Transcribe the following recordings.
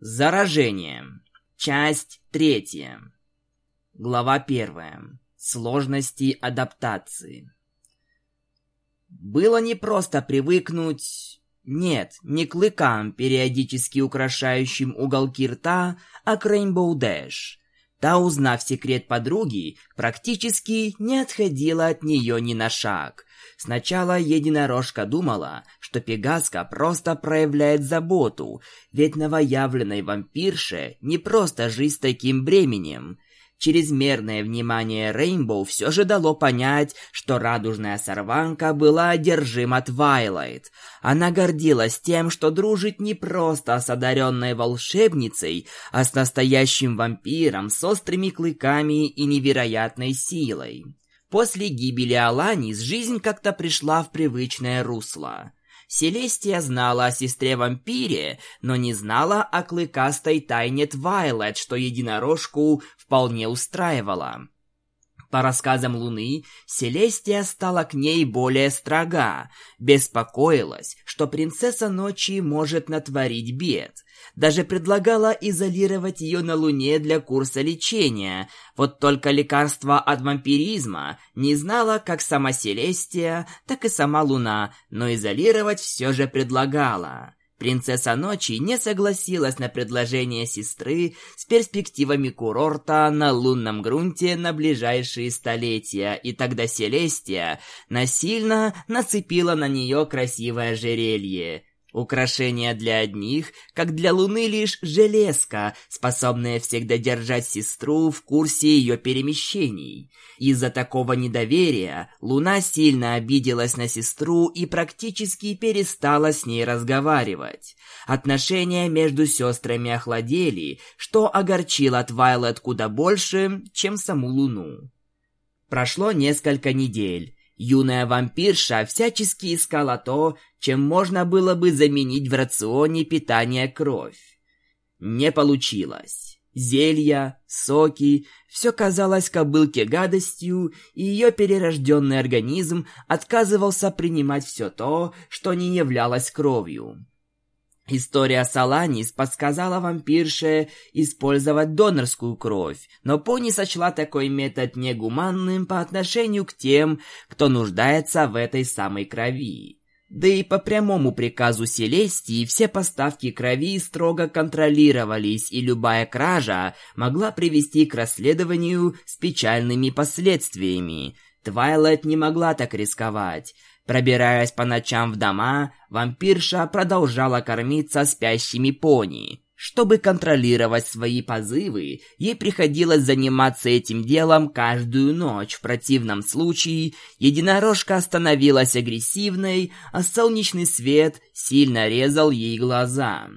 Заражение. Часть третья. Глава первая. Сложности адаптации. Было непросто привыкнуть... Нет, не к клыкам, периодически украшающим уголки рта, а к Rainbow Dash. Та, узнав секрет подруги, практически не отходила от нее ни на шаг. Сначала единорожка думала, что Пегаска просто проявляет заботу, ведь новоявленной вампирше не просто жить с таким бременем. Чрезмерное внимание Рейнбоу все же дало понять, что радужная сорванка была одержима Твайлайт. Она гордилась тем, что дружит не просто с одаренной волшебницей, а с настоящим вампиром с острыми клыками и невероятной силой. После гибели Аланис жизнь как-то пришла в привычное русло. Селестия знала о сестре-вампире, но не знала о клыкастой тайне Твайлет, что единорожку вполне устраивало. По рассказам Луны, Селестия стала к ней более строга, беспокоилась, что принцесса ночи может натворить бед, даже предлагала изолировать ее на Луне для курса лечения. Вот только лекарства от вампиризма не знала как сама Селестия, так и сама Луна, но изолировать все же предлагала. Принцесса Ночи не согласилась на предложение сестры с перспективами курорта на лунном грунте на ближайшие столетия, и тогда Селестия насильно нацепила на нее красивое жерелье. Украшение для одних, как для Луны лишь железка, способная всегда держать сестру в курсе ее перемещений. Из-за такого недоверия Луна сильно обиделась на сестру и практически перестала с ней разговаривать. Отношения между сестрами охладели, что огорчило Твайлет куда больше, чем саму Луну. Прошло несколько недель. Юная вампирша всячески искала то, чем можно было бы заменить в рационе питания кровь. Не получилось. Зелья, соки – все казалось кобылке гадостью, и ее перерожденный организм отказывался принимать все то, что не являлось кровью. История Саланис подсказала вампирше использовать донорскую кровь, но Пони сочла такой метод негуманным по отношению к тем, кто нуждается в этой самой крови. Да и по прямому приказу Селестии все поставки крови строго контролировались, и любая кража могла привести к расследованию с печальными последствиями. Твайлайт не могла так рисковать. Пробираясь по ночам в дома, вампирша продолжала кормиться спящими пони. Чтобы контролировать свои позывы, ей приходилось заниматься этим делом каждую ночь. В противном случае единорожка становилась агрессивной, а солнечный свет сильно резал ей глаза.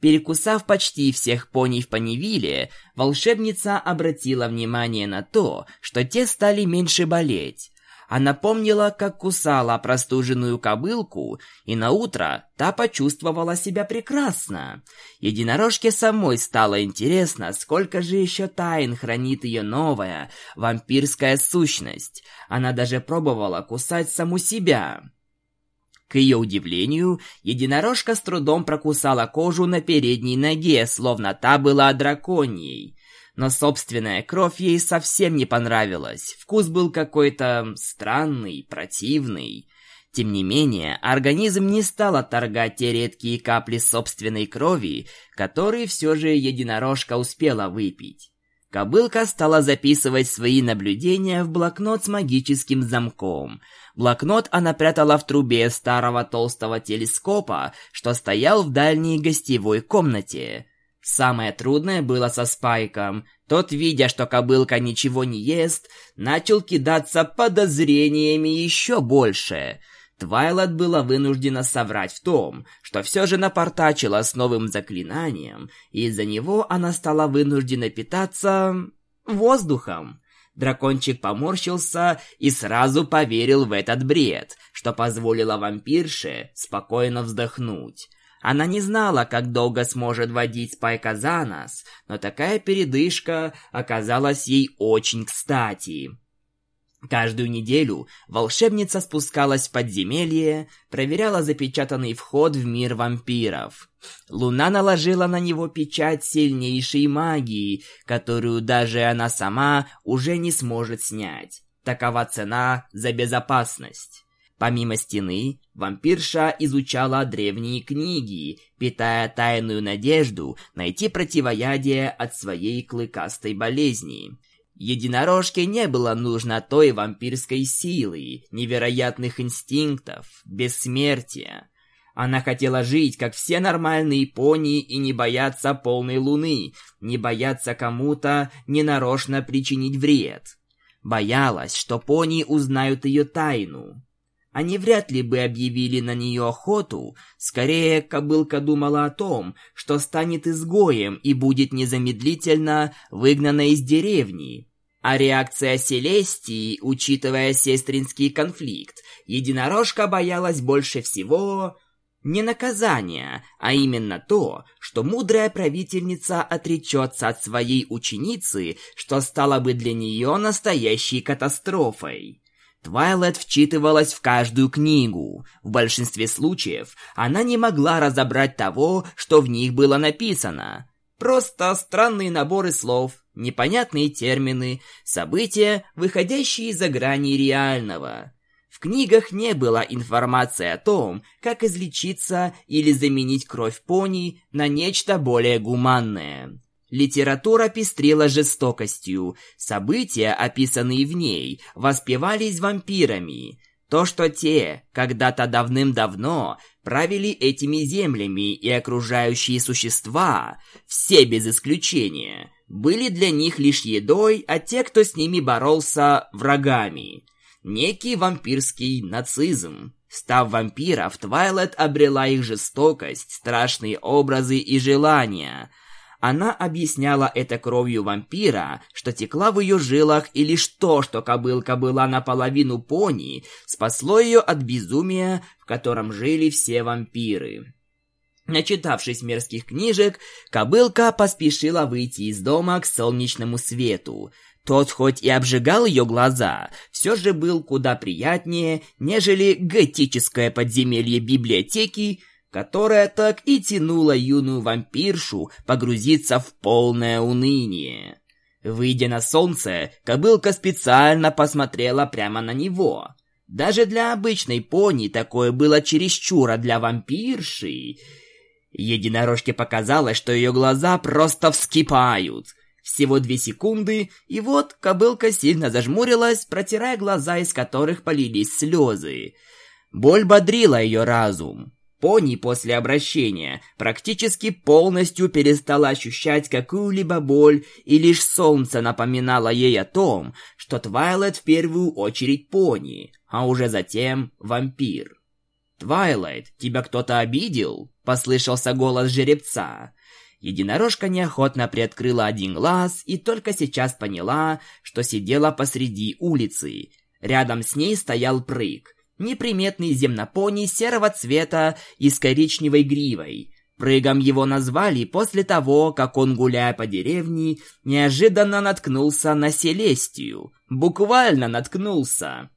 Перекусав почти всех пони в Панивиле, волшебница обратила внимание на то, что те стали меньше болеть. Она помнила, как кусала простуженную кобылку, и на утро та почувствовала себя прекрасно. Единорожке самой стало интересно, сколько же еще тайн хранит ее новая вампирская сущность. Она даже пробовала кусать саму себя. К ее удивлению, единорожка с трудом прокусала кожу на передней ноге, словно та была драконьей. Но собственная кровь ей совсем не понравилась. Вкус был какой-то странный, противный. Тем не менее, организм не стал отторгать те редкие капли собственной крови, которые все же единорожка успела выпить. Кобылка стала записывать свои наблюдения в блокнот с магическим замком. Блокнот она прятала в трубе старого толстого телескопа, что стоял в дальней гостевой комнате. Самое трудное было со Спайком. Тот, видя, что кобылка ничего не ест, начал кидаться подозрениями еще больше. Твайлот была вынуждена соврать в том, что все же напортачила с новым заклинанием, и из-за него она стала вынуждена питаться... воздухом. Дракончик поморщился и сразу поверил в этот бред, что позволило вампирше спокойно вздохнуть. Она не знала, как долго сможет водить Спайка за нос, но такая передышка оказалась ей очень кстати. Каждую неделю волшебница спускалась в подземелье, проверяла запечатанный вход в мир вампиров. Луна наложила на него печать сильнейшей магии, которую даже она сама уже не сможет снять. Такова цена за безопасность. Помимо стены, вампирша изучала древние книги, питая тайную надежду найти противоядие от своей клыкастой болезни. Единорожке не было нужно той вампирской силы, невероятных инстинктов, бессмертия. Она хотела жить, как все нормальные пони, и не бояться полной луны, не бояться кому-то ненарочно причинить вред. Боялась, что пони узнают ее тайну. Они вряд ли бы объявили на нее охоту, скорее кобылка думала о том, что станет изгоем и будет незамедлительно выгнана из деревни, а реакция Селестии, учитывая сестринский конфликт, единорожка боялась больше всего не наказания, а именно то, что мудрая правительница отречется от своей ученицы, что стало бы для нее настоящей катастрофой. Твайлет вчитывалась в каждую книгу. В большинстве случаев она не могла разобрать того, что в них было написано. Просто странные наборы слов, непонятные термины, события, выходящие за грани реального. В книгах не было информации о том, как излечиться или заменить кровь пони на нечто более гуманное. Литература пестрела жестокостью, события, описанные в ней, воспевались вампирами. То, что те, когда-то давным-давно, правили этими землями и окружающие существа, все без исключения, были для них лишь едой, а те, кто с ними боролся, врагами. Некий вампирский нацизм. Став вампиров, Твайлет обрела их жестокость, страшные образы и желания – она объясняла это кровью вампира, что текла в ее жилах, и лишь то, что кобылка была наполовину пони, спасло ее от безумия, в котором жили все вампиры. Начитавшись мерзких книжек, кобылка поспешила выйти из дома к солнечному свету. Тот хоть и обжигал ее глаза, все же был куда приятнее, нежели готическое подземелье библиотеки, которая так и тянула юную вампиршу погрузиться в полное уныние. Выйдя на солнце, кобылка специально посмотрела прямо на него. Даже для обычной пони такое было чересчур, а для вампирши... Единорожке показалось, что ее глаза просто вскипают. Всего две секунды, и вот кобылка сильно зажмурилась, протирая глаза, из которых полились слезы. Боль бодрила ее разум. Пони после обращения практически полностью перестала ощущать какую-либо боль, и лишь солнце напоминало ей о том, что Твайлет в первую очередь пони, а уже затем вампир. «Твайлайт, тебя кто-то обидел?» — послышался голос жеребца. Единорожка неохотно приоткрыла один глаз и только сейчас поняла, что сидела посреди улицы. Рядом с ней стоял прыг — неприметный земнопони серого цвета и с коричневой гривой. Прыгом его назвали после того, как он, гуляя по деревне, неожиданно наткнулся на Селестию. Буквально наткнулся.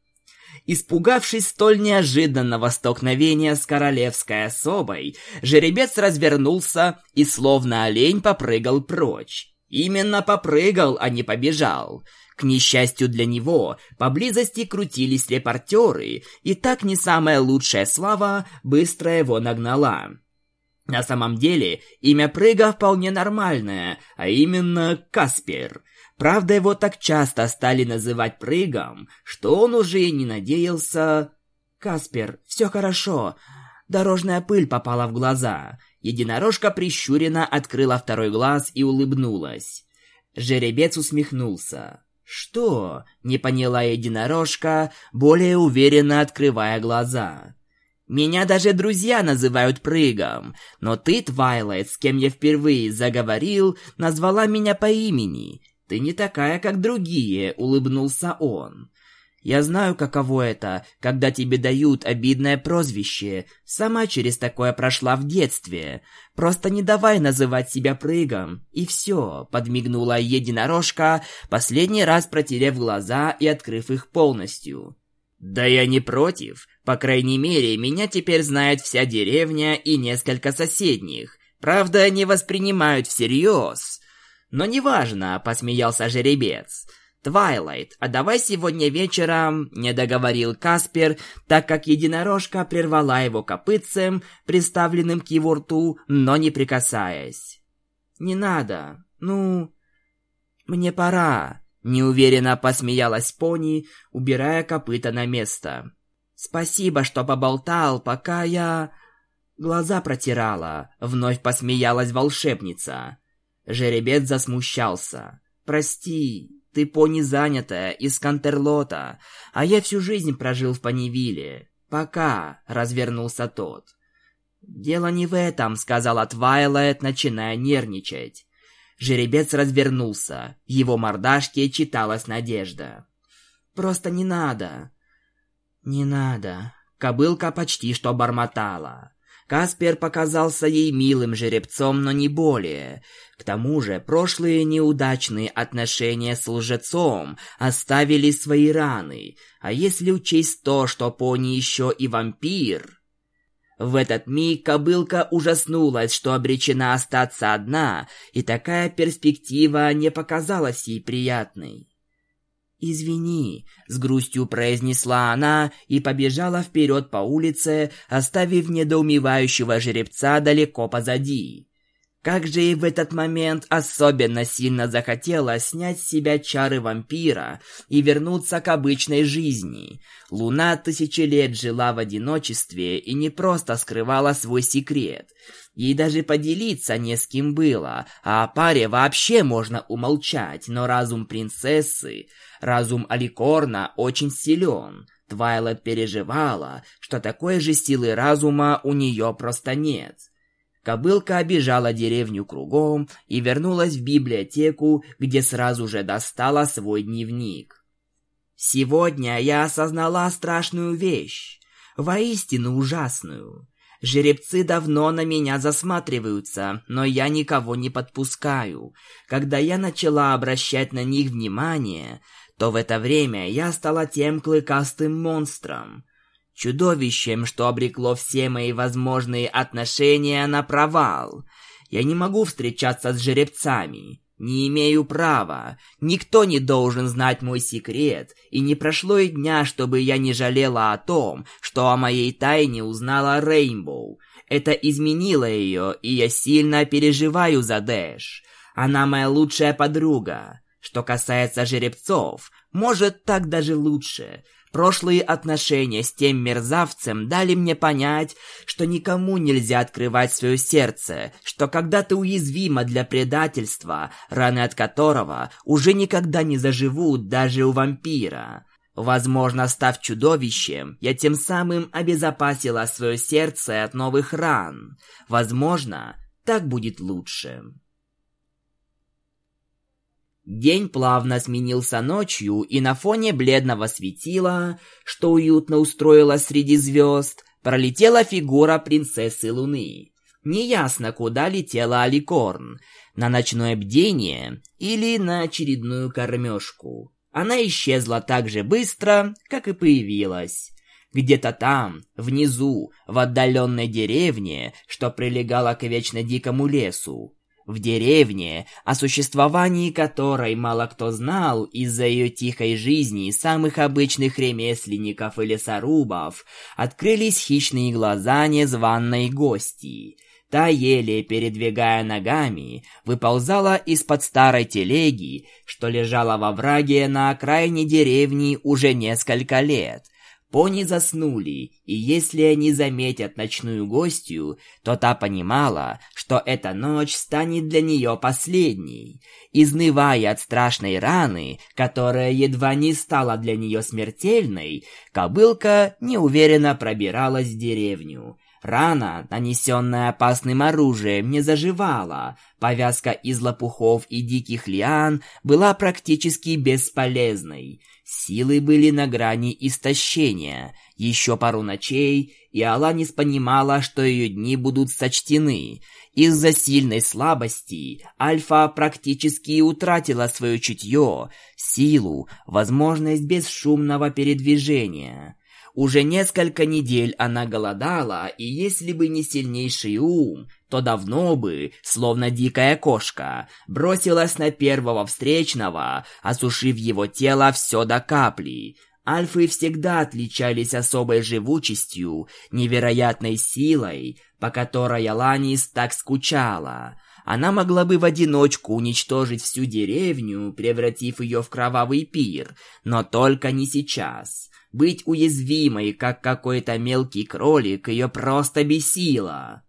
Испугавшись столь неожиданного столкновения с королевской особой, жеребец развернулся и словно олень попрыгал прочь. Именно попрыгал, а не побежал. К несчастью для него, поблизости крутились репортеры, и так не самая лучшая слава быстро его нагнала. На самом деле, имя Прыга вполне нормальное, а именно Каспер. Правда, его так часто стали называть Прыгом, что он уже и не надеялся... «Каспер, все хорошо. Дорожная пыль попала в глаза». Единорожка прищуренно открыла второй глаз и улыбнулась. Жеребец усмехнулся. «Что?» — не поняла единорожка, более уверенно открывая глаза. «Меня даже друзья называют прыгом, но ты, Твайлайт, с кем я впервые заговорил, назвала меня по имени. Ты не такая, как другие», — улыбнулся он. Я знаю, каково это, когда тебе дают обидное прозвище. Сама через такое прошла в детстве. Просто не давай называть себя прыгом. И все, подмигнула единорожка, последний раз протерев глаза и открыв их полностью. Да я не против. По крайней мере, меня теперь знает вся деревня и несколько соседних. Правда, не воспринимают всерьез. Но неважно, посмеялся жеребец. «Твайлайт, а давай сегодня вечером...» — не договорил Каспер, так как единорожка прервала его копытцем, приставленным к его рту, но не прикасаясь. «Не надо. Ну, мне пора», — неуверенно посмеялась пони, убирая копыта на место. «Спасибо, что поболтал, пока я...» Глаза протирала, вновь посмеялась волшебница. Жеребец засмущался. «Прости, ты пони занятая, из Кантерлота, а я всю жизнь прожил в Панивиле. Пока, развернулся тот. Дело не в этом, сказала Твайлайт, начиная нервничать. Жеребец развернулся. В его мордашке читалась надежда. Просто не надо. Не надо. Кобылка почти что бормотала. Каспер показался ей милым жеребцом, но не более. К тому же прошлые неудачные отношения с лжецом оставили свои раны, а если учесть то, что пони еще и вампир... В этот миг кобылка ужаснулась, что обречена остаться одна, и такая перспектива не показалась ей приятной. «Извини», — с грустью произнесла она и побежала вперед по улице, оставив недоумевающего жеребца далеко позади. Как же ей в этот момент особенно сильно захотелось снять с себя чары вампира и вернуться к обычной жизни. Луна тысячи лет жила в одиночестве и не просто скрывала свой секрет. Ей даже поделиться не с кем было, а о паре вообще можно умолчать, но разум принцессы, разум Аликорна очень силен. Твайлет переживала, что такой же силы разума у нее просто нет. Кобылка обижала деревню кругом и вернулась в библиотеку, где сразу же достала свой дневник. «Сегодня я осознала страшную вещь, воистину ужасную. Жеребцы давно на меня засматриваются, но я никого не подпускаю. Когда я начала обращать на них внимание, то в это время я стала тем клыкастым монстром, чудовищем, что обрекло все мои возможные отношения на провал. Я не могу встречаться с жеребцами, не имею права. Никто не должен знать мой секрет, и не прошло и дня, чтобы я не жалела о том, что о моей тайне узнала Рейнбоу. Это изменило ее, и я сильно переживаю за Дэш. Она моя лучшая подруга. Что касается жеребцов, может, так даже лучше. Прошлые отношения с тем мерзавцем дали мне понять, что никому нельзя открывать свое сердце, что когда ты уязвима для предательства, раны от которого уже никогда не заживут даже у вампира. Возможно, став чудовищем, я тем самым обезопасила свое сердце от новых ран. Возможно, так будет лучше. День плавно сменился ночью, и на фоне бледного светила, что уютно устроилось среди звезд, пролетела фигура принцессы Луны. Неясно, куда летела Аликорн, на ночное бдение или на очередную кормежку. Она исчезла так же быстро, как и появилась. Где-то там, внизу, в отдаленной деревне, что прилегала к вечно дикому лесу, в деревне, о существовании которой мало кто знал из-за ее тихой жизни самых обычных ремесленников и лесорубов, открылись хищные глаза незваной гости. Та, еле передвигая ногами, выползала из-под старой телеги, что лежала во враге на окраине деревни уже несколько лет, Пони заснули, и если они заметят ночную гостью, то та понимала, что эта ночь станет для нее последней. Изнывая от страшной раны, которая едва не стала для нее смертельной, кобылка неуверенно пробиралась в деревню. Рана, нанесенная опасным оружием, не заживала. Повязка из лопухов и диких лиан была практически бесполезной. Силы были на грани истощения. Еще пару ночей, и Аланис понимала, что ее дни будут сочтены. Из-за сильной слабости Альфа практически утратила свое чутье, силу, возможность бесшумного передвижения. Уже несколько недель она голодала, и если бы не сильнейший ум, то давно бы, словно дикая кошка, бросилась на первого встречного, осушив его тело все до капли. Альфы всегда отличались особой живучестью, невероятной силой, по которой Аланис так скучала. Она могла бы в одиночку уничтожить всю деревню, превратив ее в кровавый пир, но только не сейчас. Быть уязвимой, как какой-то мелкий кролик, ее просто бесило.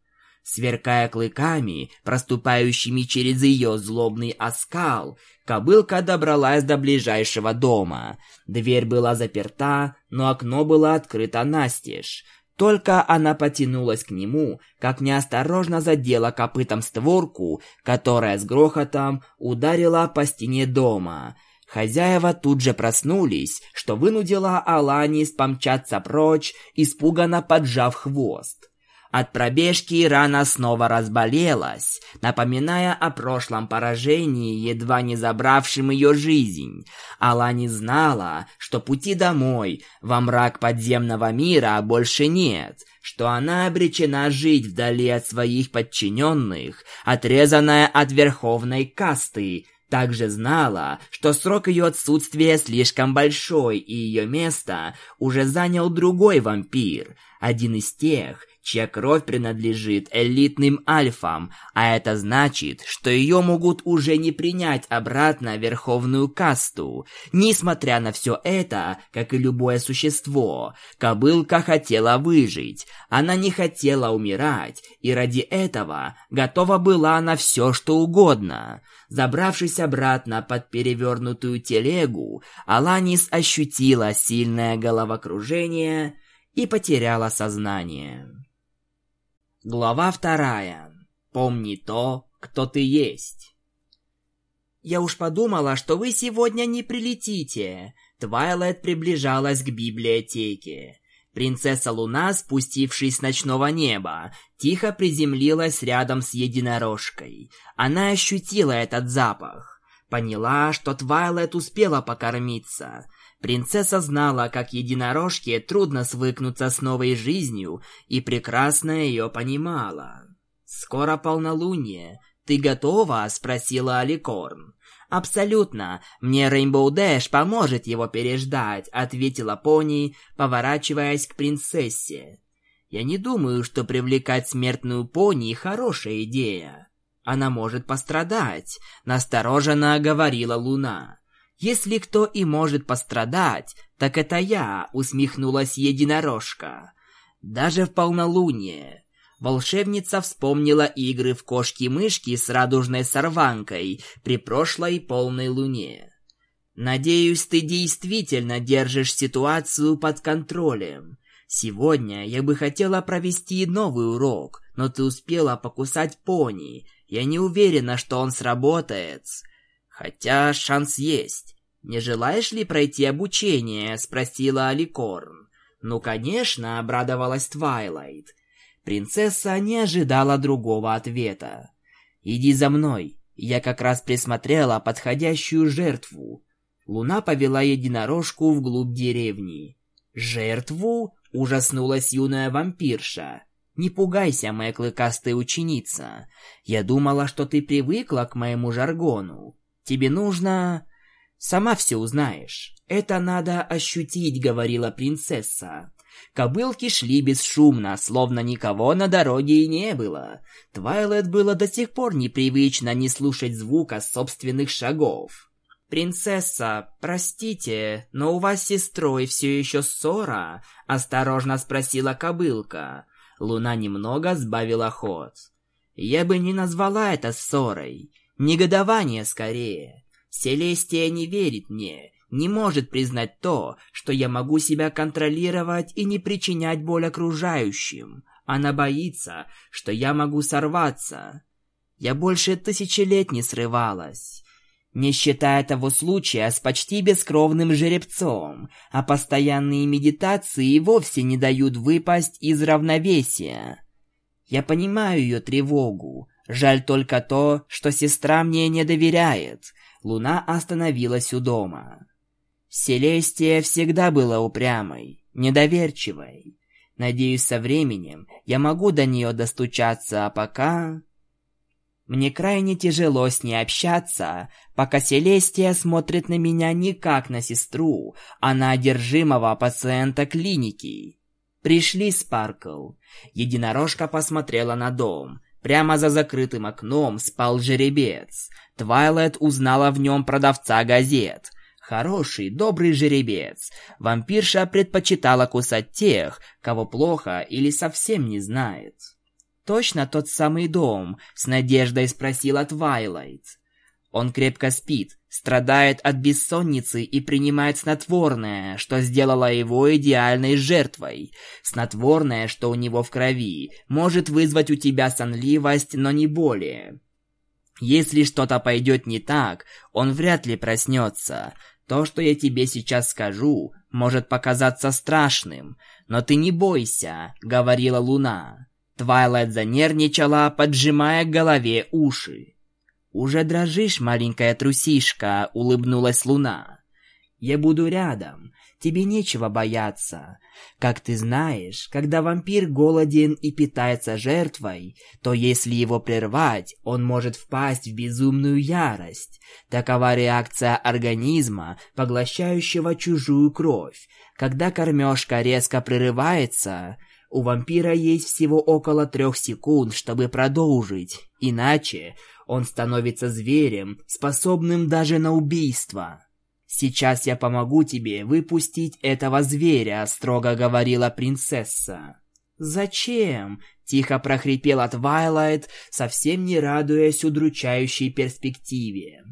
Сверкая клыками, проступающими через ее злобный оскал, кобылка добралась до ближайшего дома. Дверь была заперта, но окно было открыто настежь. Только она потянулась к нему, как неосторожно задела копытом створку, которая с грохотом ударила по стене дома — Хозяева тут же проснулись, что вынудило Аланис помчаться прочь, испуганно поджав хвост. От пробежки рана снова разболелась, напоминая о прошлом поражении, едва не забравшем ее жизнь. Алани знала, что пути домой, во мрак подземного мира, больше нет, что она обречена жить вдали от своих подчиненных, отрезанная от верховной касты, также знала, что срок ее отсутствия слишком большой, и ее место уже занял другой вампир, один из тех, чья кровь принадлежит элитным альфам, а это значит, что ее могут уже не принять обратно в верховную касту. Несмотря на все это, как и любое существо, кобылка хотела выжить. Она не хотела умирать, и ради этого готова была на все, что угодно. Забравшись обратно под перевернутую телегу, Аланис ощутила сильное головокружение и потеряла сознание. Глава вторая. Помни то, кто ты есть. Я уж подумала, что вы сегодня не прилетите. Твайлайт приближалась к библиотеке. Принцесса Луна, спустившись с ночного неба, тихо приземлилась рядом с единорожкой. Она ощутила этот запах. Поняла, что Твайлайт успела покормиться. Принцесса знала, как единорожке трудно свыкнуться с новой жизнью, и прекрасно ее понимала. «Скоро полнолуние. Ты готова?» — спросила Аликорн. «Абсолютно. Мне Рейнбоу Дэш поможет его переждать», — ответила Пони, поворачиваясь к принцессе. «Я не думаю, что привлекать смертную Пони — хорошая идея. Она может пострадать», — настороженно говорила Луна. Если кто и может пострадать, так это я, усмехнулась единорожка. Даже в полнолуние. Волшебница вспомнила игры в кошки-мышки с радужной сорванкой при прошлой полной луне. Надеюсь, ты действительно держишь ситуацию под контролем. Сегодня я бы хотела провести новый урок, но ты успела покусать пони. Я не уверена, что он сработает. Хотя шанс есть. «Не желаешь ли пройти обучение?» — спросила Аликорн. «Ну, конечно», — обрадовалась Твайлайт. Принцесса не ожидала другого ответа. «Иди за мной. Я как раз присмотрела подходящую жертву». Луна повела единорожку вглубь деревни. «Жертву?» — ужаснулась юная вампирша. «Не пугайся, моя клыкастая ученица. Я думала, что ты привыкла к моему жаргону. Тебе нужно...» Сама все узнаешь. Это надо ощутить, говорила принцесса. Кобылки шли бесшумно, словно никого на дороге и не было. Твайлет было до сих пор непривычно не слушать звука собственных шагов. «Принцесса, простите, но у вас с сестрой все еще ссора?» — осторожно спросила кобылка. Луна немного сбавила ход. «Я бы не назвала это ссорой. Негодование скорее. Селестия не верит мне, не может признать то, что я могу себя контролировать и не причинять боль окружающим. Она боится, что я могу сорваться. Я больше тысячи лет не срывалась. Не считая того случая с почти бескровным жеребцом, а постоянные медитации вовсе не дают выпасть из равновесия. Я понимаю ее тревогу. Жаль только то, что сестра мне не доверяет. Луна остановилась у дома. Селестия всегда была упрямой, недоверчивой. Надеюсь, со временем я могу до нее достучаться, а пока... Мне крайне тяжело с ней общаться, пока Селестия смотрит на меня не как на сестру, а на одержимого пациента клиники. Пришли Спаркл. Единорожка посмотрела на дом. Прямо за закрытым окном спал жеребец. Твайлет узнала в нем продавца газет. Хороший, добрый жеребец. Вампирша предпочитала кусать тех, кого плохо или совсем не знает. «Точно тот самый дом?» — с надеждой спросила Твайлайт. Он крепко спит, страдает от бессонницы и принимает снотворное, что сделало его идеальной жертвой. Снотворное, что у него в крови, может вызвать у тебя сонливость, но не более. Если что-то пойдет не так, он вряд ли проснется. То, что я тебе сейчас скажу, может показаться страшным, но ты не бойся, говорила Луна. Твайлайт занервничала, поджимая к голове уши. «Уже дрожишь, маленькая трусишка», — улыбнулась Луна. «Я буду рядом. Тебе нечего бояться. Как ты знаешь, когда вампир голоден и питается жертвой, то если его прервать, он может впасть в безумную ярость. Такова реакция организма, поглощающего чужую кровь. Когда кормежка резко прерывается, у вампира есть всего около трех секунд, чтобы продолжить, иначе он становится зверем, способным даже на убийство. «Сейчас я помогу тебе выпустить этого зверя», — строго говорила принцесса. «Зачем?» — тихо прохрипела Твайлайт, совсем не радуясь удручающей перспективе.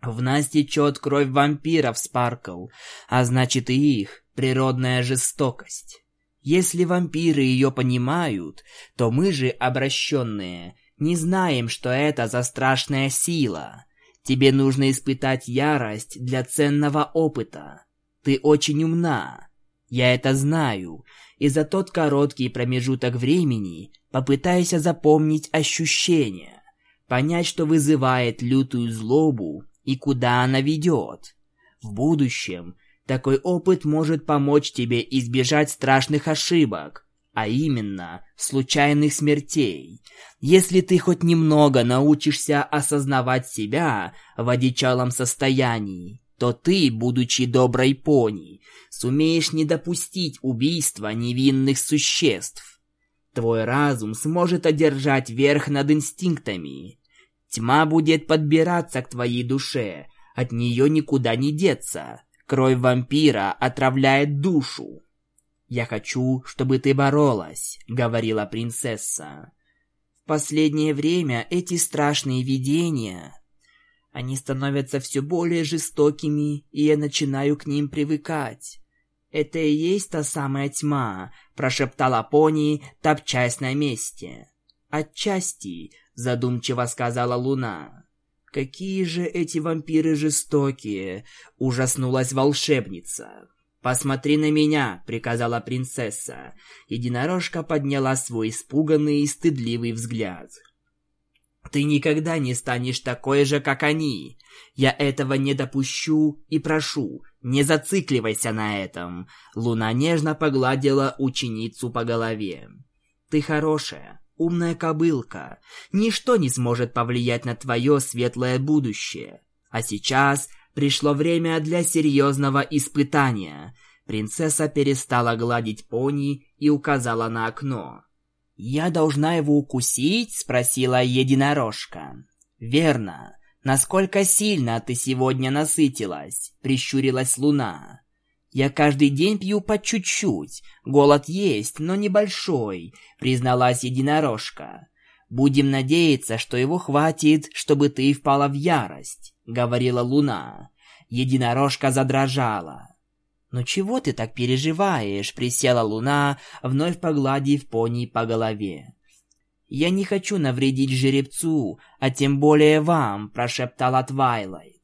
В нас течет кровь вампиров, Спаркл, а значит и их природная жестокость. Если вампиры ее понимают, то мы же, обращенные, не знаем, что это за страшная сила. Тебе нужно испытать ярость для ценного опыта. Ты очень умна. Я это знаю, и за тот короткий промежуток времени попытайся запомнить ощущения, понять, что вызывает лютую злобу и куда она ведет. В будущем такой опыт может помочь тебе избежать страшных ошибок, а именно случайных смертей. Если ты хоть немного научишься осознавать себя в одичалом состоянии, то ты, будучи доброй пони, сумеешь не допустить убийства невинных существ. Твой разум сможет одержать верх над инстинктами. Тьма будет подбираться к твоей душе, от нее никуда не деться. Кровь вампира отравляет душу. «Я хочу, чтобы ты боролась», — говорила принцесса. «В последнее время эти страшные видения...» Они становятся все более жестокими, и я начинаю к ним привыкать. «Это и есть та самая тьма», — прошептала пони, топчась на месте. «Отчасти», — задумчиво сказала луна. «Какие же эти вампиры жестокие!» — ужаснулась волшебница. «Посмотри на меня!» — приказала принцесса. Единорожка подняла свой испуганный и стыдливый взгляд. «Ты никогда не станешь такой же, как они! Я этого не допущу и прошу, не зацикливайся на этом!» Луна нежно погладила ученицу по голове. «Ты хорошая, умная кобылка. Ничто не сможет повлиять на твое светлое будущее. А сейчас пришло время для серьезного испытания. Принцесса перестала гладить пони и указала на окно. «Я должна его укусить?» — спросила единорожка. «Верно. Насколько сильно ты сегодня насытилась?» — прищурилась луна. «Я каждый день пью по чуть-чуть. Голод есть, но небольшой», — призналась единорожка. «Будем надеяться, что его хватит, чтобы ты впала в ярость», — говорила Луна. Единорожка задрожала. «Ну чего ты так переживаешь?» — присела луна, вновь погладив пони по голове. «Я не хочу навредить жеребцу, а тем более вам», — прошептала Твайлайт.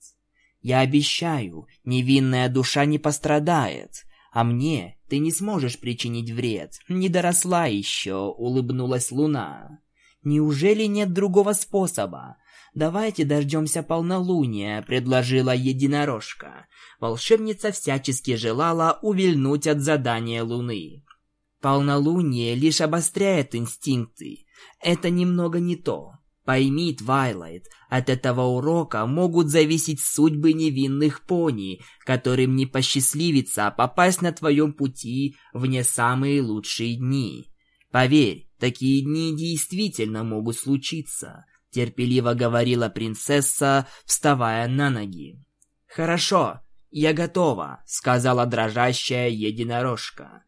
«Я обещаю, невинная душа не пострадает, а мне ты не сможешь причинить вред. Не доросла еще», — улыбнулась луна. «Неужели нет другого способа? Давайте дождемся полнолуния», — предложила единорожка. Волшебница всячески желала увильнуть от задания луны. Полнолуние лишь обостряет инстинкты. Это немного не то. Пойми, Твайлайт, от этого урока могут зависеть судьбы невинных пони, которым не посчастливится попасть на твоем пути в не самые лучшие дни. Поверь, такие дни действительно могут случиться терпеливо говорила принцесса, вставая на ноги. Хорошо, я готова, сказала дрожащая единорожка.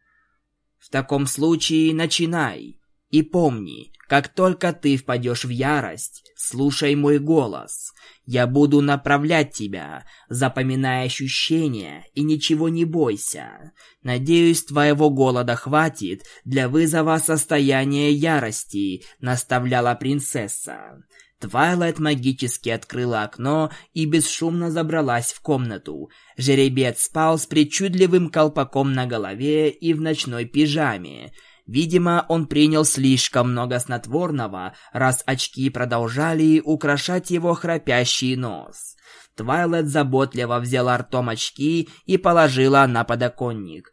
В таком случае начинай. И помни, как только ты впадешь в ярость, слушай мой голос. Я буду направлять тебя, запоминая ощущения, и ничего не бойся. Надеюсь, твоего голода хватит для вызова состояния ярости, наставляла принцесса. Твайлайт магически открыла окно и бесшумно забралась в комнату. Жеребец спал с причудливым колпаком на голове и в ночной пижаме. Видимо, он принял слишком много снотворного, раз очки продолжали украшать его храпящий нос. Твайлет заботливо взяла ртом очки и положила на подоконник.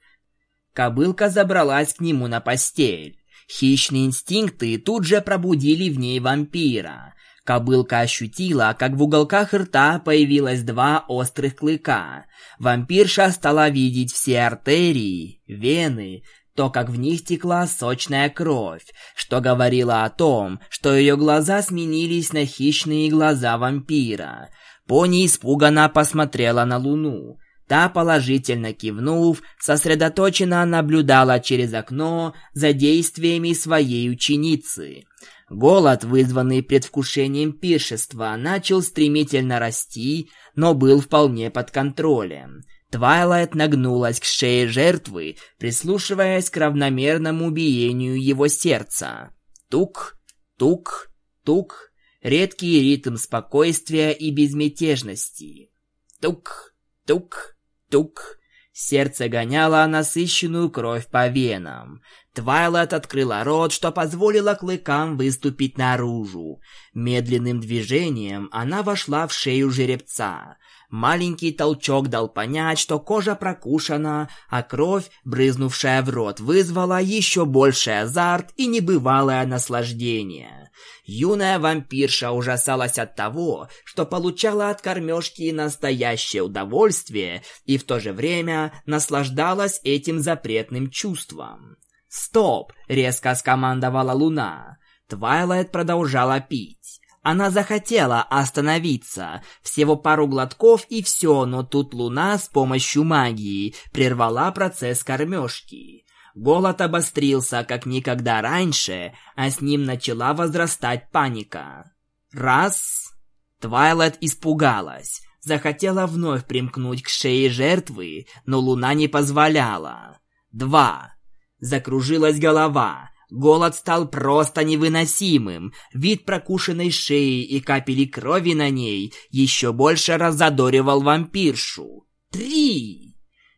Кобылка забралась к нему на постель. Хищные инстинкты тут же пробудили в ней вампира. Кобылка ощутила, как в уголках рта появилось два острых клыка. Вампирша стала видеть все артерии, вены, то, как в них текла сочная кровь, что говорило о том, что ее глаза сменились на хищные глаза вампира. Пони испуганно посмотрела на луну. Та, положительно кивнув, сосредоточенно наблюдала через окно за действиями своей ученицы. Голод, вызванный предвкушением пиршества, начал стремительно расти, но был вполне под контролем. Твайлайт нагнулась к шее жертвы, прислушиваясь к равномерному биению его сердца. Тук, тук, тук, редкий ритм спокойствия и безмятежности. Тук, тук, тук. Сердце гоняло насыщенную кровь по венам. Твайлайт открыла рот, что позволило клыкам выступить наружу. Медленным движением она вошла в шею жеребца. Маленький толчок дал понять, что кожа прокушена, а кровь, брызнувшая в рот, вызвала еще больший азарт и небывалое наслаждение. Юная вампирша ужасалась от того, что получала от кормежки настоящее удовольствие и в то же время наслаждалась этим запретным чувством. «Стоп!» — резко скомандовала Луна. Твайлайт продолжала пить. Она захотела остановиться. Всего пару глотков и все, но тут Луна с помощью магии прервала процесс кормежки. Голод обострился, как никогда раньше, а с ним начала возрастать паника. Раз. Твайлайт испугалась. Захотела вновь примкнуть к шее жертвы, но Луна не позволяла. Два. Закружилась голова. Голод стал просто невыносимым. Вид прокушенной шеи и капели крови на ней еще больше разодоривал вампиршу. Три!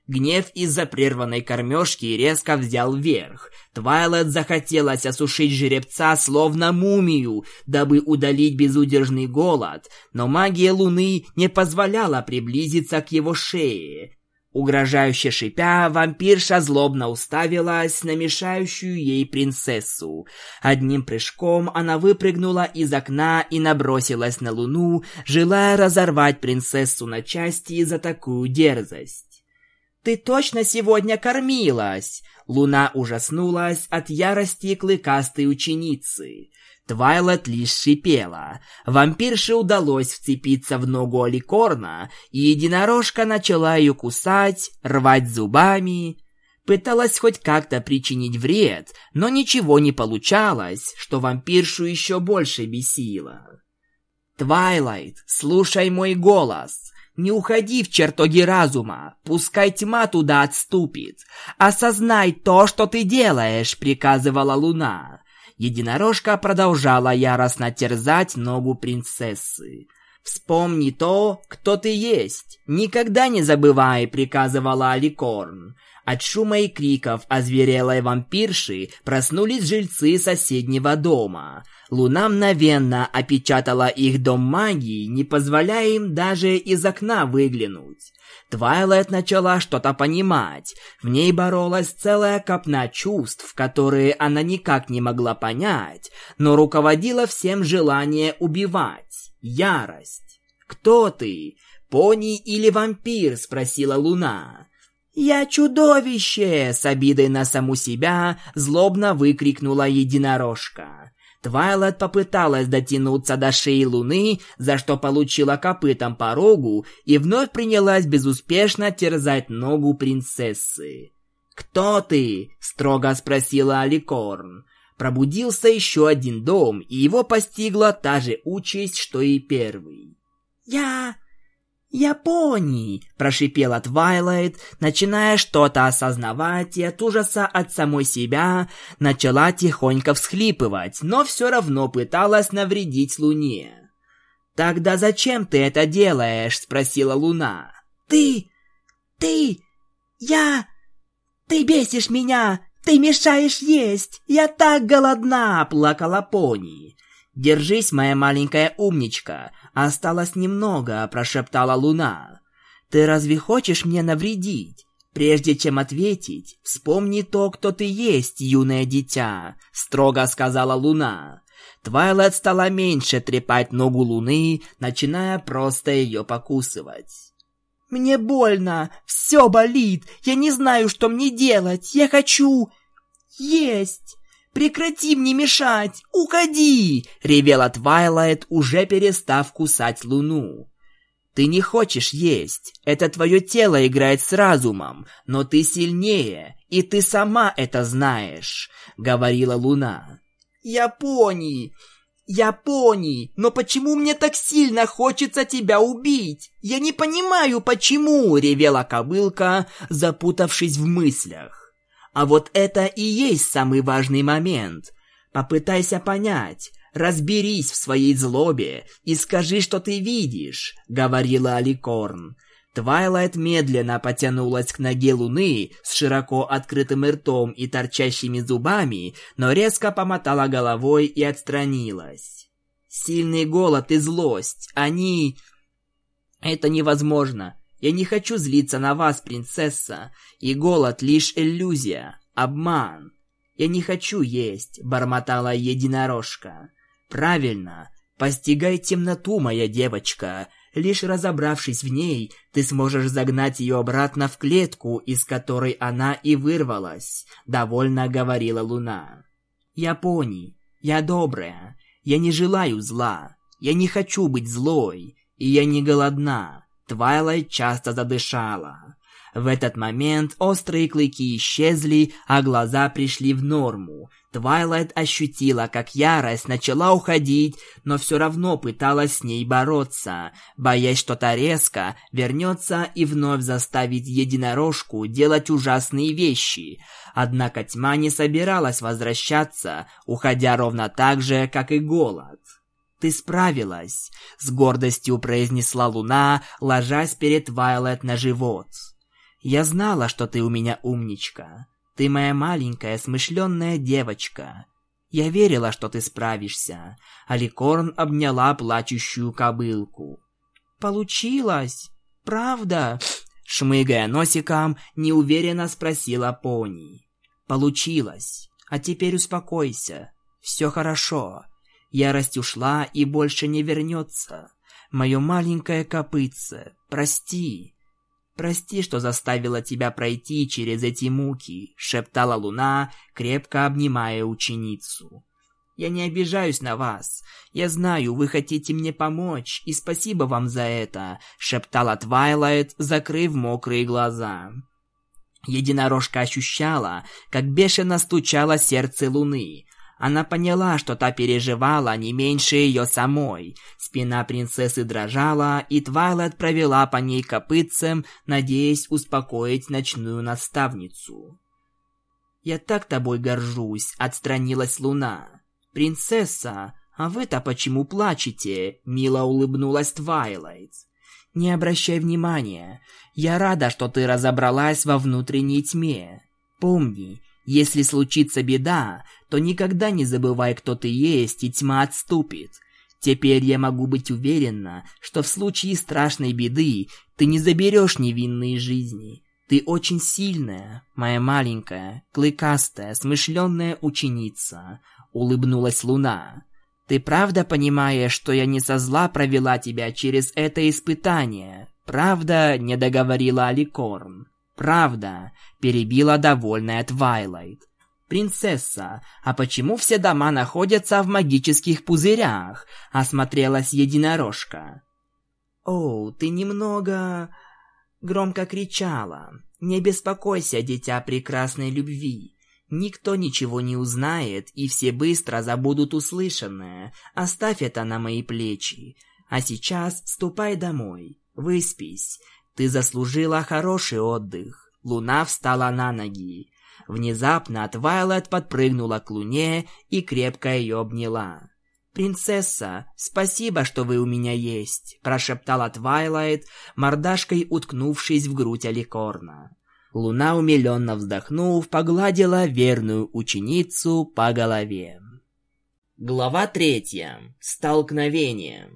Гнев из-за прерванной кормежки резко взял верх. Твайлет захотелось осушить жеребца словно мумию, дабы удалить безудержный голод, но магия луны не позволяла приблизиться к его шее. Угрожающе шипя, вампирша злобно уставилась на мешающую ей принцессу. Одним прыжком она выпрыгнула из окна и набросилась на луну, желая разорвать принцессу на части за такую дерзость. «Ты точно сегодня кормилась?» Луна ужаснулась от ярости клыкастой ученицы. Твайлет лишь шипела. Вампирше удалось вцепиться в ногу Аликорна, и единорожка начала ее кусать, рвать зубами. Пыталась хоть как-то причинить вред, но ничего не получалось, что вампиршу еще больше бесило. «Твайлайт, слушай мой голос!» Не уходи в чертоги разума, пускай тьма туда отступит. Осознай то, что ты делаешь, приказывала луна. Единорожка продолжала яростно терзать ногу принцессы. «Вспомни то, кто ты есть. Никогда не забывай», — приказывала Аликорн. От шума и криков озверелой вампирши проснулись жильцы соседнего дома. Луна мгновенно опечатала их дом магии, не позволяя им даже из окна выглянуть. Твайлайт начала что-то понимать. В ней боролась целая копна чувств, которые она никак не могла понять, но руководила всем желание убивать. Ярость. «Кто ты? Пони или вампир?» — спросила Луна. «Я чудовище!» — с обидой на саму себя злобно выкрикнула единорожка. Твайлайт попыталась дотянуться до шеи Луны, за что получила копытом по рогу и вновь принялась безуспешно терзать ногу принцессы. «Кто ты?» — строго спросила Аликорн. Пробудился еще один дом, и его постигла та же участь, что и первый. «Я... «Я пони!» – прошипела Твайлайт, начиная что-то осознавать и от ужаса от самой себя начала тихонько всхлипывать, но все равно пыталась навредить Луне. «Тогда зачем ты это делаешь?» – спросила Луна. «Ты! Ты! Я! Ты бесишь меня! Ты мешаешь есть! Я так голодна!» – плакала пони. «Держись, моя маленькая умничка!» Осталось немного, прошептала Луна. Ты разве хочешь мне навредить? Прежде чем ответить, вспомни то, кто ты есть, юное дитя, строго сказала Луна. Твайлайт стала меньше трепать ногу Луны, начиная просто ее покусывать. «Мне больно, все болит, я не знаю, что мне делать, я хочу есть!» Прекрати мне мешать! Уходи!» — ревела Твайлайт, уже перестав кусать луну. «Ты не хочешь есть. Это твое тело играет с разумом, но ты сильнее, и ты сама это знаешь», — говорила луна. «Я пони! Я пони! Но почему мне так сильно хочется тебя убить? Я не понимаю, почему!» — ревела кобылка, запутавшись в мыслях. А вот это и есть самый важный момент. Попытайся понять, разберись в своей злобе и скажи, что ты видишь, говорила Аликорн. Твайлайт медленно потянулась к ноге Луны с широко открытым ртом и торчащими зубами, но резко помотала головой и отстранилась. Сильный голод и злость, они... Это невозможно. Я не хочу злиться на вас, принцесса, и голод лишь иллюзия, обман. Я не хочу есть, бормотала единорожка. Правильно, постигай темноту, моя девочка. Лишь разобравшись в ней, ты сможешь загнать ее обратно в клетку, из которой она и вырвалась, довольно говорила Луна. Я пони, я добрая, я не желаю зла, я не хочу быть злой, и я не голодна. Твайлайт часто задышала. В этот момент острые клыки исчезли, а глаза пришли в норму. Твайлайт ощутила, как ярость начала уходить, но все равно пыталась с ней бороться, боясь, что та резко вернется и вновь заставит единорожку делать ужасные вещи. Однако тьма не собиралась возвращаться, уходя ровно так же, как и голод. «Ты справилась», — с гордостью произнесла Луна, ложась перед Вайлет на живот. «Я знала, что ты у меня умничка. Ты моя маленькая, смышленная девочка. Я верила, что ты справишься». Аликорн обняла плачущую кобылку. «Получилось? Правда?» Шмыгая носиком, неуверенно спросила пони. «Получилось. А теперь успокойся. Все хорошо. Ярость ушла и больше не вернется. Мое маленькое копытце, прости. Прости, что заставила тебя пройти через эти муки, шептала луна, крепко обнимая ученицу. Я не обижаюсь на вас. Я знаю, вы хотите мне помочь, и спасибо вам за это, шептала Твайлайт, закрыв мокрые глаза. Единорожка ощущала, как бешено стучало сердце луны, Она поняла, что та переживала не меньше ее самой. Спина принцессы дрожала, и Твайлет провела по ней копытцем, надеясь успокоить ночную наставницу. «Я так тобой горжусь», — отстранилась Луна. «Принцесса, а вы-то почему плачете?» — мило улыбнулась Твайлайт. «Не обращай внимания. Я рада, что ты разобралась во внутренней тьме. Помни, если случится беда, то никогда не забывай, кто ты есть, и тьма отступит. Теперь я могу быть уверена, что в случае страшной беды ты не заберешь невинные жизни. Ты очень сильная, моя маленькая, клыкастая, смышленная ученица, улыбнулась Луна. Ты правда понимаешь, что я не со зла провела тебя через это испытание? Правда, не договорила Аликорн. Правда, перебила довольная Твайлайт. «Принцесса, а почему все дома находятся в магических пузырях?» — осмотрелась единорожка. «О, ты немного...» — громко кричала. «Не беспокойся, дитя прекрасной любви. Никто ничего не узнает, и все быстро забудут услышанное. Оставь это на мои плечи. А сейчас ступай домой, выспись. Ты заслужила хороший отдых». Луна встала на ноги. Внезапно Твайлайт подпрыгнула к Луне и крепко ее обняла. «Принцесса, спасибо, что вы у меня есть», – прошептала Твайлайт, мордашкой уткнувшись в грудь Аликорна. Луна, умиленно вздохнув, погладила верную ученицу по голове. Глава третья. Столкновение.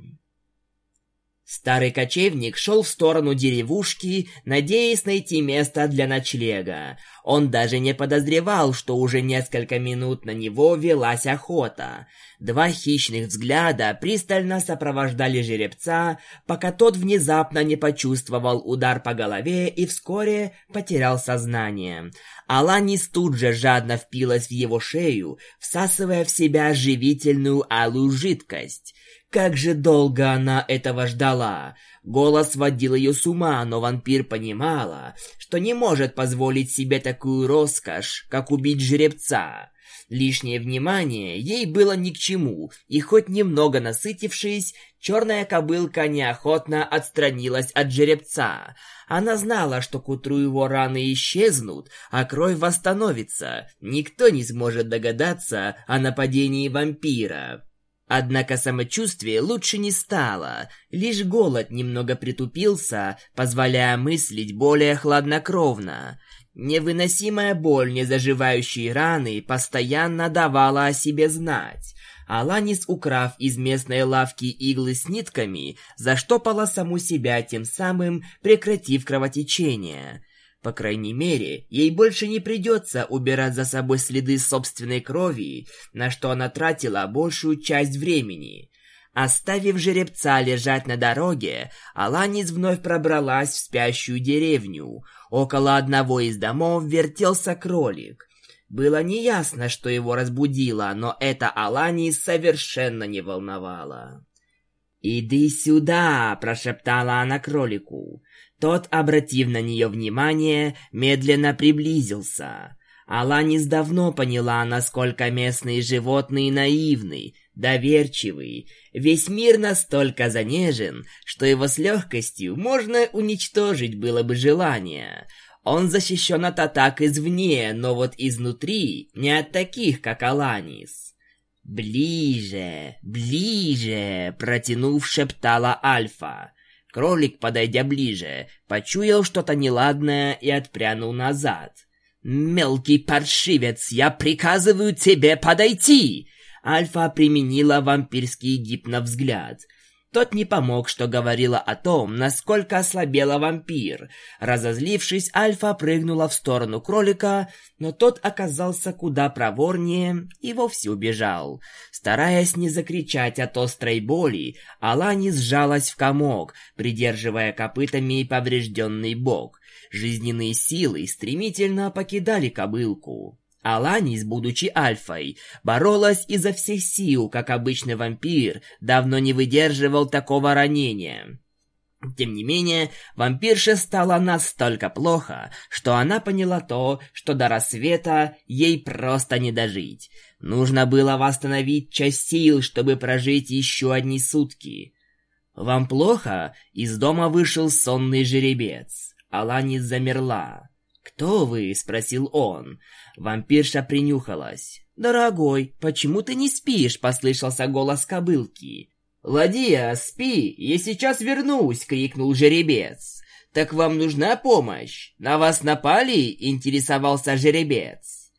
Старый кочевник шел в сторону деревушки, надеясь найти место для ночлега. Он даже не подозревал, что уже несколько минут на него велась охота. Два хищных взгляда пристально сопровождали жеребца, пока тот внезапно не почувствовал удар по голове и вскоре потерял сознание. Аланис тут же жадно впилась в его шею, всасывая в себя живительную алую жидкость. Как же долго она этого ждала. Голос водил ее с ума, но вампир понимала, что не может позволить себе такую роскошь, как убить жеребца. Лишнее внимание ей было ни к чему, и хоть немного насытившись, черная кобылка неохотно отстранилась от жеребца. Она знала, что к утру его раны исчезнут, а кровь восстановится. Никто не сможет догадаться о нападении вампира. Однако самочувствие лучше не стало, лишь голод немного притупился, позволяя мыслить более хладнокровно. Невыносимая боль незаживающей раны постоянно давала о себе знать. Аланис, украв из местной лавки иглы с нитками, заштопала саму себя, тем самым прекратив кровотечение. По крайней мере, ей больше не придется убирать за собой следы собственной крови, на что она тратила большую часть времени. Оставив жеребца лежать на дороге, Аланис вновь пробралась в спящую деревню. Около одного из домов вертелся кролик. Было неясно, что его разбудило, но это Аланис совершенно не волновало. «Иди сюда!» – прошептала она кролику. Тот, обратив на нее внимание, медленно приблизился. Аланис давно поняла, насколько местные животные наивны, доверчивы. Весь мир настолько занежен, что его с легкостью можно уничтожить было бы желание. Он защищен от атак извне, но вот изнутри не от таких, как Аланис. «Ближе, ближе!» – протянув, шептала Альфа. Кролик, подойдя ближе, почуял что-то неладное и отпрянул назад. «Мелкий паршивец, я приказываю тебе подойти!» Альфа применила вампирский гипновзгляд – тот не помог, что говорило о том, насколько ослабела вампир. Разозлившись, Альфа прыгнула в сторону кролика, но тот оказался куда проворнее и вовсе убежал. Стараясь не закричать от острой боли, Алани сжалась в комок, придерживая копытами поврежденный бок. Жизненные силы стремительно покидали кобылку. Аланис, будучи альфой, боролась изо всех сил, как обычный вампир, давно не выдерживал такого ранения. Тем не менее, вампирше стало настолько плохо, что она поняла то, что до рассвета ей просто не дожить. Нужно было восстановить часть сил, чтобы прожить еще одни сутки. «Вам плохо?» Из дома вышел сонный жеребец. Аланис замерла. «Кто вы?» — спросил он. Вампирша принюхалась. «Дорогой, почему ты не спишь?» — послышался голос кобылки. «Ладия, спи, я сейчас вернусь!» — крикнул жеребец. «Так вам нужна помощь? На вас напали?» — интересовался жеребец.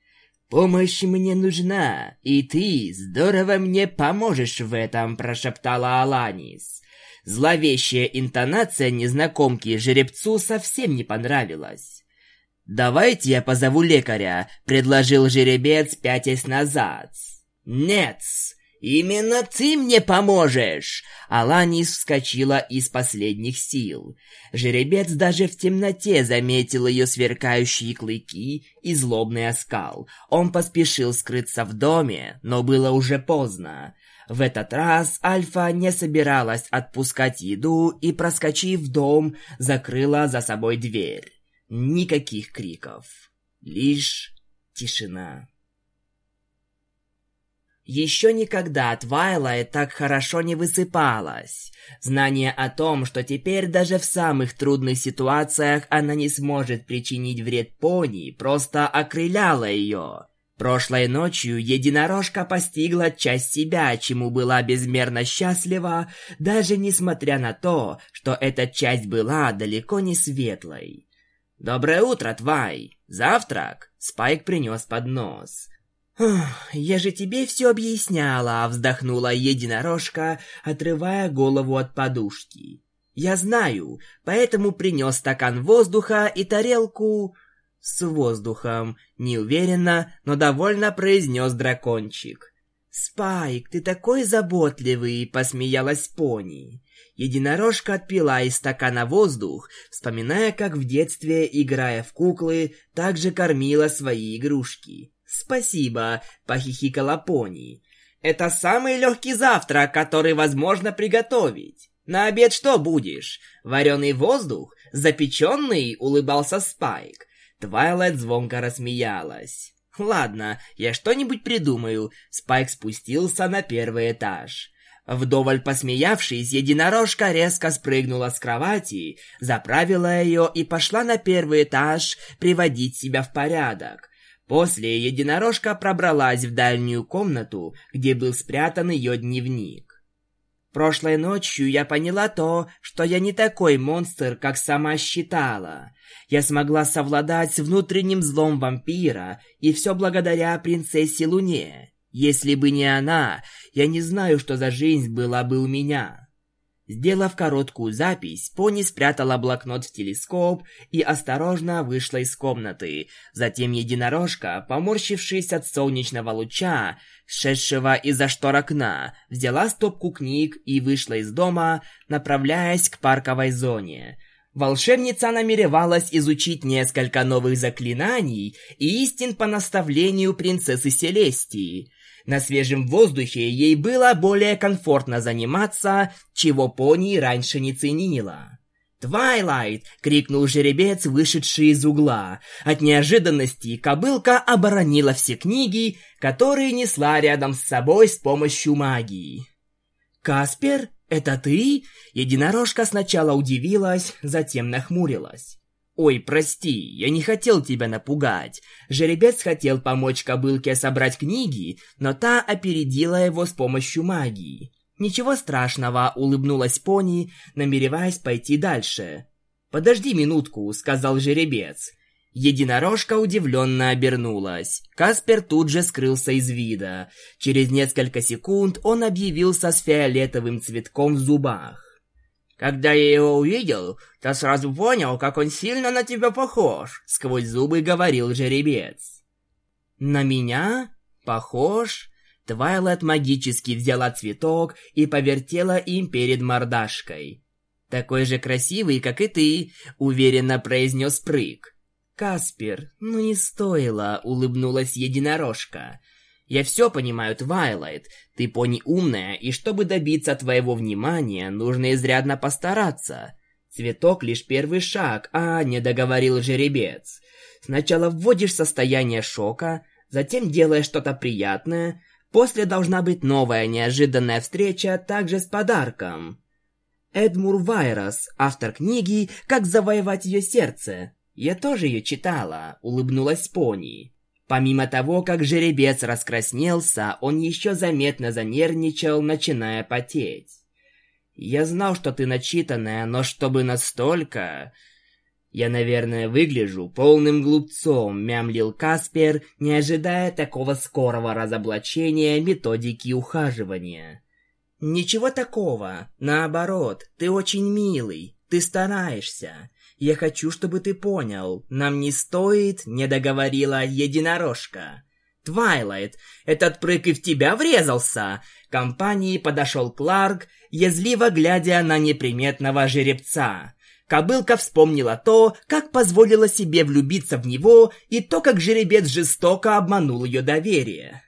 «Помощь мне нужна, и ты здорово мне поможешь в этом», — прошептала Аланис. Зловещая интонация незнакомки жеребцу совсем не понравилась. «Давайте я позову лекаря», — предложил жеребец, пятясь назад. «Нет, именно ты мне поможешь!» Аланис вскочила из последних сил. Жеребец даже в темноте заметил ее сверкающие клыки и злобный оскал. Он поспешил скрыться в доме, но было уже поздно. В этот раз Альфа не собиралась отпускать еду и, проскочив в дом, закрыла за собой дверь. Никаких криков. Лишь тишина. Еще никогда Твайлайт так хорошо не высыпалась. Знание о том, что теперь даже в самых трудных ситуациях она не сможет причинить вред пони, просто окрыляло ее. Прошлой ночью единорожка постигла часть себя, чему была безмерно счастлива, даже несмотря на то, что эта часть была далеко не светлой. «Доброе утро, Твай! Завтрак!» Спайк принес поднос. «Я же тебе все объясняла», — вздохнула единорожка, отрывая голову от подушки. «Я знаю, поэтому принес стакан воздуха и тарелку...» с воздухом, неуверенно, но довольно произнес дракончик. «Спайк, ты такой заботливый!» — посмеялась пони. Единорожка отпила из стакана воздух, вспоминая, как в детстве, играя в куклы, также кормила свои игрушки. «Спасибо!» — похихикала пони. «Это самый легкий завтрак, который возможно приготовить. На обед что будешь? Вареный воздух? Запеченный?» — улыбался Спайк. Твайлайт звонко рассмеялась. «Ладно, я что-нибудь придумаю». Спайк спустился на первый этаж. Вдоволь посмеявшись, единорожка резко спрыгнула с кровати, заправила ее и пошла на первый этаж приводить себя в порядок. После единорожка пробралась в дальнюю комнату, где был спрятан ее дневник. Прошлой ночью я поняла то, что я не такой монстр, как сама считала. Я смогла совладать с внутренним злом вампира, и все благодаря принцессе Луне. Если бы не она, я не знаю, что за жизнь была бы у меня. Сделав короткую запись, Пони спрятала блокнот в телескоп и осторожно вышла из комнаты. Затем единорожка, поморщившись от солнечного луча, шедшего из-за штор окна, взяла стопку книг и вышла из дома, направляясь к парковой зоне. Волшебница намеревалась изучить несколько новых заклинаний и истин по наставлению принцессы Селестии. На свежем воздухе ей было более комфортно заниматься, чего пони раньше не ценила. «Твайлайт!» — крикнул жеребец, вышедший из угла. От неожиданности кобылка оборонила все книги, которые несла рядом с собой с помощью магии. «Каспер?» «Это ты?» Единорожка сначала удивилась, затем нахмурилась. «Ой, прости, я не хотел тебя напугать. Жеребец хотел помочь кобылке собрать книги, но та опередила его с помощью магии. Ничего страшного», — улыбнулась пони, намереваясь пойти дальше. «Подожди минутку», — сказал жеребец. Единорожка удивленно обернулась. Каспер тут же скрылся из вида. Через несколько секунд он объявился с фиолетовым цветком в зубах. «Когда я его увидел, то сразу понял, как он сильно на тебя похож», — сквозь зубы говорил жеребец. «На меня? Похож?» Твайлет магически взяла цветок и повертела им перед мордашкой. «Такой же красивый, как и ты», — уверенно произнес Прыг. «Каспер, ну не стоило», — улыбнулась единорожка. «Я все понимаю, Твайлайт. Ты пони умная, и чтобы добиться твоего внимания, нужно изрядно постараться. Цветок лишь первый шаг, а не договорил жеребец. Сначала вводишь состояние шока, затем делаешь что-то приятное, после должна быть новая неожиданная встреча также с подарком. Эдмур Вайрос, автор книги «Как завоевать ее сердце». Я тоже ее читала, улыбнулась Пони. Помимо того, как жеребец раскраснелся, он еще заметно занервничал, начиная потеть. «Я знал, что ты начитанная, но чтобы настолько...» «Я, наверное, выгляжу полным глупцом», — мямлил Каспер, не ожидая такого скорого разоблачения методики ухаживания. «Ничего такого. Наоборот, ты очень милый, ты стараешься. Я хочу, чтобы ты понял, нам не стоит, не договорила единорожка. Твайлайт, этот прыг и в тебя врезался. К компании подошел Кларк, язливо глядя на неприметного жеребца. Кобылка вспомнила то, как позволила себе влюбиться в него, и то, как жеребец жестоко обманул ее доверие.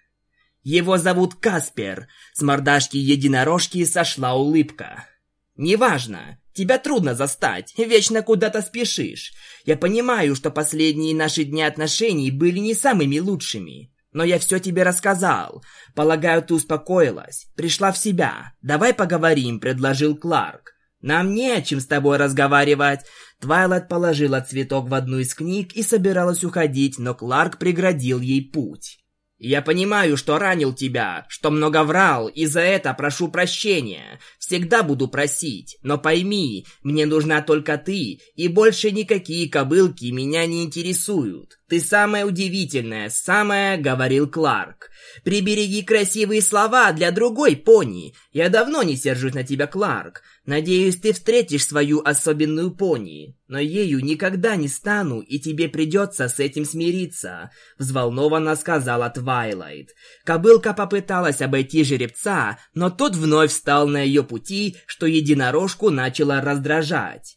Его зовут Каспер. С мордашки единорожки сошла улыбка. Неважно, тебя трудно застать, вечно куда-то спешишь. Я понимаю, что последние наши дни отношений были не самыми лучшими. Но я все тебе рассказал. Полагаю, ты успокоилась, пришла в себя. Давай поговорим, предложил Кларк. Нам не о чем с тобой разговаривать. Твайлайт положила цветок в одну из книг и собиралась уходить, но Кларк преградил ей путь. Я понимаю, что ранил тебя, что много врал, и за это прошу прощения. Всегда буду просить, но пойми, мне нужна только ты, и больше никакие кобылки меня не интересуют. Ты самая удивительная, самая, говорил Кларк. Прибереги красивые слова для другой пони. Я давно не сержусь на тебя, Кларк. Надеюсь, ты встретишь свою особенную пони, но ею никогда не стану, и тебе придется с этим смириться, взволнованно сказала Твайлайт. Кобылка попыталась обойти жеребца, но тот вновь встал на ее пути, что единорожку начало раздражать.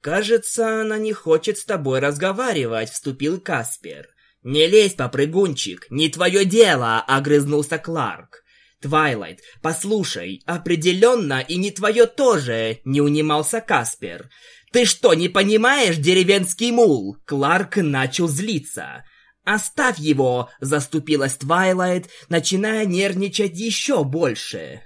«Кажется, она не хочет с тобой разговаривать», — вступил Каспер. «Не лезь, попрыгунчик, не твое дело!» — огрызнулся Кларк. «Твайлайт, послушай, определенно и не твое тоже!» — не унимался Каспер. «Ты что, не понимаешь, деревенский мул?» Кларк начал злиться. «Оставь его!» — заступилась Твайлайт, начиная нервничать еще больше.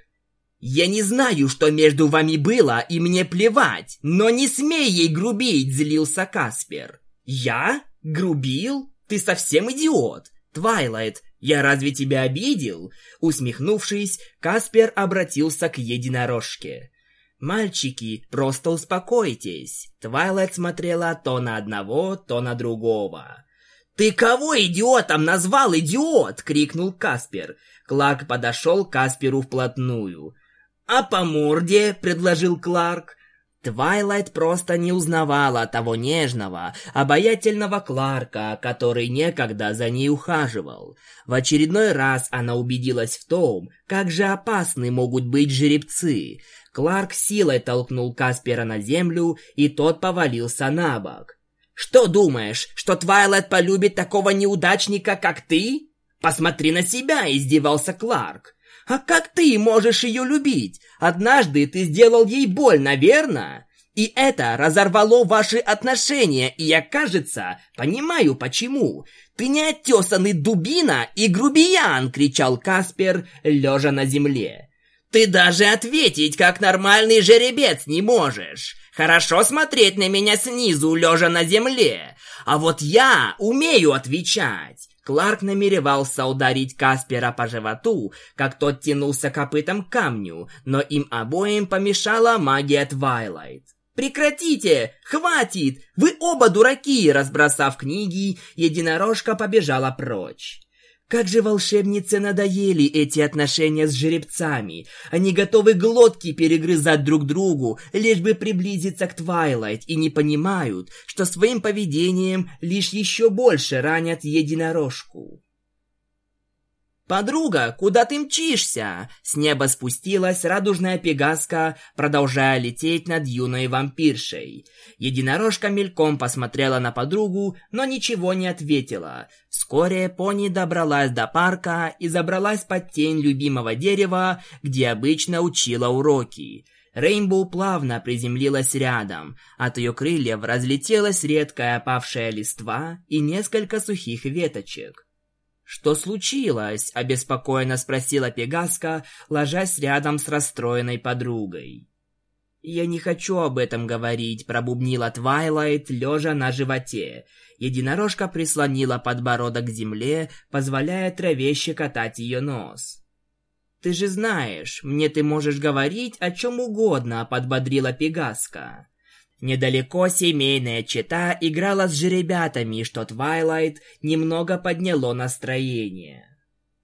«Я не знаю, что между вами было, и мне плевать, но не смей ей грубить!» — злился Каспер. «Я? Грубил?» Ты совсем идиот! Твайлайт, я разве тебя обидел?» Усмехнувшись, Каспер обратился к единорожке. «Мальчики, просто успокойтесь!» Твайлайт смотрела то на одного, то на другого. «Ты кого идиотом назвал, идиот?» — крикнул Каспер. Кларк подошел к Касперу вплотную. «А по морде?» — предложил Кларк. Твайлайт просто не узнавала того нежного, обаятельного Кларка, который некогда за ней ухаживал. В очередной раз она убедилась в том, как же опасны могут быть жеребцы. Кларк силой толкнул Каспера на землю, и тот повалился на бок. «Что думаешь, что Твайлайт полюбит такого неудачника, как ты?» «Посмотри на себя!» – издевался Кларк. А как ты можешь ее любить? Однажды ты сделал ей больно, верно? И это разорвало ваши отношения, и я, кажется, понимаю почему. Ты не оттесанный дубина и грубиян, кричал Каспер, лежа на земле. Ты даже ответить, как нормальный жеребец, не можешь. Хорошо смотреть на меня снизу, лежа на земле. А вот я умею отвечать. Кларк намеревался ударить Каспера по животу, как тот тянулся копытом к камню, но им обоим помешала магия Твайлайт. «Прекратите! Хватит! Вы оба дураки!» Разбросав книги, единорожка побежала прочь. Как же волшебнице надоели эти отношения с жеребцами. Они готовы глотки перегрызать друг другу, лишь бы приблизиться к Твайлайт, и не понимают, что своим поведением лишь еще больше ранят единорожку. «Подруга, куда ты мчишься?» С неба спустилась радужная пегаска, продолжая лететь над юной вампиршей. Единорожка мельком посмотрела на подругу, но ничего не ответила. Вскоре пони добралась до парка и забралась под тень любимого дерева, где обычно учила уроки. Рейнбоу плавно приземлилась рядом. От ее крыльев разлетелась редкая опавшая листва и несколько сухих веточек. «Что случилось?» – обеспокоенно спросила Пегаска, ложась рядом с расстроенной подругой. «Я не хочу об этом говорить», – пробубнила Твайлайт, лежа на животе. Единорожка прислонила подбородок к земле, позволяя траве щекотать ее нос. «Ты же знаешь, мне ты можешь говорить о чем угодно», — подбодрила Пегаска. Недалеко семейная чета играла с жеребятами, что Твайлайт немного подняло настроение.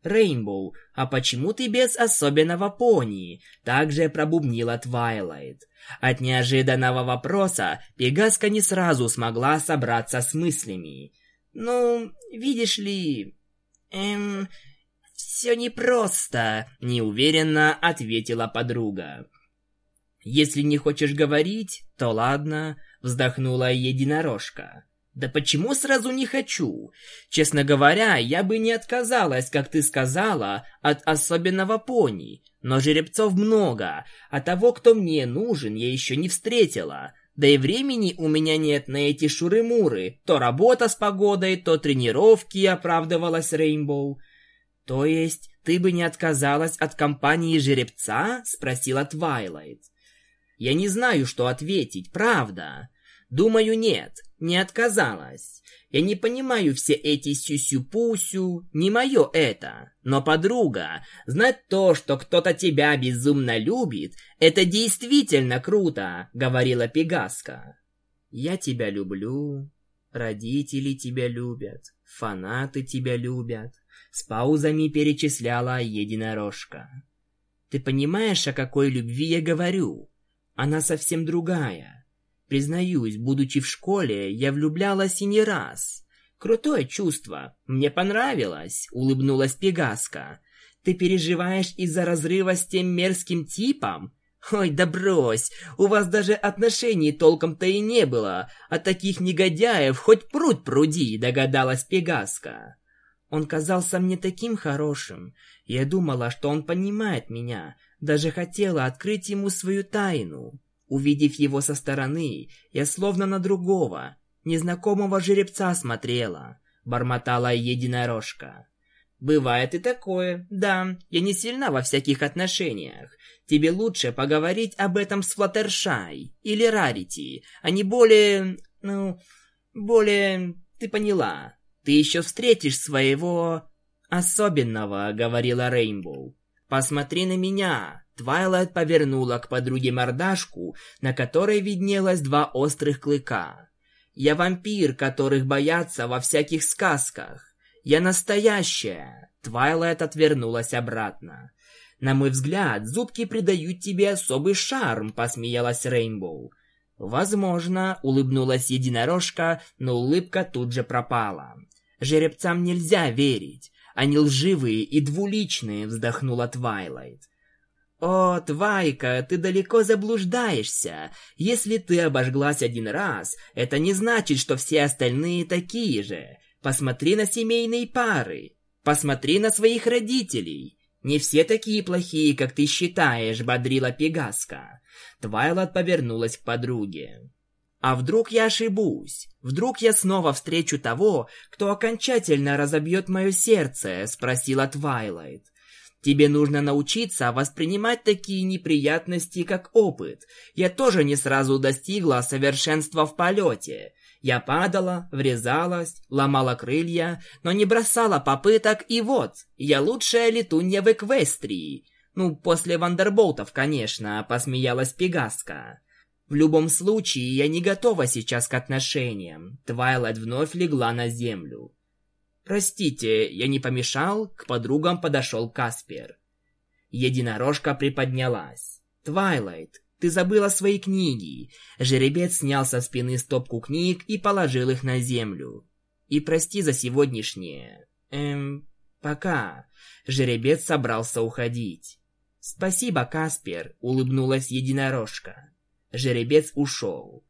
«Рейнбоу, а почему ты без особенного пони?» Также пробубнила Твайлайт. От неожиданного вопроса Пегаска не сразу смогла собраться с мыслями. «Ну, видишь ли... Эм, «Все непросто», — неуверенно ответила подруга. «Если не хочешь говорить, то ладно», — вздохнула единорожка. «Да почему сразу не хочу? Честно говоря, я бы не отказалась, как ты сказала, от особенного пони. Но жеребцов много, а того, кто мне нужен, я еще не встретила. Да и времени у меня нет на эти шуры-муры. То работа с погодой, то тренировки, оправдывалась Рейнбоу. «То есть ты бы не отказалась от компании жеребца?» — спросила Твайлайт. «Я не знаю, что ответить, правда. Думаю, нет, не отказалась. Я не понимаю все эти сюсю-пусю, не мое это. Но, подруга, знать то, что кто-то тебя безумно любит, это действительно круто», — говорила Пегаска. «Я тебя люблю, родители тебя любят, фанаты тебя любят, с паузами перечисляла единорожка. Ты понимаешь, о какой любви я говорю? Она совсем другая. Признаюсь, будучи в школе, я влюблялась и не раз. Крутое чувство. Мне понравилось, улыбнулась Пегаска. Ты переживаешь из-за разрыва с тем мерзким типом? Ой, да брось, у вас даже отношений толком-то и не было, а таких негодяев хоть пруд пруди, догадалась Пегаска. Он казался мне таким хорошим. Я думала, что он понимает меня, даже хотела открыть ему свою тайну. Увидев его со стороны, я словно на другого, незнакомого жеребца смотрела, бормотала единорожка. Бывает и такое. Да, я не сильна во всяких отношениях. Тебе лучше поговорить об этом с Флаттершай или Рарити, а не более, ну, более, ты поняла. Ты еще встретишь своего... особенного», — говорила Рейнбоу. «Посмотри на меня!» Твайлайт повернула к подруге мордашку, на которой виднелось два острых клыка. «Я вампир, которых боятся во всяких сказках. Я настоящая!» Твайлайт отвернулась обратно. «На мой взгляд, зубки придают тебе особый шарм», — посмеялась Рейнбоу. «Возможно», — улыбнулась единорожка, но улыбка тут же пропала. Жеребцам нельзя верить. Они лживые и двуличные, вздохнула Твайлайт. «О, Твайка, ты далеко заблуждаешься. Если ты обожглась один раз, это не значит, что все остальные такие же. Посмотри на семейные пары. Посмотри на своих родителей. Не все такие плохие, как ты считаешь», — бодрила Пегаска. Твайлайт повернулась к подруге. А вдруг я ошибусь? Вдруг я снова встречу того, кто окончательно разобьет мое сердце?» — спросила Твайлайт. «Тебе нужно научиться воспринимать такие неприятности, как опыт. Я тоже не сразу достигла совершенства в полете. Я падала, врезалась, ломала крылья, но не бросала попыток, и вот, я лучшая летунья в Эквестрии. Ну, после Вандерболтов, конечно», — посмеялась Пегаска. В любом случае, я не готова сейчас к отношениям. Твайлайт вновь легла на землю. Простите, я не помешал? К подругам подошел Каспер. Единорожка приподнялась. Твайлайт, ты забыла свои книги. Жеребец снял со спины стопку книг и положил их на землю. И прости за сегодняшнее. Эм, пока. Жеребец собрался уходить. Спасибо, Каспер, улыбнулась единорожка. Жеребец ушел.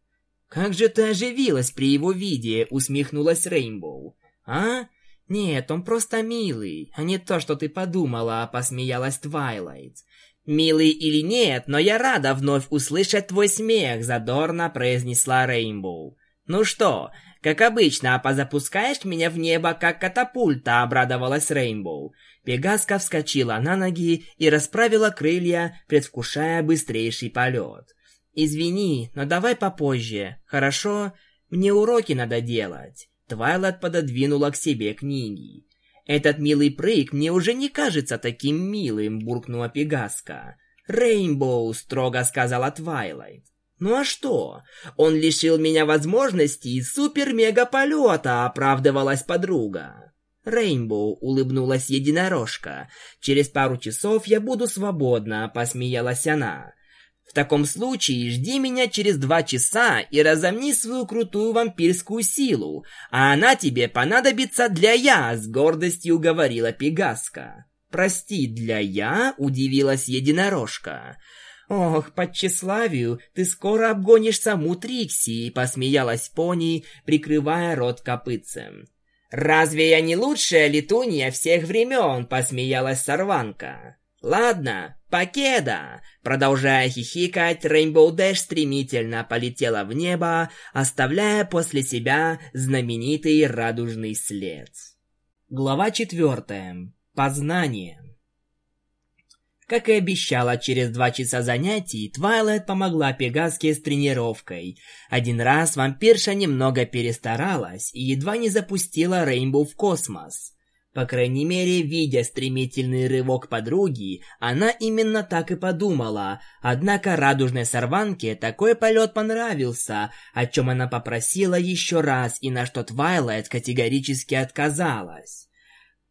«Как же ты оживилась при его виде!» — усмехнулась Рейнбоу. «А? Нет, он просто милый, а не то, что ты подумала», — посмеялась Твайлайт. «Милый или нет, но я рада вновь услышать твой смех», — задорно произнесла Рейнбоу. «Ну что, как обычно, позапускаешь меня в небо, как катапульта», — обрадовалась Рейнбоу. Пегаска вскочила на ноги и расправила крылья, предвкушая быстрейший полет. «Извини, но давай попозже, хорошо? Мне уроки надо делать». Твайлайт пододвинула к себе книги. «Этот милый прыг мне уже не кажется таким милым», — буркнула Пегаска. «Рейнбоу», — строго сказала Твайлайт. «Ну а что? Он лишил меня возможности супер-мега-полета», — оправдывалась подруга. Рейнбоу улыбнулась единорожка. «Через пару часов я буду свободна», — посмеялась она. В таком случае жди меня через два часа и разомни свою крутую вампирскую силу, а она тебе понадобится для я, с гордостью говорила Пегаска. Прости, для я? удивилась единорожка. Ох, по тщеславию, ты скоро обгонишь саму Трикси, посмеялась пони, прикрывая рот копытцем. «Разве я не лучшая летунья всех времен?» – посмеялась сорванка. «Ладно, покеда!» Продолжая хихикать, Рейнбоу Дэш стремительно полетела в небо, оставляя после себя знаменитый радужный след. Глава четвертая. Познание. Как и обещала, через два часа занятий Твайлайт помогла Пегаске с тренировкой. Один раз вампирша немного перестаралась и едва не запустила Рейнбоу в космос. По крайней мере, видя стремительный рывок подруги, она именно так и подумала. Однако радужной сорванке такой полет понравился, о чем она попросила еще раз и на что Твайлайт категорически отказалась.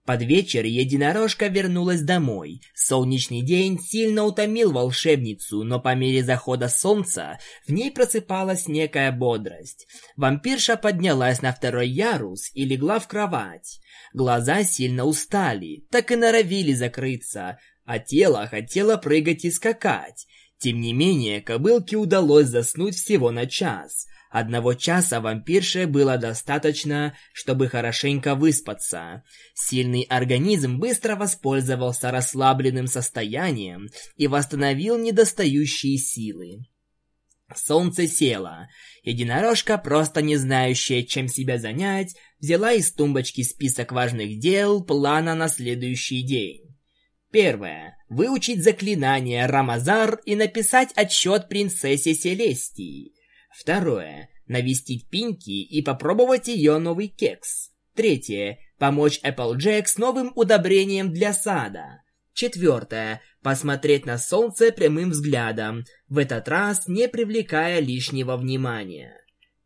Под вечер единорожка вернулась домой. Солнечный день сильно утомил волшебницу, но по мере захода солнца в ней просыпалась некая бодрость. Вампирша поднялась на второй ярус и легла в кровать. Глаза сильно устали, так и норовили закрыться, а тело хотело прыгать и скакать. Тем не менее, кобылке удалось заснуть всего на час. Одного часа вампирше было достаточно, чтобы хорошенько выспаться. Сильный организм быстро воспользовался расслабленным состоянием и восстановил недостающие силы. Солнце село. Единорожка, просто не знающая, чем себя занять, взяла из тумбочки список важных дел плана на следующий день. Первое. Выучить заклинание Рамазар и написать отчет принцессе Селестии. Второе. Навестить Пинки и попробовать ее новый кекс. Третье. Помочь Эпплджек с новым удобрением для сада. Четвертое. Посмотреть на солнце прямым взглядом, в этот раз не привлекая лишнего внимания.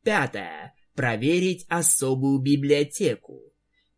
Пятое. Проверить особую библиотеку.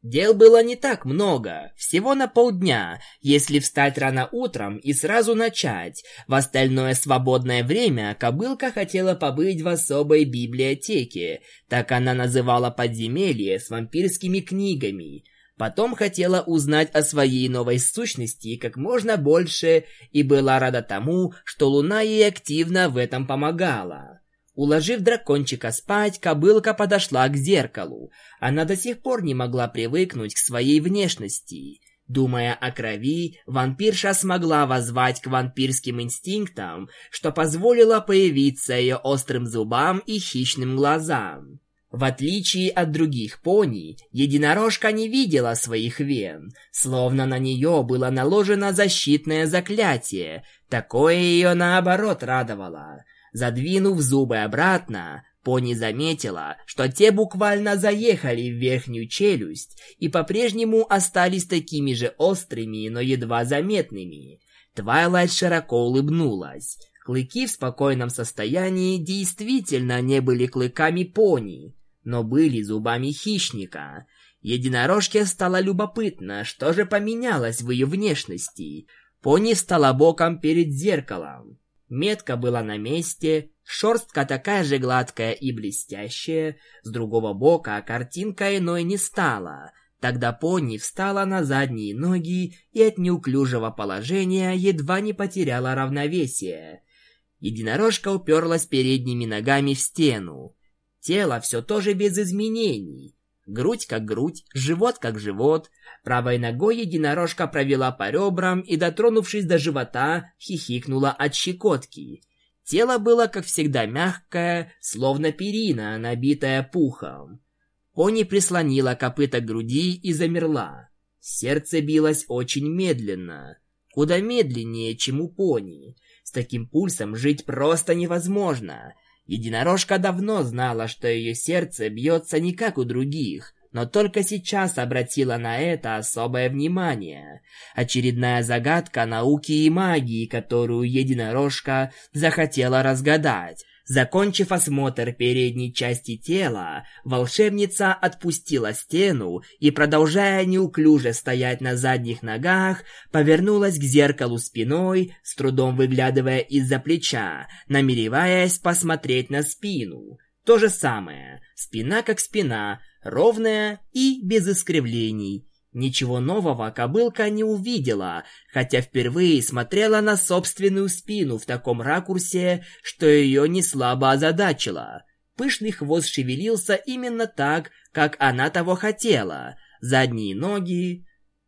Дел было не так много, всего на полдня, если встать рано утром и сразу начать. В остальное свободное время кобылка хотела побыть в особой библиотеке, так она называла подземелье с вампирскими книгами. Потом хотела узнать о своей новой сущности как можно больше и была рада тому, что Луна ей активно в этом помогала. Уложив дракончика спать, кобылка подошла к зеркалу. Она до сих пор не могла привыкнуть к своей внешности. Думая о крови, вампирша смогла воззвать к вампирским инстинктам, что позволило появиться ее острым зубам и хищным глазам. В отличие от других пони, единорожка не видела своих вен, словно на нее было наложено защитное заклятие. Такое ее наоборот радовало. Задвинув зубы обратно, Пони заметила, что те буквально заехали в верхнюю челюсть и по-прежнему остались такими же острыми, но едва заметными. Твайлайт широко улыбнулась. Клыки в спокойном состоянии действительно не были клыками пони, но были зубами хищника. Единорожке стало любопытно, что же поменялось в ее внешности. Пони встала боком перед зеркалом. Метка была на месте, шерстка такая же гладкая и блестящая, с другого бока картинка иной не стала. Тогда пони встала на задние ноги и от неуклюжего положения едва не потеряла равновесие. Единорожка уперлась передними ногами в стену. Тело все тоже без изменений. Грудь как грудь, живот как живот. Правой ногой единорожка провела по ребрам и, дотронувшись до живота, хихикнула от щекотки. Тело было, как всегда, мягкое, словно перина, набитая пухом. Пони прислонила копыта к груди и замерла. Сердце билось очень медленно. Куда медленнее, чем у пони. С таким пульсом жить просто невозможно. Единорожка давно знала, что ее сердце бьется не как у других, но только сейчас обратила на это особое внимание. Очередная загадка науки и магии, которую единорожка захотела разгадать. Закончив осмотр передней части тела, волшебница отпустила стену и, продолжая неуклюже стоять на задних ногах, повернулась к зеркалу спиной, с трудом выглядывая из-за плеча, намереваясь посмотреть на спину. То же самое, спина как спина, ровная и без искривлений. Ничего нового кобылка не увидела, хотя впервые смотрела на собственную спину в таком ракурсе, что ее не слабо озадачило. Пышный хвост шевелился именно так, как она того хотела. Задние ноги...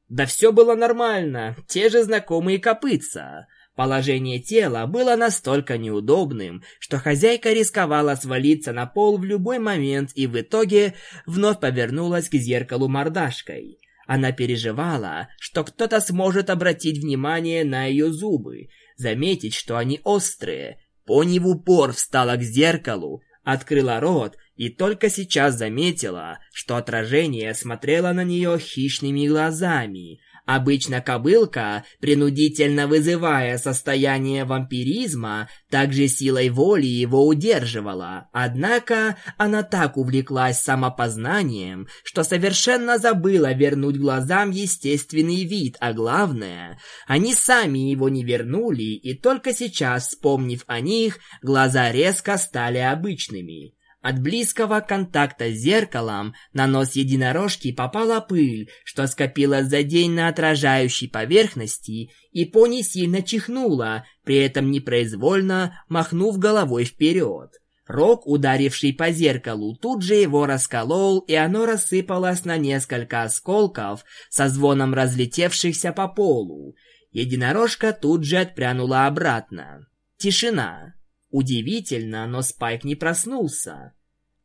Да все было нормально, те же знакомые копытца. Положение тела было настолько неудобным, что хозяйка рисковала свалиться на пол в любой момент и в итоге вновь повернулась к зеркалу мордашкой. Она переживала, что кто-то сможет обратить внимание на ее зубы, заметить, что они острые. Пони в упор встала к зеркалу, открыла рот и только сейчас заметила, что отражение смотрело на нее хищными глазами. Обычно кобылка, принудительно вызывая состояние вампиризма, также силой воли его удерживала. Однако она так увлеклась самопознанием, что совершенно забыла вернуть глазам естественный вид, а главное, они сами его не вернули, и только сейчас, вспомнив о них, глаза резко стали обычными. От близкого контакта с зеркалом на нос единорожки попала пыль, что скопилась за день на отражающей поверхности, и пони сильно чихнула, при этом непроизвольно махнув головой вперед. Рог, ударивший по зеркалу, тут же его расколол, и оно рассыпалось на несколько осколков, со звоном разлетевшихся по полу. Единорожка тут же отпрянула обратно. Тишина. Удивительно, но Спайк не проснулся.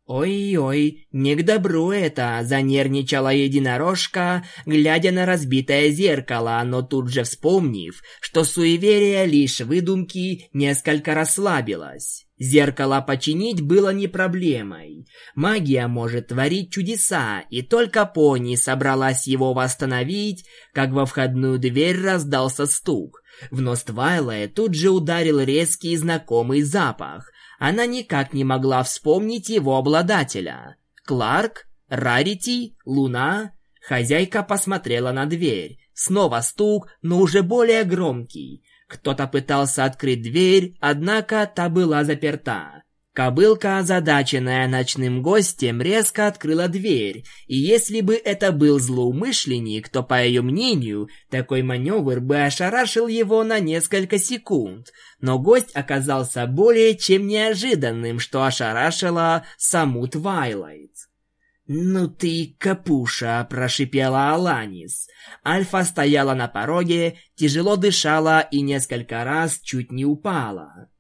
«Ой-ой, не к добру это!» – занервничала единорожка, глядя на разбитое зеркало, но тут же вспомнив, что суеверие лишь выдумки, несколько расслабилась. Зеркало починить было не проблемой. Магия может творить чудеса, и только пони собралась его восстановить, как во входную дверь раздался стук. В нос Твайлая тут же ударил резкий знакомый запах. Она никак не могла вспомнить его обладателя. Кларк? Рарити? Луна? Хозяйка посмотрела на дверь. Снова стук, но уже более громкий. Кто-то пытался открыть дверь, однако та была заперта. Кобылка, озадаченная ночным гостем, резко открыла дверь, и если бы это был злоумышленник, то, по ее мнению, такой маневр бы ошарашил его на несколько секунд. Но гость оказался более чем неожиданным, что ошарашило саму Твайлайт. «Ну ты, капуша!» – прошипела Аланис. Альфа стояла на пороге, тяжело дышала и несколько раз чуть не упала.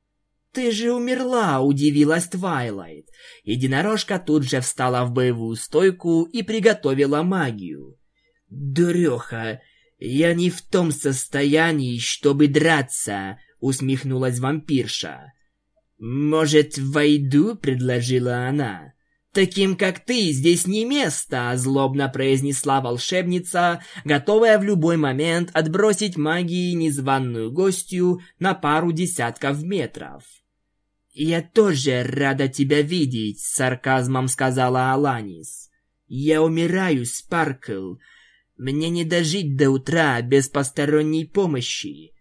«Ты же умерла!» – удивилась Твайлайт. Единорожка тут же встала в боевую стойку и приготовила магию. «Дуреха, я не в том состоянии, чтобы драться!» – усмехнулась вампирша. «Может, войду?» – предложила она. «Таким, как ты, здесь не место», — злобно произнесла волшебница, готовая в любой момент отбросить магией незваную гостью на пару десятков метров. «Я тоже рада тебя видеть», — сарказмом сказала Аланис. «Я умираю, Спаркл. Мне не дожить до утра без посторонней помощи.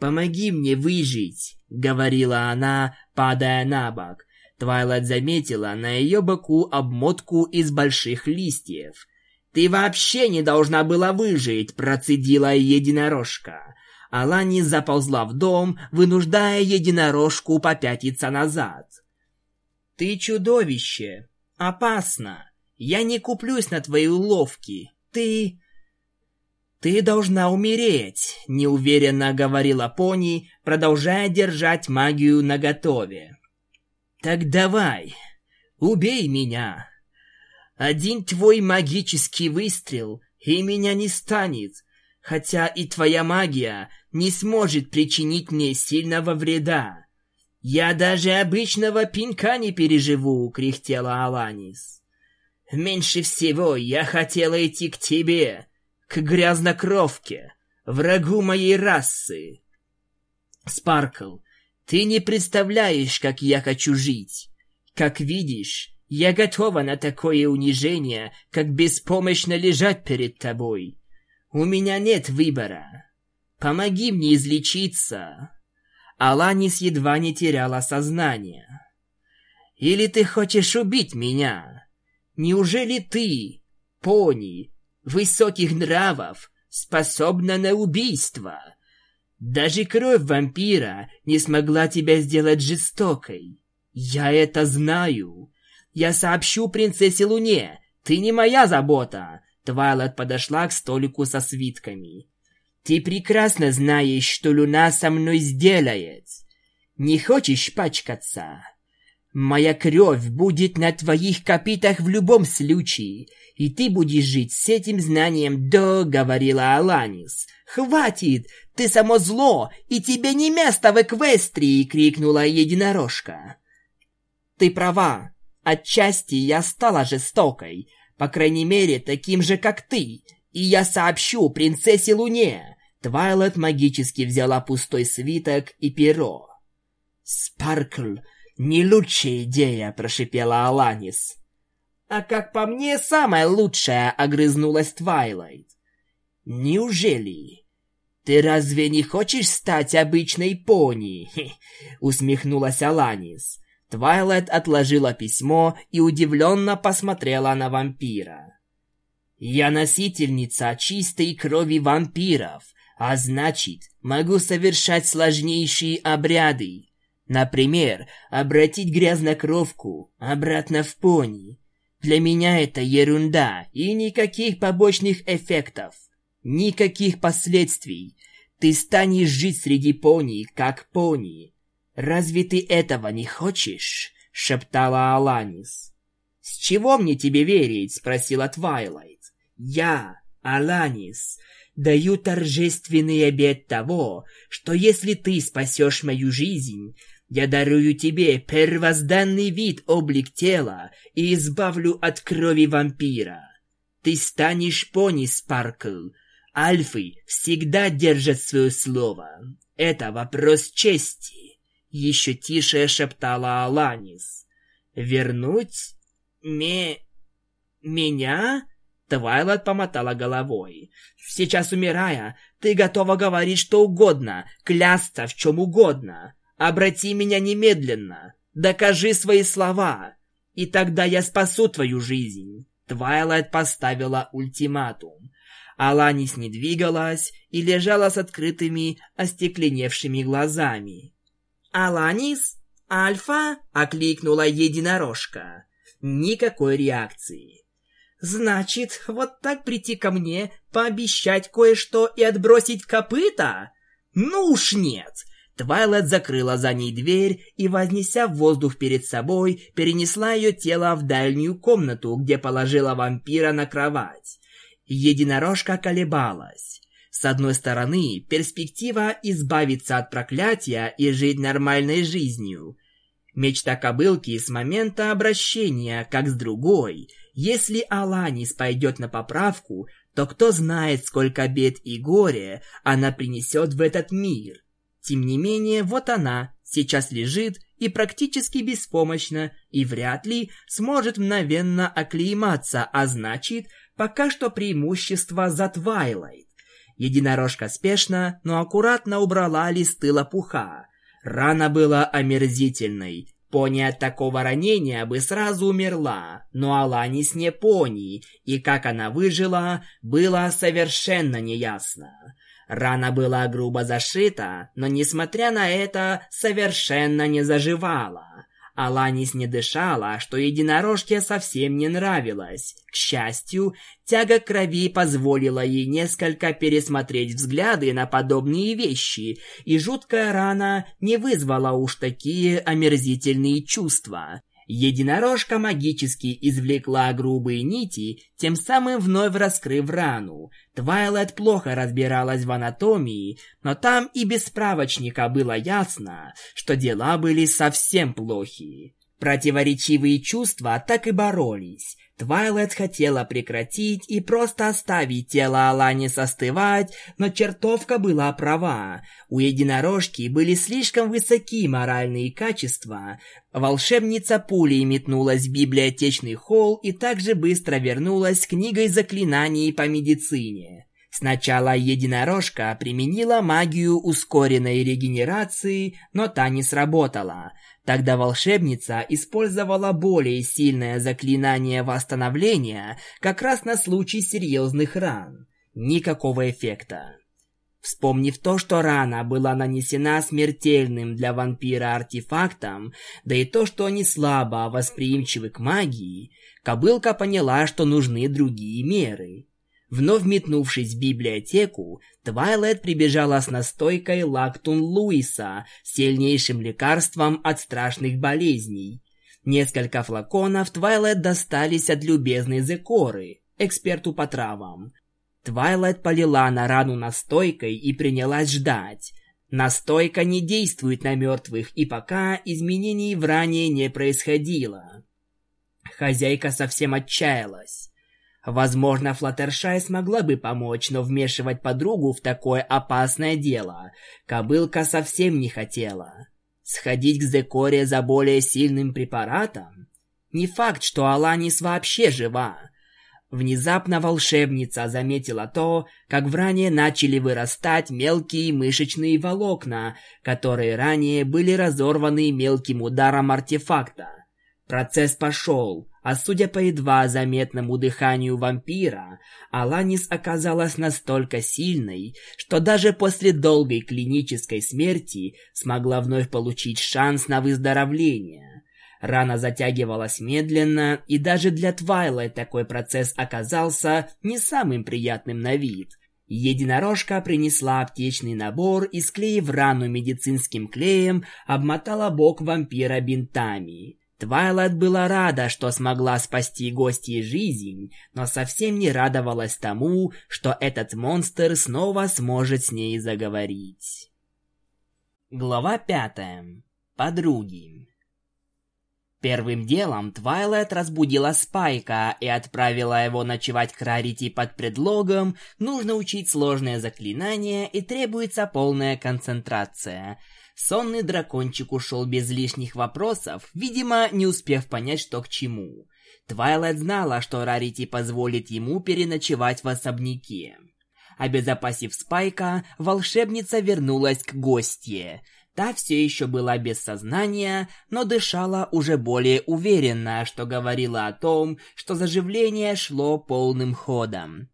Помоги мне выжить», — говорила она, падая на бок. Твайлайт заметила на ее боку обмотку из больших листьев. «Ты вообще не должна была выжить», — процедила единорожка. Алани заползла в дом, вынуждая единорожку попятиться назад. «Ты чудовище! Опасно!» Я не куплюсь на твои уловки. Ты... «Ты должна умереть», — неуверенно говорила Пони, продолжая держать магию наготове. «Так давай, убей меня. Один твой магический выстрел, и меня не станет, хотя и твоя магия не сможет причинить мне сильного вреда. Я даже обычного пинка не переживу», — кряхтела Аланис. «Меньше всего я хотела идти к тебе» к грязнокровке, врагу моей расы. Спаркл, ты не представляешь, как я хочу жить. Как видишь, я готова на такое унижение, как беспомощно лежать перед тобой. У меня нет выбора. Помоги мне излечиться. Аланис едва не теряла сознание. Или ты хочешь убить меня? Неужели ты, пони, высоких нравов способна на убийство. Даже кровь вампира не смогла тебя сделать жестокой. Я это знаю. Я сообщу принцессе Луне. Ты не моя забота. Твайлет подошла к столику со свитками. Ты прекрасно знаешь, что Луна со мной сделает. Не хочешь пачкаться? Моя кровь будет на твоих копытах в любом случае, и ты будешь жить с этим знанием до, говорила Аланис. Хватит, ты само зло, и тебе не место в Эквестрии, крикнула единорожка. Ты права, отчасти я стала жестокой, по крайней мере, таким же, как ты, и я сообщу принцессе Луне. Твайлет магически взяла пустой свиток и перо. Спаркл, «Не лучшая идея», — прошипела Аланис. «А как по мне, самая лучшая», — огрызнулась Твайлайт. «Неужели? Ты разве не хочешь стать обычной пони?» — усмехнулась Аланис. Твайлайт отложила письмо и удивленно посмотрела на вампира. «Я носительница чистой крови вампиров, а значит, могу совершать сложнейшие обряды. Например, обратить грязнокровку обратно в пони. Для меня это ерунда и никаких побочных эффектов. Никаких последствий. Ты станешь жить среди пони, как пони. Разве ты этого не хочешь? шептала Аланис. С чего мне тебе верить? спросила Твайлайт. Я, Аланис, даю торжественный обет того, что если ты спасешь мою жизнь, я дарую тебе первозданный вид облик тела и избавлю от крови вампира. Ты станешь пони, Спаркл. Альфы всегда держат свое слово. Это вопрос чести. Еще тише шептала Аланис. Вернуть? Ме... Меня? Твайлот помотала головой. Сейчас умирая, ты готова говорить что угодно, клясться в чем угодно. Обрати меня немедленно. Докажи свои слова. И тогда я спасу твою жизнь. Твайлайт поставила ультиматум. Аланис не двигалась и лежала с открытыми, остекленевшими глазами. «Аланис? Альфа?» — окликнула единорожка. Никакой реакции. «Значит, вот так прийти ко мне, пообещать кое-что и отбросить копыта? Ну уж нет! Твайлет закрыла за ней дверь и, вознеся воздух перед собой, перенесла ее тело в дальнюю комнату, где положила вампира на кровать. Единорожка колебалась. С одной стороны, перспектива избавиться от проклятия и жить нормальной жизнью. Мечта кобылки с момента обращения, как с другой. Если Аланис пойдет на поправку, то кто знает, сколько бед и горя она принесет в этот мир. Тем не менее, вот она сейчас лежит и практически беспомощна, и вряд ли сможет мгновенно оклейматься, а значит, пока что преимущество за Твайлайт. Единорожка спешно, но аккуратно убрала листы лопуха. Рана была омерзительной. Пони от такого ранения бы сразу умерла, но Аланис не пони, и как она выжила, было совершенно неясно. Рана была грубо зашита, но, несмотря на это, совершенно не заживала. Аланис не дышала, что единорожке совсем не нравилось. К счастью, тяга крови позволила ей несколько пересмотреть взгляды на подобные вещи, и жуткая рана не вызвала уж такие омерзительные чувства. Единорожка магически извлекла грубые нити, тем самым вновь раскрыв рану. Твайлет плохо разбиралась в анатомии, но там и без справочника было ясно, что дела были совсем плохи. Противоречивые чувства так и боролись. Твайлет хотела прекратить и просто оставить тело Алани состывать, но чертовка была права. У единорожки были слишком высокие моральные качества. Волшебница пулей метнулась в библиотечный холл и также быстро вернулась с книгой заклинаний по медицине. Сначала единорожка применила магию ускоренной регенерации, но та не сработала – Тогда волшебница использовала более сильное заклинание восстановления как раз на случай серьезных ран. Никакого эффекта. Вспомнив то, что рана была нанесена смертельным для вампира артефактом, да и то, что они слабо восприимчивы к магии, кобылка поняла, что нужны другие меры. Вновь метнувшись в библиотеку, Твайлет прибежала с настойкой Лактун Луиса, сильнейшим лекарством от страшных болезней. Несколько флаконов Твайлет достались от любезной Зекоры, эксперту по травам. Твайлет полила на рану настойкой и принялась ждать. Настойка не действует на мертвых, и пока изменений в ране не происходило. Хозяйка совсем отчаялась. Возможно, Флаттершай смогла бы помочь, но вмешивать подругу в такое опасное дело кобылка совсем не хотела. Сходить к Зекоре за более сильным препаратом? Не факт, что Аланис вообще жива. Внезапно волшебница заметила то, как в ране начали вырастать мелкие мышечные волокна, которые ранее были разорваны мелким ударом артефакта. Процесс пошел, а судя по едва заметному дыханию вампира, Аланис оказалась настолько сильной, что даже после долгой клинической смерти смогла вновь получить шанс на выздоровление. Рана затягивалась медленно, и даже для Твайлайт такой процесс оказался не самым приятным на вид. Единорожка принесла аптечный набор и, склеив рану медицинским клеем, обмотала бок вампира бинтами. Твайлайт была рада, что смогла спасти гостье жизнь, но совсем не радовалась тому, что этот монстр снова сможет с ней заговорить. Глава пятая. Подруги. Первым делом Твайлайт разбудила Спайка и отправила его ночевать к Рарити под предлогом «нужно учить сложное заклинание и требуется полная концентрация», Сонный дракончик ушел без лишних вопросов, видимо, не успев понять, что к чему. Твайлайт знала, что Рарити позволит ему переночевать в особняке. Обезопасив Спайка, волшебница вернулась к гостье. Та все еще была без сознания, но дышала уже более уверенно, что говорила о том, что заживление шло полным ходом.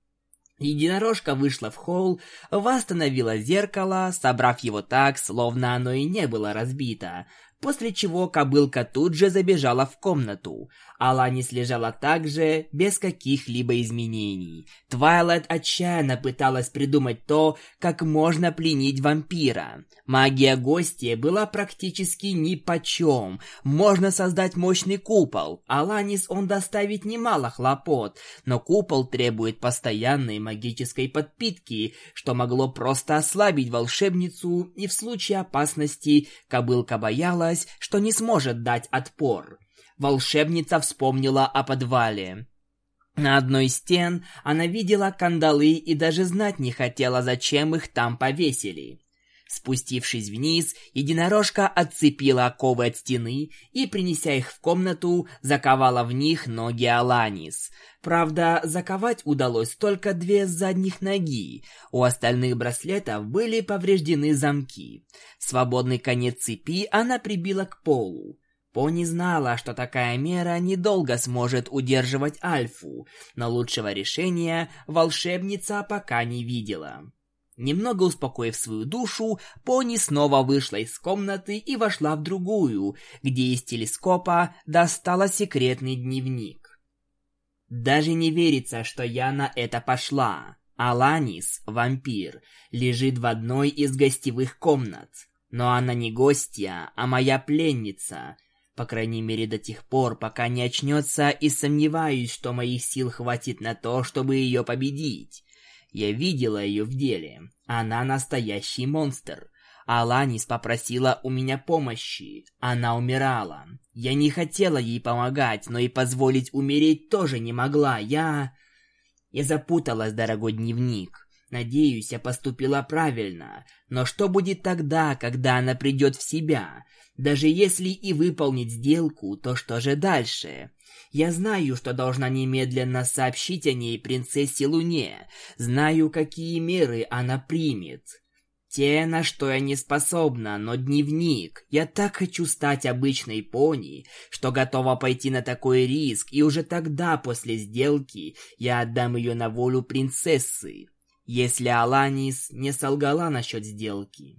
Единорожка вышла в холл, восстановила зеркало, собрав его так, словно оно и не было разбито, после чего кобылка тут же забежала в комнату. Аланис лежала также, без каких-либо изменений. Твайлайт отчаянно пыталась придумать то, как можно пленить вампира. Магия гостя была практически нипочем. Можно создать мощный купол. Аланис он доставит немало хлопот, но купол требует постоянной магической подпитки, что могло просто ослабить волшебницу, и в случае опасности кобылка боялась, что не сможет дать отпор волшебница вспомнила о подвале. На одной из стен она видела кандалы и даже знать не хотела, зачем их там повесили. Спустившись вниз, единорожка отцепила оковы от стены и, принеся их в комнату, заковала в них ноги Аланис. Правда, заковать удалось только две задних ноги. У остальных браслетов были повреждены замки. Свободный конец цепи она прибила к полу. Пони знала, что такая мера недолго сможет удерживать Альфу, но лучшего решения волшебница пока не видела. Немного успокоив свою душу, Пони снова вышла из комнаты и вошла в другую, где из телескопа достала секретный дневник. Даже не верится, что я на это пошла. Аланис, вампир, лежит в одной из гостевых комнат. Но она не гостья, а моя пленница. По крайней мере, до тех пор, пока не очнется, и сомневаюсь, что моих сил хватит на то, чтобы ее победить. Я видела ее в деле. Она настоящий монстр. Аланис попросила у меня помощи. Она умирала. Я не хотела ей помогать, но и позволить умереть тоже не могла. Я... Я запуталась, дорогой дневник. Надеюсь, я поступила правильно. Но что будет тогда, когда она придет в себя? Даже если и выполнить сделку, то что же дальше? Я знаю, что должна немедленно сообщить о ней принцессе Луне. Знаю, какие меры она примет. Те, на что я не способна, но дневник. Я так хочу стать обычной пони, что готова пойти на такой риск, и уже тогда, после сделки, я отдам ее на волю принцессы. Если Аланис не солгала насчет сделки.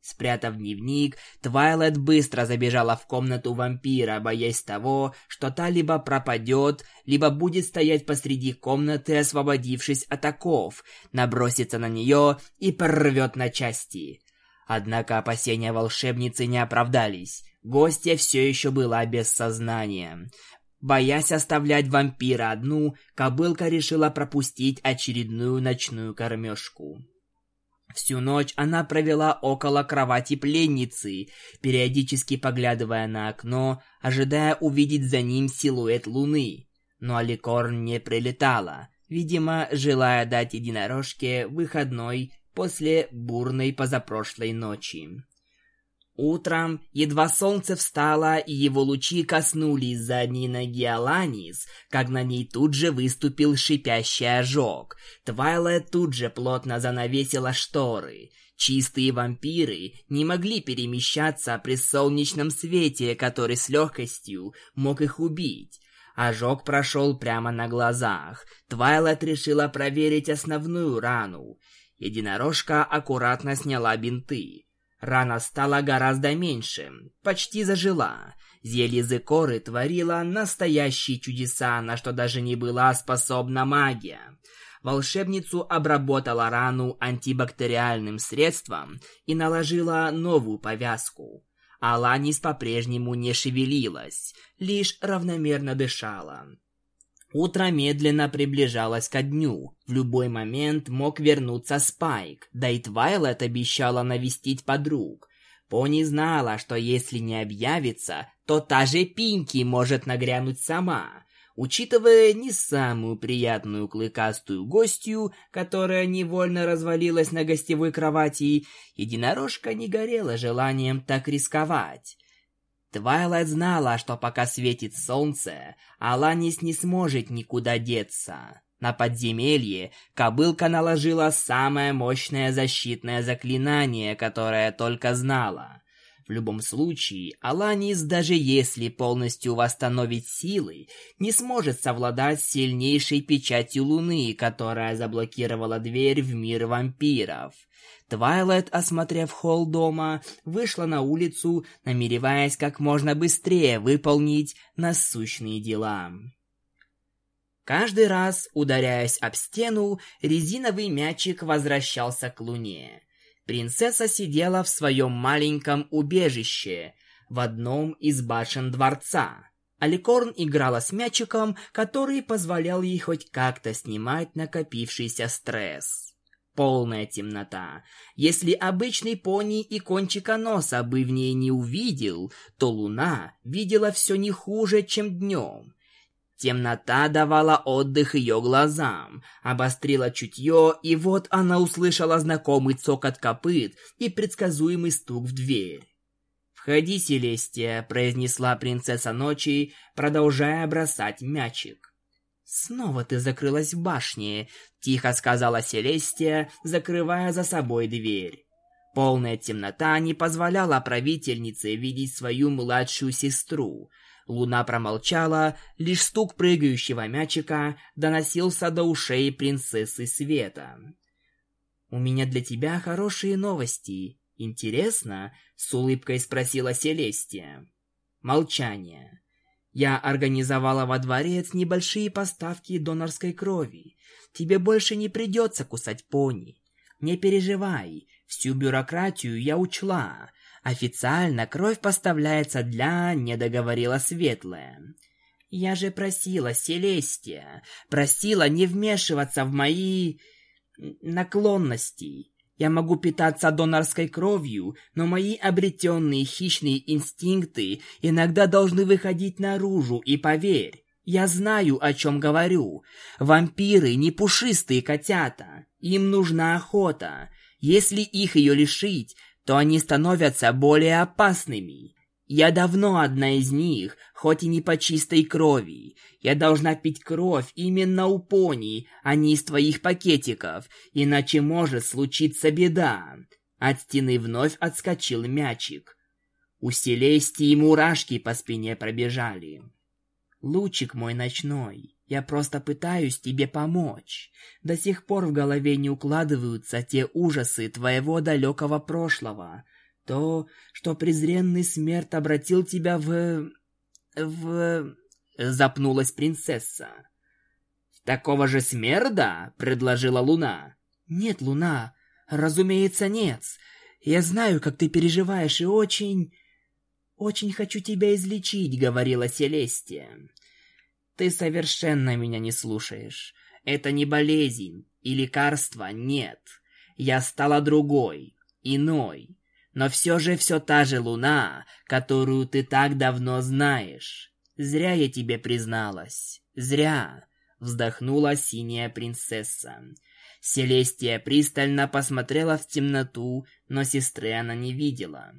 Спрятав дневник, Твайлет быстро забежала в комнату вампира, боясь того, что та либо пропадет, либо будет стоять посреди комнаты, освободившись от оков, набросится на нее и порвет на части. Однако опасения волшебницы не оправдались. Гостья все еще была без сознания. Боясь оставлять вампира одну, кобылка решила пропустить очередную ночную кормежку. Всю ночь она провела около кровати пленницы, периодически поглядывая на окно, ожидая увидеть за ним силуэт луны. Но Аликорн не прилетала, видимо, желая дать единорожке выходной после бурной позапрошлой ночи. Утром, едва солнце встало и его лучи коснулись задней ноги Аланис, как на ней тут же выступил шипящий ожог. Твайлайт тут же плотно занавесила шторы. Чистые вампиры не могли перемещаться при солнечном свете, который с легкостью мог их убить. Ожог прошел прямо на глазах. Твайлайт решила проверить основную рану. Единорожка аккуратно сняла бинты. Рана стала гораздо меньше, почти зажила. Зелье Зекоры творило настоящие чудеса, на что даже не была способна магия. Волшебницу обработала рану антибактериальным средством и наложила новую повязку. Аланис по-прежнему не шевелилась, лишь равномерно дышала. Утро медленно приближалось ко дню. В любой момент мог вернуться Спайк, да и Твайлет обещала навестить подруг. Пони знала, что если не объявится, то та же Пинки может нагрянуть сама. Учитывая не самую приятную клыкастую гостью, которая невольно развалилась на гостевой кровати, единорожка не горела желанием так рисковать. Твайлайт знала, что пока светит солнце, Аланис не сможет никуда деться. На подземелье кобылка наложила самое мощное защитное заклинание, которое только знала. В любом случае, Аланис, даже если полностью восстановит силы, не сможет совладать с сильнейшей печатью Луны, которая заблокировала дверь в мир вампиров. Твайлайт, осмотрев холл дома, вышла на улицу, намереваясь как можно быстрее выполнить насущные дела. Каждый раз, ударяясь об стену, резиновый мячик возвращался к луне. Принцесса сидела в своем маленьком убежище в одном из башен дворца. Аликорн играла с мячиком, который позволял ей хоть как-то снимать накопившийся стресс полная темнота. Если обычный пони и кончика носа бы в ней не увидел, то луна видела все не хуже, чем днем. Темнота давала отдых ее глазам, обострила чутье, и вот она услышала знакомый цокот копыт и предсказуемый стук в дверь. «Входи, Селестия», — произнесла принцесса ночи, продолжая бросать мячик. «Снова ты закрылась в башне», — тихо сказала Селестия, закрывая за собой дверь. Полная темнота не позволяла правительнице видеть свою младшую сестру. Луна промолчала, лишь стук прыгающего мячика доносился до ушей принцессы Света. У меня для тебя хорошие новости. Интересно? С улыбкой спросила Селестия. Молчание. Я организовала во дворец небольшие поставки донорской крови. Тебе больше не придется кусать пони. Не переживай, всю бюрократию я учла. Официально кровь поставляется для, не договорила Светлая. Я же просила, Селестия, просила не вмешиваться в мои наклонности. Я могу питаться донорской кровью, но мои обретенные хищные инстинкты иногда должны выходить наружу, и поверь, я знаю, о чем говорю. Вампиры не пушистые котята. Им нужна охота. Если их ее лишить, то они становятся более опасными. Я давно одна из них, хоть и не по чистой крови. Я должна пить кровь именно у пони, а не из твоих пакетиков, иначе может случиться беда. От стены вновь отскочил мячик. У Селестии мурашки по спине пробежали. Лучик мой ночной, я просто пытаюсь тебе помочь. До сих пор в голове не укладываются те ужасы твоего далекого прошлого, то, что презренный смерть обратил тебя в... в... Запнулась принцесса. «Такого же смерда?» — предложила Луна. «Нет, Луна, разумеется, нет. Я знаю, как ты переживаешь, и очень... очень хочу тебя излечить», — говорила Селестия. «Ты совершенно меня не слушаешь. Это не болезнь, и лекарства нет. Я стала другой, иной. Но все же все та же луна, которую ты так давно знаешь. Зря я тебе призналась. Зря. Вздохнула синяя принцесса. Селестия пристально посмотрела в темноту, но сестры она не видела.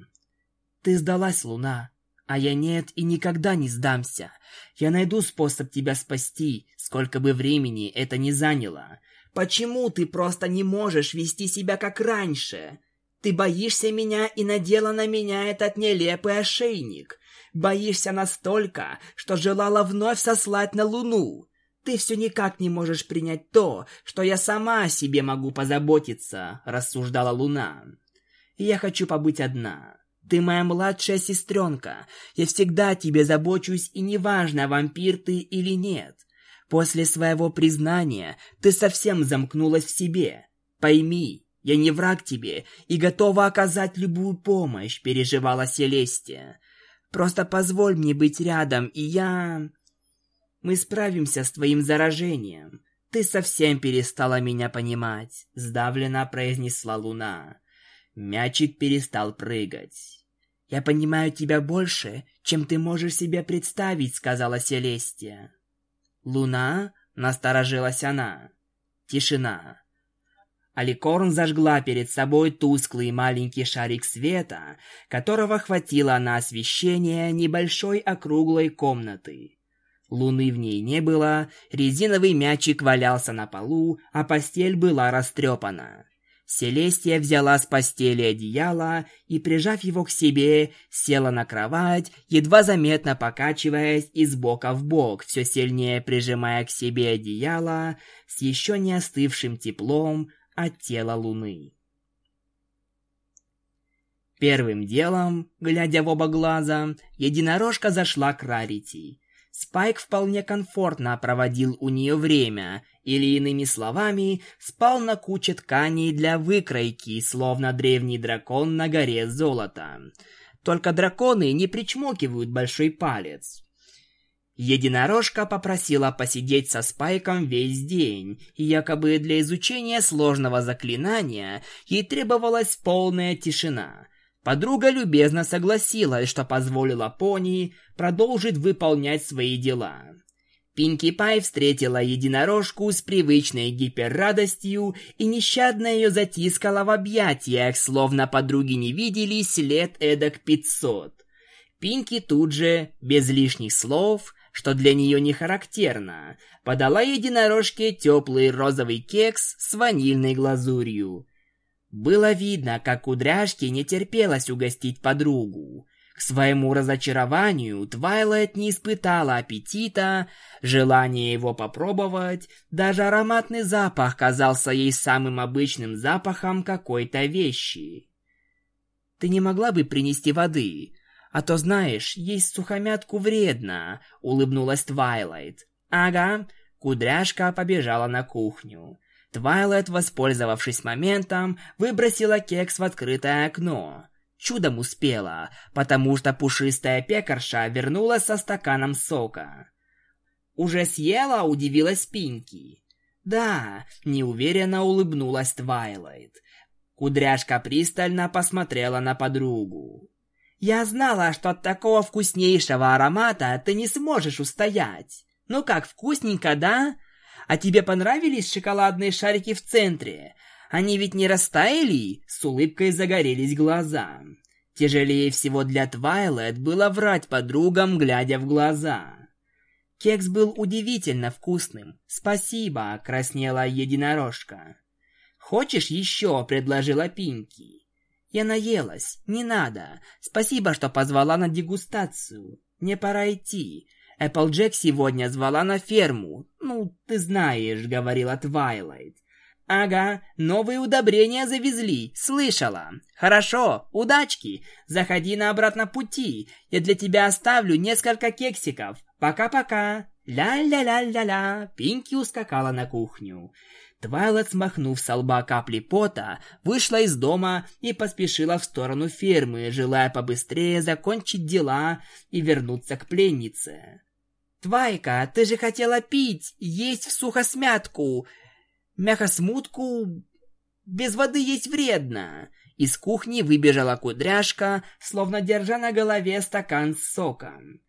«Ты сдалась, Луна, а я нет и никогда не сдамся. Я найду способ тебя спасти, сколько бы времени это ни заняло. Почему ты просто не можешь вести себя как раньше?» Ты боишься меня и надела на меня этот нелепый ошейник. Боишься настолько, что желала вновь сослать на Луну. Ты все никак не можешь принять то, что я сама о себе могу позаботиться, рассуждала Луна. Я хочу побыть одна. Ты моя младшая сестренка. Я всегда о тебе забочусь, и неважно, вампир ты или нет. После своего признания ты совсем замкнулась в себе. Пойми, я не враг тебе и готова оказать любую помощь, переживала Селестия. Просто позволь мне быть рядом, и я... Мы справимся с твоим заражением. Ты совсем перестала меня понимать, сдавленно произнесла Луна. Мячик перестал прыгать. Я понимаю тебя больше, чем ты можешь себе представить, сказала Селестия. Луна, насторожилась она. Тишина. Аликорн зажгла перед собой тусклый маленький шарик света, которого хватило на освещение небольшой округлой комнаты. Луны в ней не было, резиновый мячик валялся на полу, а постель была растрепана. Селестия взяла с постели одеяло и, прижав его к себе, села на кровать, едва заметно покачиваясь из бока в бок, все сильнее прижимая к себе одеяло с еще не остывшим теплом, от тела Луны. Первым делом, глядя в оба глаза, единорожка зашла к Рарити. Спайк вполне комфортно проводил у нее время, или иными словами, спал на куче тканей для выкройки, словно древний дракон на горе золота. Только драконы не причмокивают большой палец. Единорожка попросила посидеть со Спайком весь день, и якобы для изучения сложного заклинания ей требовалась полная тишина. Подруга любезно согласилась, что позволила пони продолжить выполнять свои дела. Пинки Пай встретила единорожку с привычной гиперрадостью и нещадно ее затискала в объятиях, словно подруги не видели след эдак пятьсот. Пинки тут же, без лишних слов, что для нее не характерно, подала единорожке теплый розовый кекс с ванильной глазурью. Было видно, как кудряшке не терпелось угостить подругу. К своему разочарованию Твайлайт не испытала аппетита, желания его попробовать, даже ароматный запах казался ей самым обычным запахом какой-то вещи. «Ты не могла бы принести воды? А то, знаешь, есть всухомятку вредно», — улыбнулась Твайлайт. «Ага». Кудряшка побежала на кухню. Твайлайт, воспользовавшись моментом, выбросила кекс в открытое окно. Чудом успела, потому что пушистая пекарша вернулась со стаканом сока. «Уже съела?» – удивилась Пинки. «Да», – неуверенно улыбнулась Твайлайт. Кудряшка пристально посмотрела на подругу. «Я знала, что от такого вкуснейшего аромата ты не сможешь устоять. Ну как, вкусненько, да? А тебе понравились шоколадные шарики в центре? Они ведь не растаяли, с улыбкой загорелись глаза. Тяжелее всего для Твайлайт было врать подругам, глядя в глаза. Кекс был удивительно вкусным. Спасибо, краснела единорожка. Хочешь еще, предложила Пинки. Я наелась, не надо. Спасибо, что позвала на дегустацию. Мне пора идти. Эпплджек сегодня звала на ферму. Ну, ты знаешь, говорила Твайлайт. «Ага, новые удобрения завезли, слышала. Хорошо, удачки. Заходи на обратном пути. Я для тебя оставлю несколько кексиков. Пока-пока». Ля-ля-ля-ля-ля. Пинки ускакала на кухню. Твайлет, смахнув с лба капли пота, вышла из дома и поспешила в сторону фермы, желая побыстрее закончить дела и вернуться к пленнице. «Твайка, ты же хотела пить, есть в сухосмятку!» Мяхосмутку без воды есть вредно. Из кухни выбежала кудряшка, словно держа на голове стакан с соком.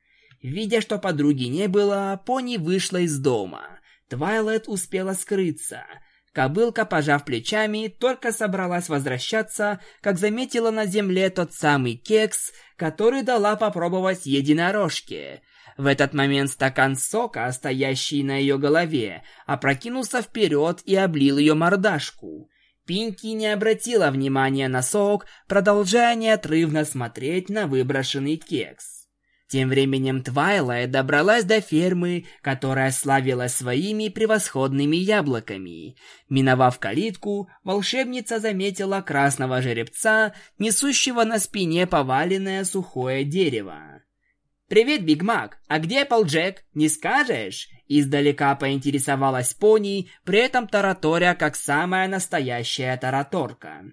Видя, что подруги не было, пони вышла из дома. Твайлет успела скрыться. Кобылка, пожав плечами, только собралась возвращаться, как заметила на земле тот самый кекс, который дала попробовать единорожке. В этот момент стакан сока, стоящий на ее голове, опрокинулся вперед и облил ее мордашку. Пинки не обратила внимания на сок, продолжая неотрывно смотреть на выброшенный кекс. Тем временем Твайлайт добралась до фермы, которая славилась своими превосходными яблоками. Миновав калитку, волшебница заметила красного жеребца, несущего на спине поваленное сухое дерево. «Привет, Биг Мак! А где Джек? Не скажешь?» Издалека поинтересовалась пони, при этом тараторя как самая настоящая тараторка.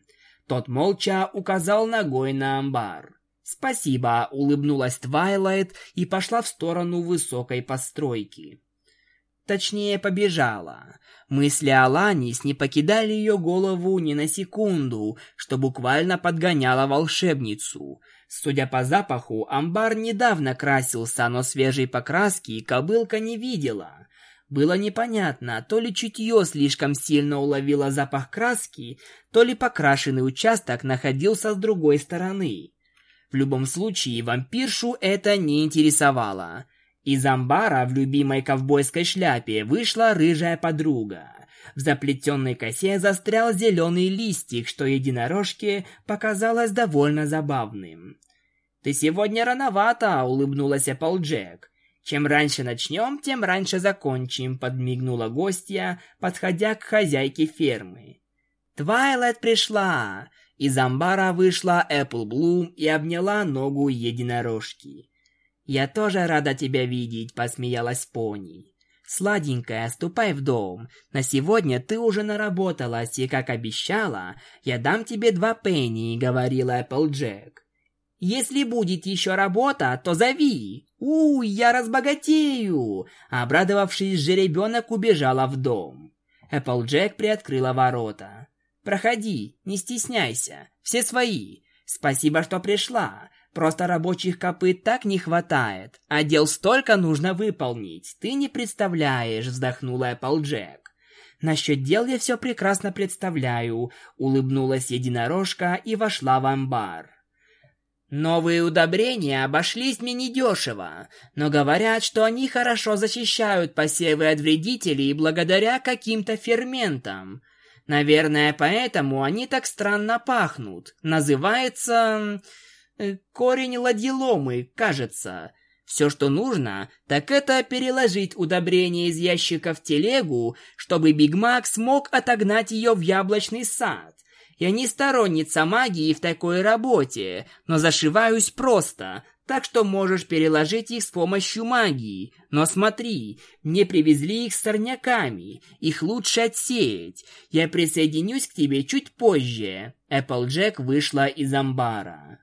Тот молча указал ногой на амбар. «Спасибо», — улыбнулась Твайлайт и пошла в сторону высокой постройки. Точнее, побежала. Мысли о Ланис не покидали ее голову ни на секунду, что буквально подгоняло волшебницу — Судя по запаху, амбар недавно красился, но свежей покраски кобылка не видела. Было непонятно, то ли чутье слишком сильно уловило запах краски, то ли покрашенный участок находился с другой стороны. В любом случае, вампиршу это не интересовало. Из амбара в любимой ковбойской шляпе вышла рыжая подруга. В заплетенной косе застрял зеленый листик, что единорожке показалось довольно забавным. «Ты сегодня рановато», — улыбнулась Эпплджек. «Чем раньше начнем, тем раньше закончим», — подмигнула гостья, подходя к хозяйке фермы. «Твайлайт пришла!» Из амбара вышла Эппл Блум и обняла ногу единорожки. «Я тоже рада тебя видеть», — посмеялась пони. «Сладенькая, ступай в дом. На сегодня ты уже наработалась, и, как обещала, я дам тебе два пенни», — говорила Эпплджек. «Если будет еще работа, то зови. У, я разбогатею!» Обрадовавшись, жеребенок убежала в дом. Эпплджек приоткрыла ворота. «Проходи, не стесняйся, все свои. Спасибо, что пришла. Просто рабочих копыт так не хватает, а дел столько нужно выполнить. Ты не представляешь, вздохнула Эпплджек. Насчет дел я все прекрасно представляю, улыбнулась единорожка и вошла в амбар. Новые удобрения обошлись мне недешево, но говорят, что они хорошо защищают посевы от вредителей благодаря каким-то ферментам. Наверное, поэтому они так странно пахнут. Называется Э, корень ладьеломы, кажется. Все, что нужно, так это переложить удобрение из ящика в телегу, чтобы Биг Мак смог отогнать ее в яблочный сад. Я не сторонница магии в такой работе, но зашиваюсь просто, так что можешь переложить их с помощью магии. Но смотри, мне привезли их с сорняками, их лучше отсеять. Я присоединюсь к тебе чуть позже. Эпплджек вышла из амбара.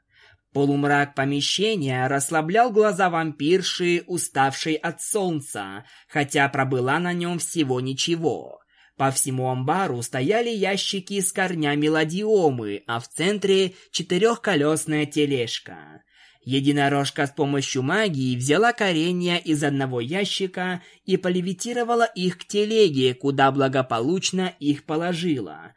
Полумрак помещения расслаблял глаза вампирши, уставшей от солнца, хотя пробыла на нем всего ничего. По всему амбару стояли ящики с корнями ладиомы, а в центре четырехколесная тележка. Единорожка с помощью магии взяла коренья из одного ящика и полевитировала их к телеге, куда благополучно их положила.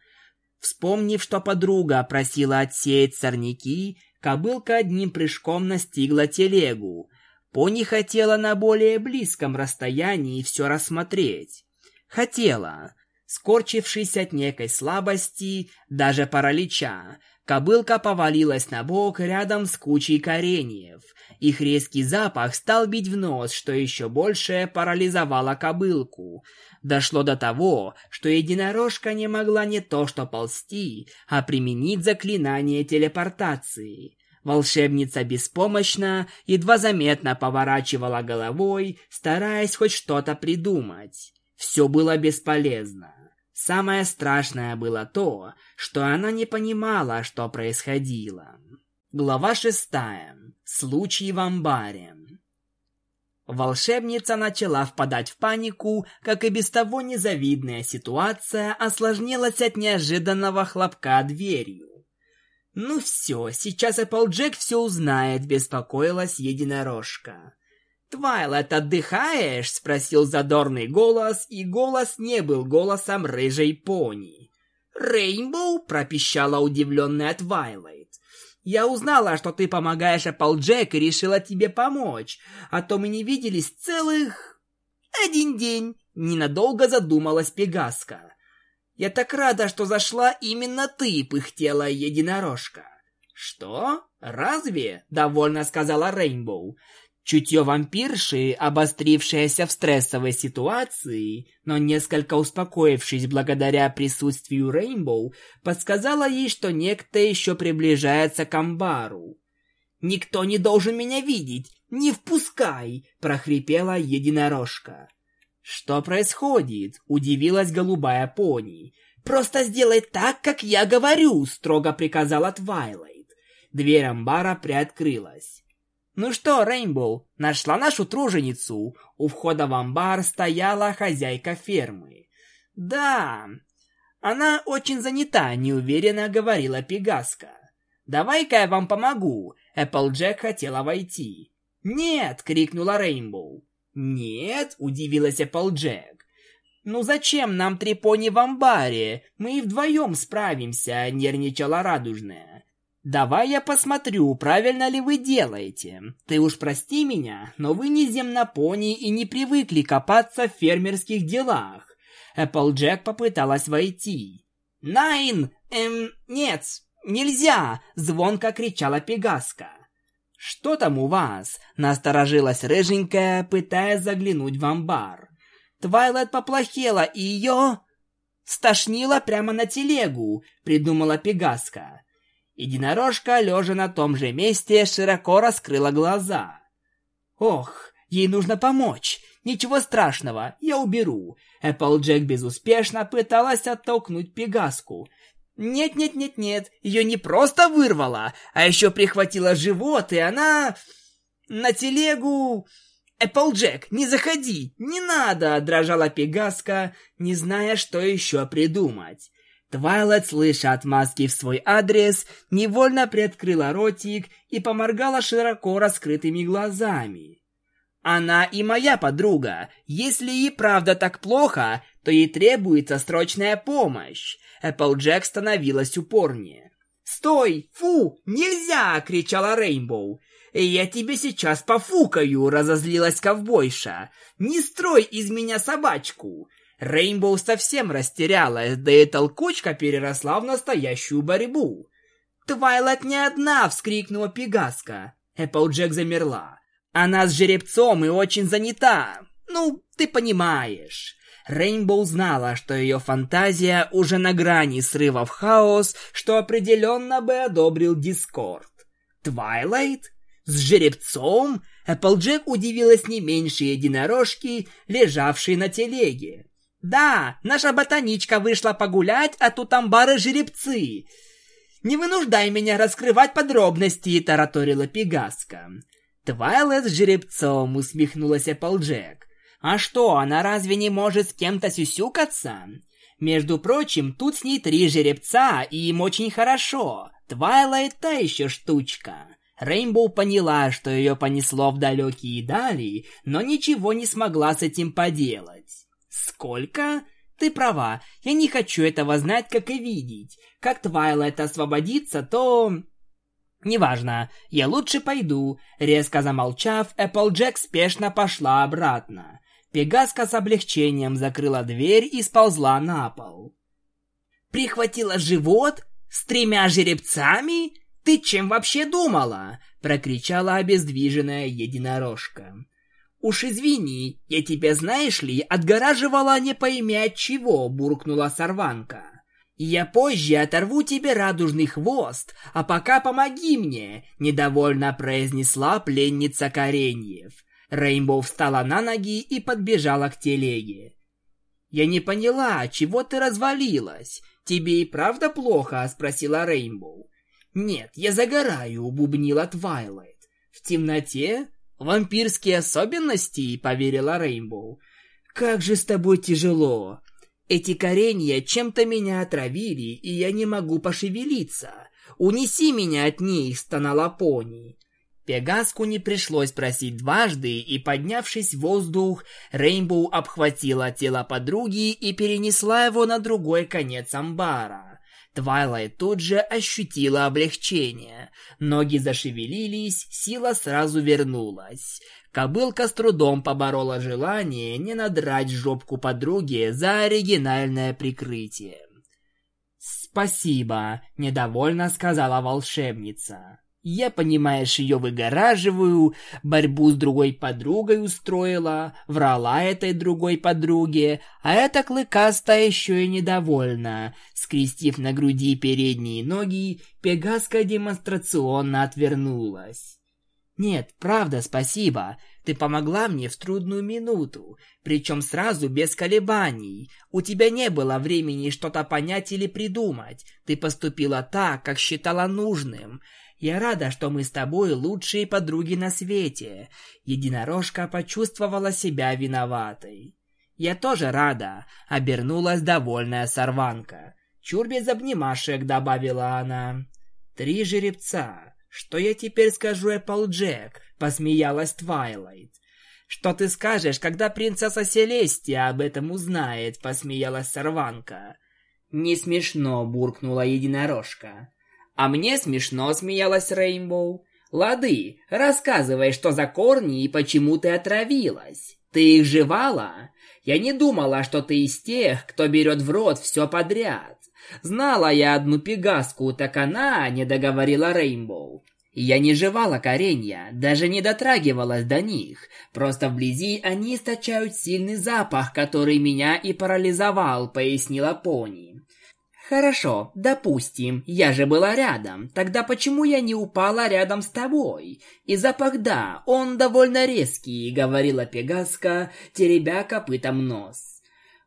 Вспомнив, что подруга просила отсеять сорняки, Кобылка одним прыжком настигла телегу. Пони хотела на более близком расстоянии все рассмотреть. Хотела. Скорчившись от некой слабости, даже паралича, кобылка повалилась на бок рядом с кучей кореньев. Их резкий запах стал бить в нос, что еще больше парализовало кобылку. Дошло до того, что единорожка не могла не то что ползти, а применить заклинание телепортации. Волшебница беспомощно, едва заметно поворачивала головой, стараясь хоть что-то придумать. Все было бесполезно. Самое страшное было то, что она не понимала, что происходило. Глава шестая. Случай в амбаре. Волшебница начала впадать в панику, как и без того незавидная ситуация осложнилась от неожиданного хлопка дверью. «Ну все, сейчас Эпплджек все узнает», — беспокоилась единорожка. «Твайлайт, отдыхаешь?» — спросил задорный голос, и голос не был голосом рыжей пони. «Рейнбоу?» — пропищала удивленная Твайлайт. Я узнала, что ты помогаешь Эпплджек и решила тебе помочь, а то мы не виделись целых... один день. Ненадолго задумалась Пегаска. Я так рада, что зашла именно ты, пыхтела единорожка. Что? Разве? Довольно сказала Рейнбоу. Чутье вампирши, обострившееся в стрессовой ситуации, но несколько успокоившись благодаря присутствию Рейнбоу, подсказала ей, что некто еще приближается к амбару. «Никто не должен меня видеть! Не впускай!» – прохрипела единорожка. «Что происходит?» – удивилась голубая пони. «Просто сделай так, как я говорю!» – строго приказала Твайлайт. Дверь амбара приоткрылась. «Ну что, Рейнбоу, нашла нашу труженицу?» У входа в амбар стояла хозяйка фермы. «Да, она очень занята», — неуверенно говорила Пегаска. «Давай-ка я вам помогу», — Эпплджек хотела войти. «Нет!» — крикнула Рейнбоу. «Нет!» — удивилась Эпплджек. «Ну зачем нам три пони в амбаре? Мы и вдвоем справимся», — нервничала Радужная. Давай я посмотрю, правильно ли вы делаете. Ты уж прости меня, но вы не земнопони и не привыкли копаться в фермерских делах. Эпплджек попыталась войти. «Найн! Эм, нет, нельзя!» — звонко кричала Пегаска. «Что там у вас?» — насторожилась рыженькая, пытаясь заглянуть в амбар. Твайлет поплохела, и ее... «Стошнило прямо на телегу», — придумала Пегаска. Единорожка, лежа на том же месте, широко раскрыла глаза. «Ох, ей нужно помочь! Ничего страшного, я уберу!» Эпплджек безуспешно пыталась оттолкнуть Пегаску. «Нет-нет-нет-нет, ее не просто вырвало, а еще прихватило живот, и она... на телегу...» «Эпплджек, не заходи! Не надо!» – дрожала Пегаска, не зная, что еще придумать. Твайлет, слыша отмазки в свой адрес, невольно приоткрыла ротик и поморгала широко раскрытыми глазами. «Она и моя подруга. Если ей правда так плохо, то ей требуется срочная помощь». Эпплджек становилась упорнее. «Стой! Фу! Нельзя!» — кричала Рейнбоу. «Я тебе сейчас пофукаю!» — разозлилась ковбойша. «Не строй из меня собачку! Рейнбоу совсем растерялась, да и толкучка переросла в настоящую борьбу. Твайлайт не одна!» — вскрикнула Пегаска. Эпплджек замерла. «Она с жеребцом и очень занята. Ну, ты понимаешь». Рейнбоу знала, что ее фантазия уже на грани срыва в хаос, что определенно бы одобрил Дискорд. Твайлайт? С жеребцом? Эпплджек удивилась не меньше единорожки, лежавшей на телеге. «Да, наша ботаничка вышла погулять, а тут амбары жеребцы. Не вынуждай меня раскрывать подробности», — тараторила Пегаска. «Твайлайт с жеребцом», — усмехнулась Эпплджек. А что, она разве не может с кем-то сюсюкаться? Между прочим, тут с ней три жеребца, и им очень хорошо. Твайлайт та еще штучка. Рейнбоу поняла, что ее понесло в далекие дали, но ничего не смогла с этим поделать. Сколько? Ты права, я не хочу этого знать, как и видеть. Как Твайлайт освободится, то... Неважно, я лучше пойду. Резко замолчав, Эпплджек спешно пошла обратно. Пегаска с облегчением закрыла дверь и сползла на пол. «Прихватила живот? С тремя жеребцами? Ты чем вообще думала?» — прокричала обездвиженная единорожка. «Уж извини, я тебя, знаешь ли, отгораживала не пойми от чего», — буркнула сорванка. «Я позже оторву тебе радужный хвост, а пока помоги мне», — недовольно произнесла пленница Кореньев. Рейнбоу встала на ноги и подбежала к телеге. «Я не поняла, чего ты развалилась? Тебе и правда плохо?» – спросила Рейнбоу. «Нет, я загораю», – бубнила Твайлайт. «В темноте? Вампирские особенности?» – поверила Рейнбоу. «Как же с тобой тяжело! Эти коренья чем-то меня отравили, и я не могу пошевелиться. Унеси меня от них!» – стонала пони. Пегаску не пришлось просить дважды, и, поднявшись в воздух, Рейнбоу обхватила тело подруги и перенесла его на другой конец амбара. Твайлайт тут же ощутила облегчение. Ноги зашевелились, сила сразу вернулась. Кобылка с трудом поборола желание не надрать жопку подруги за оригинальное прикрытие. «Спасибо», — недовольно сказала волшебница. Я, понимаешь, ее выгораживаю, борьбу с другой подругой устроила, врала этой другой подруге, а эта клыкастая еще и недовольна. Скрестив на груди передние ноги, Пегаска демонстрационно отвернулась. «Нет, правда, спасибо. Ты помогла мне в трудную минуту, причем сразу без колебаний. У тебя не было времени что-то понять или придумать. Ты поступила так, как считала нужным. Я рада, что мы с тобой лучшие подруги на свете. Единорожка почувствовала себя виноватой. Я тоже рада, обернулась довольная сорванка. Чур без обнимашек, добавила она. Три жеребца. Что я теперь скажу Эпплджек? Посмеялась Твайлайт. Что ты скажешь, когда принцесса Селестия об этом узнает? Посмеялась сорванка. Не смешно, буркнула единорожка. А мне смешно смеялась Рейнбоу. Лады, рассказывай, что за корни и почему ты отравилась. Ты их жевала? Я не думала, что ты из тех, кто берет в рот все подряд. Знала я одну пегаску, так она не договорила Рейнбоу. Я не жевала коренья, даже не дотрагивалась до них. Просто вблизи они источают сильный запах, который меня и парализовал, пояснила Пони. Хорошо, допустим, я же была рядом. Тогда почему я не упала рядом с тобой? И запах да, он довольно резкий, говорила Пегаска, теребя копытом нос.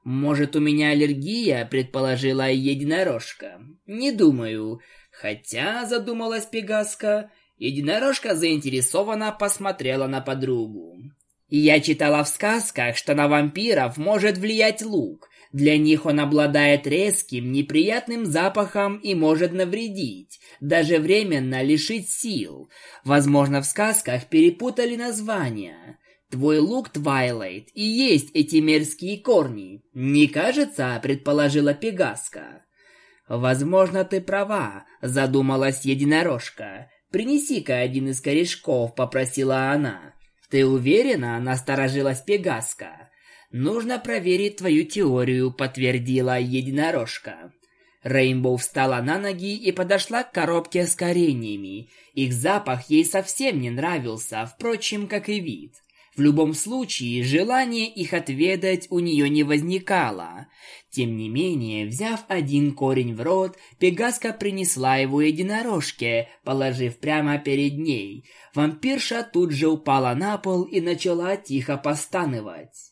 Может, у меня аллергия, предположила единорожка. Не думаю. Хотя, задумалась Пегаска, единорожка заинтересованно посмотрела на подругу. Я читала в сказках, что на вампиров может влиять лук. Для них он обладает резким, неприятным запахом и может навредить, даже временно лишить сил. Возможно, в сказках перепутали названия. Твой лук, Твайлайт, и есть эти мерзкие корни. Не кажется, предположила Пегаска. Возможно, ты права, задумалась единорожка. Принеси-ка один из корешков, попросила она. Ты уверена, насторожилась Пегаска. «Нужно проверить твою теорию», — подтвердила единорожка. Рейнбоу встала на ноги и подошла к коробке с кореньями. Их запах ей совсем не нравился, впрочем, как и вид. В любом случае, желание их отведать у нее не возникало. Тем не менее, взяв один корень в рот, Пегаска принесла его единорожке, положив прямо перед ней. Вампирша тут же упала на пол и начала тихо постанывать.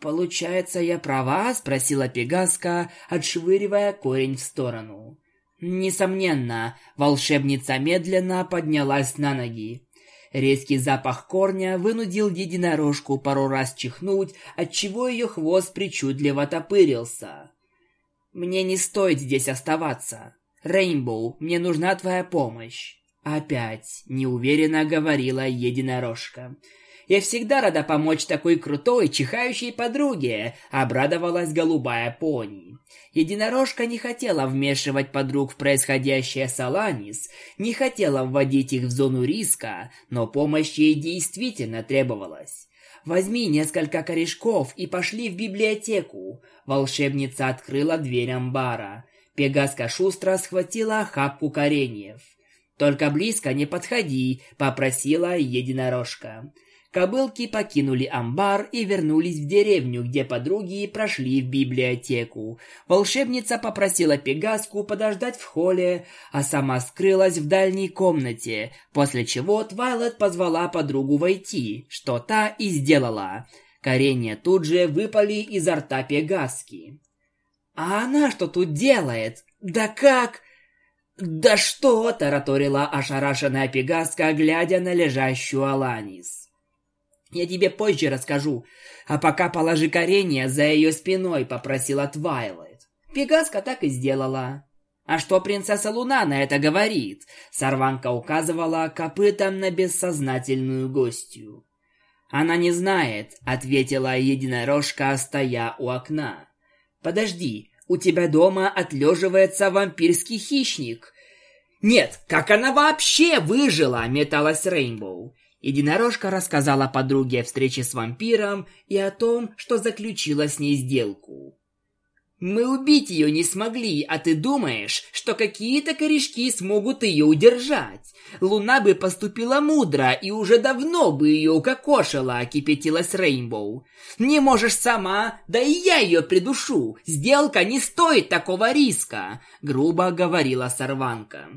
«Получается, я права?» – спросила Пегаска, отшвыривая корень в сторону. Несомненно, волшебница медленно поднялась на ноги. Резкий запах корня вынудил единорожку пару раз чихнуть, отчего ее хвост причудливо топырился. «Мне не стоит здесь оставаться. Рейнбоу, мне нужна твоя помощь». Опять неуверенно говорила единорожка. Я всегда рада помочь такой крутой, чихающей подруге, обрадовалась голубая пони. Единорожка не хотела вмешивать подруг в происходящее с Аланис, не хотела вводить их в зону риска, но помощь ей действительно требовалась. Возьми несколько корешков и пошли в библиотеку. Волшебница открыла дверь амбара. Пегаска шустро схватила охапку кореньев. Только близко не подходи, попросила единорожка. Кобылки покинули амбар и вернулись в деревню, где подруги прошли в библиотеку. Волшебница попросила Пегаску подождать в холле, а сама скрылась в дальней комнате, после чего Твайлет позвала подругу войти, что та и сделала. Коренья тут же выпали изо рта Пегаски. «А она что тут делает? Да как?» «Да что!» – тараторила ошарашенная Пегаска, глядя на лежащую Аланис. Я тебе позже расскажу. А пока положи коренья за ее спиной, попросила Твайлайт. Пегаска так и сделала. А что принцесса Луна на это говорит? Сорванка указывала копытом на бессознательную гостью. Она не знает, ответила единорожка, стоя у окна. Подожди, у тебя дома отлеживается вампирский хищник. Нет, как она вообще выжила, металась Рейнбоу. Единорожка рассказала подруге о встрече с вампиром и о том, что заключила с ней сделку. «Мы убить ее не смогли, а ты думаешь, что какие-то корешки смогут ее удержать? Луна бы поступила мудро и уже давно бы ее укокошила», — кипятилась Рейнбоу. «Не можешь сама, да и я ее придушу. Сделка не стоит такого риска», — грубо говорила Сорванка.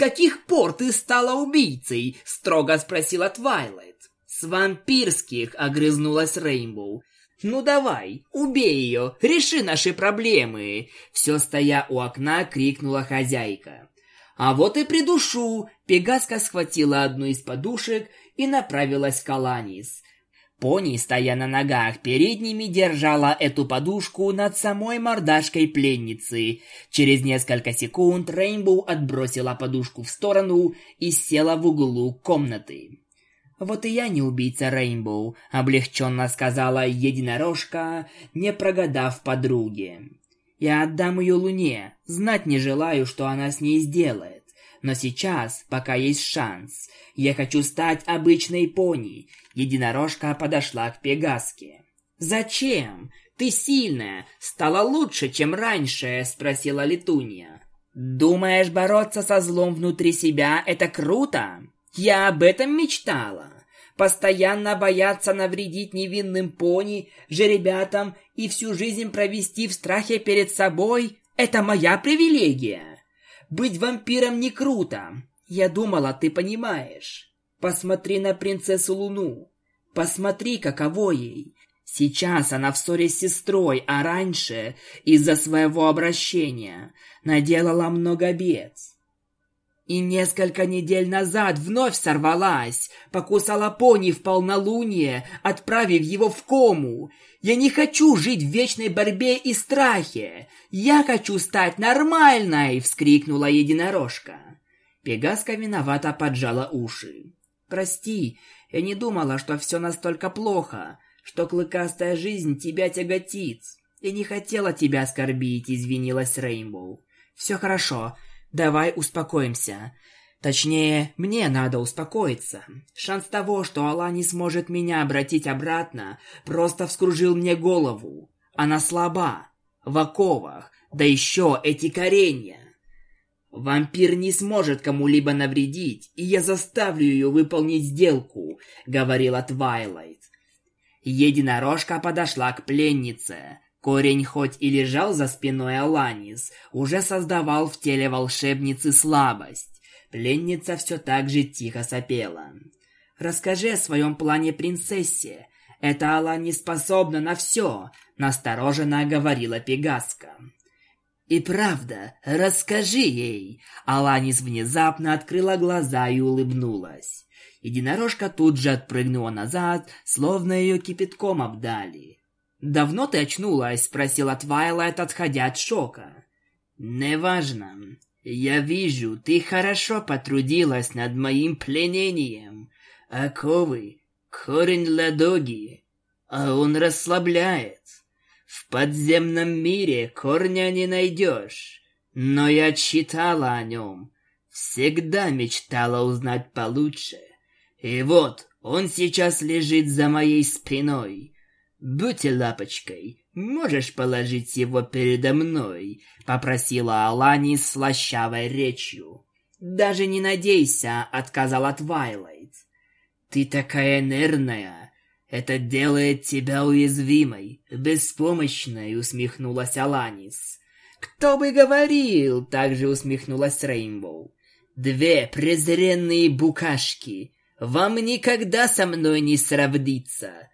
«С каких пор ты стала убийцей?» – строго спросила Твайлайт. «С вампирских», – огрызнулась Рейнбоу. «Ну давай, убей ее, реши наши проблемы!» Все стоя у окна, крикнула хозяйка. «А вот и придушу!» Пегаска схватила одну из подушек и направилась к Аланис. Пони, стоя на ногах, перед ними держала эту подушку над самой мордашкой пленницы. Через несколько секунд Рейнбоу отбросила подушку в сторону и села в углу комнаты. «Вот и я не убийца Рейнбоу», — облегченно сказала единорожка, не прогадав подруге. «Я отдам ее Луне, знать не желаю, что она с ней сделает. Но сейчас, пока есть шанс, я хочу стать обычной пони. Единорожка подошла к Пегаске. «Зачем? Ты сильная, стала лучше, чем раньше», — спросила Летунья. «Думаешь, бороться со злом внутри себя — это круто? Я об этом мечтала. Постоянно бояться навредить невинным пони, жеребятам и всю жизнь провести в страхе перед собой — это моя привилегия. Быть вампиром не круто. Я думала, ты понимаешь. Посмотри на принцессу Луну. Посмотри, каково ей. Сейчас она в ссоре с сестрой, а раньше, из-за своего обращения, наделала много бед. И несколько недель назад вновь сорвалась, покусала пони в полнолуние, отправив его в кому. Я не хочу жить в вечной борьбе и страхе. Я хочу стать нормальной, вскрикнула единорожка. Пегаска виновато поджала уши. Прости, я не думала, что все настолько плохо, что клыкастая жизнь тебя тяготит. Я не хотела тебя оскорбить, извинилась Рейнбоу. Все хорошо, Давай успокоимся. Точнее, мне надо успокоиться. Шанс того, что Алла не сможет меня обратить обратно, просто вскружил мне голову. Она слаба, в оковах, Да еще эти коренья. Вампир не сможет кому-либо навредить, и я заставлю ее выполнить сделку, говорила Твайлайт. Единорожка подошла к пленнице. Корень хоть и лежал за спиной Аланис, уже создавал в теле волшебницы слабость. Пленница все так же тихо сопела. «Расскажи о своем плане принцессе. Эта Аланис способна на все», — настороженно говорила Пегаска. «И правда, расскажи ей!» Аланис внезапно открыла глаза и улыбнулась. Единорожка тут же отпрыгнула назад, словно ее кипятком обдали. «Давно ты очнулась?» — спросила Твайлайт, отходя от шока. «Неважно. Я вижу, ты хорошо потрудилась над моим пленением. Оковы, корень ладоги, а он расслабляет. В подземном мире корня не найдешь, но я читала о нем, всегда мечтала узнать получше. И вот он сейчас лежит за моей спиной». «Будь лапочкой, можешь положить его передо мной?» — попросила Алани с слащавой речью. «Даже не надейся», — отказала Твайлайт. «Ты такая нервная. Это делает тебя уязвимой, беспомощной», — усмехнулась Аланис. «Кто бы говорил?» — также усмехнулась Рейнбоу. «Две презренные букашки. Вам никогда со мной не сравнится.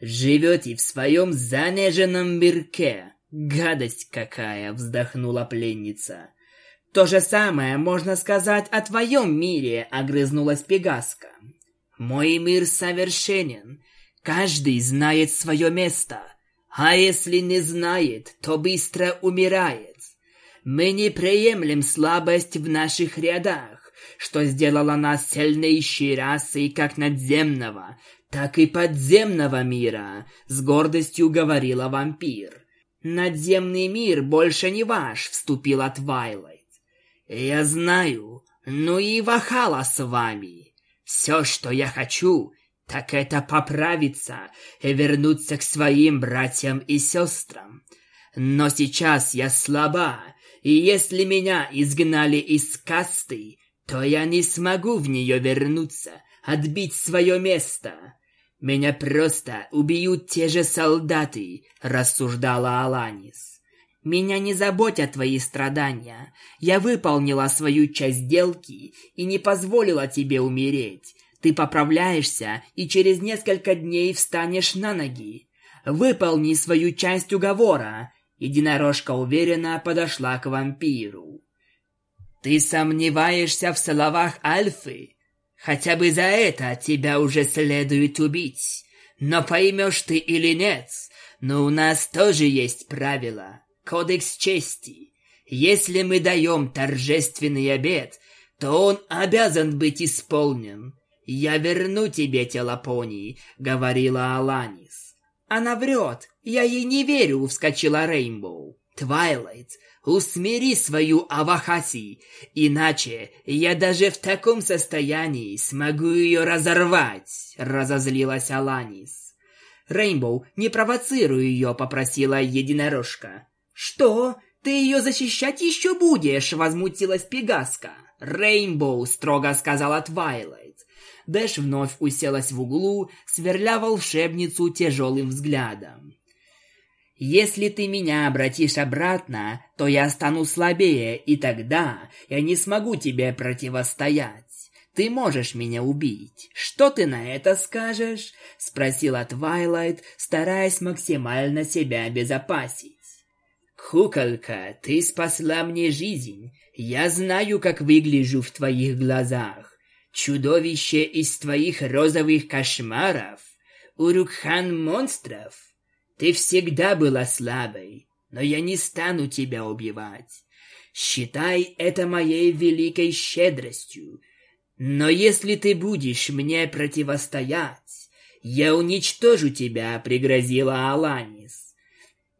Живете в своем занеженном мирке. Гадость какая!» — вздохнула пленница. «То же самое можно сказать о твоем мире», — огрызнулась Пегаска. «Мой мир совершенен. Каждый знает свое место. А если не знает, то быстро умирает. Мы не приемлем слабость в наших рядах, что сделало нас сильнейшей расой как надземного, так и подземного мира», — с гордостью говорила вампир. «Надземный мир больше не ваш», — вступила Твайлайт. «Я знаю, ну и вахала с вами. Все, что я хочу, так это поправиться и вернуться к своим братьям и сестрам. Но сейчас я слаба, и если меня изгнали из касты, то я не смогу в нее вернуться, отбить свое место. Меня просто убьют те же солдаты, рассуждала Аланис. Меня не заботят твои страдания. Я выполнила свою часть сделки и не позволила тебе умереть. Ты поправляешься и через несколько дней встанешь на ноги. Выполни свою часть уговора. Единорожка уверенно подошла к вампиру. Ты сомневаешься в словах Альфы? Хотя бы за это тебя уже следует убить. Но поймешь ты или нет, но у нас тоже есть правила. Кодекс чести. Если мы даем торжественный обед, то он обязан быть исполнен. Я верну тебе телопони, говорила Аланис. Она врет. Я ей не верю, вскочила Рейнбоу. Твайлайт, Усмири свою Авахаси, иначе я даже в таком состоянии смогу ее разорвать, разозлилась Аланис. Рейнбоу, не провоцируй ее, попросила единорожка. Что? Ты ее защищать еще будешь? возмутилась Пегаска. Рейнбоу, строго сказала Твайлайт. Дэш вновь уселась в углу, сверля волшебницу тяжелым взглядом. Если ты меня обратишь обратно, то я стану слабее, и тогда я не смогу тебе противостоять. Ты можешь меня убить. Что ты на это скажешь? спросила Твайлайт, стараясь максимально себя обезопасить. Куколка, ты спасла мне жизнь. Я знаю, как выгляжу в твоих глазах. Чудовище из твоих розовых кошмаров. Урукхан монстров. Ты всегда была слабой, но я не стану тебя убивать. Считай это моей великой щедростью. Но если ты будешь мне противостоять, я уничтожу тебя, пригрозила Аланис.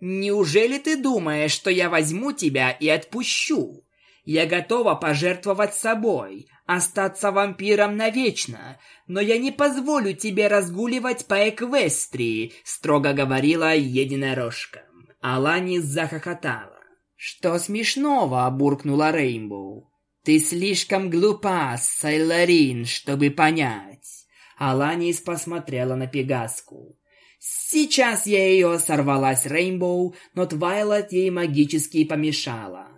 Неужели ты думаешь, что я возьму тебя и отпущу? Я готова пожертвовать собой, остаться вампиром навечно, но я не позволю тебе разгуливать по Эквестрии», — строго говорила единорожка. Аланис захохотала. «Что смешного?» — буркнула Рейнбоу. «Ты слишком глупа, Сайларин, чтобы понять». Аланис посмотрела на Пегаску. Сейчас я ее сорвалась Рейнбоу, но Твайлайт ей магически помешала.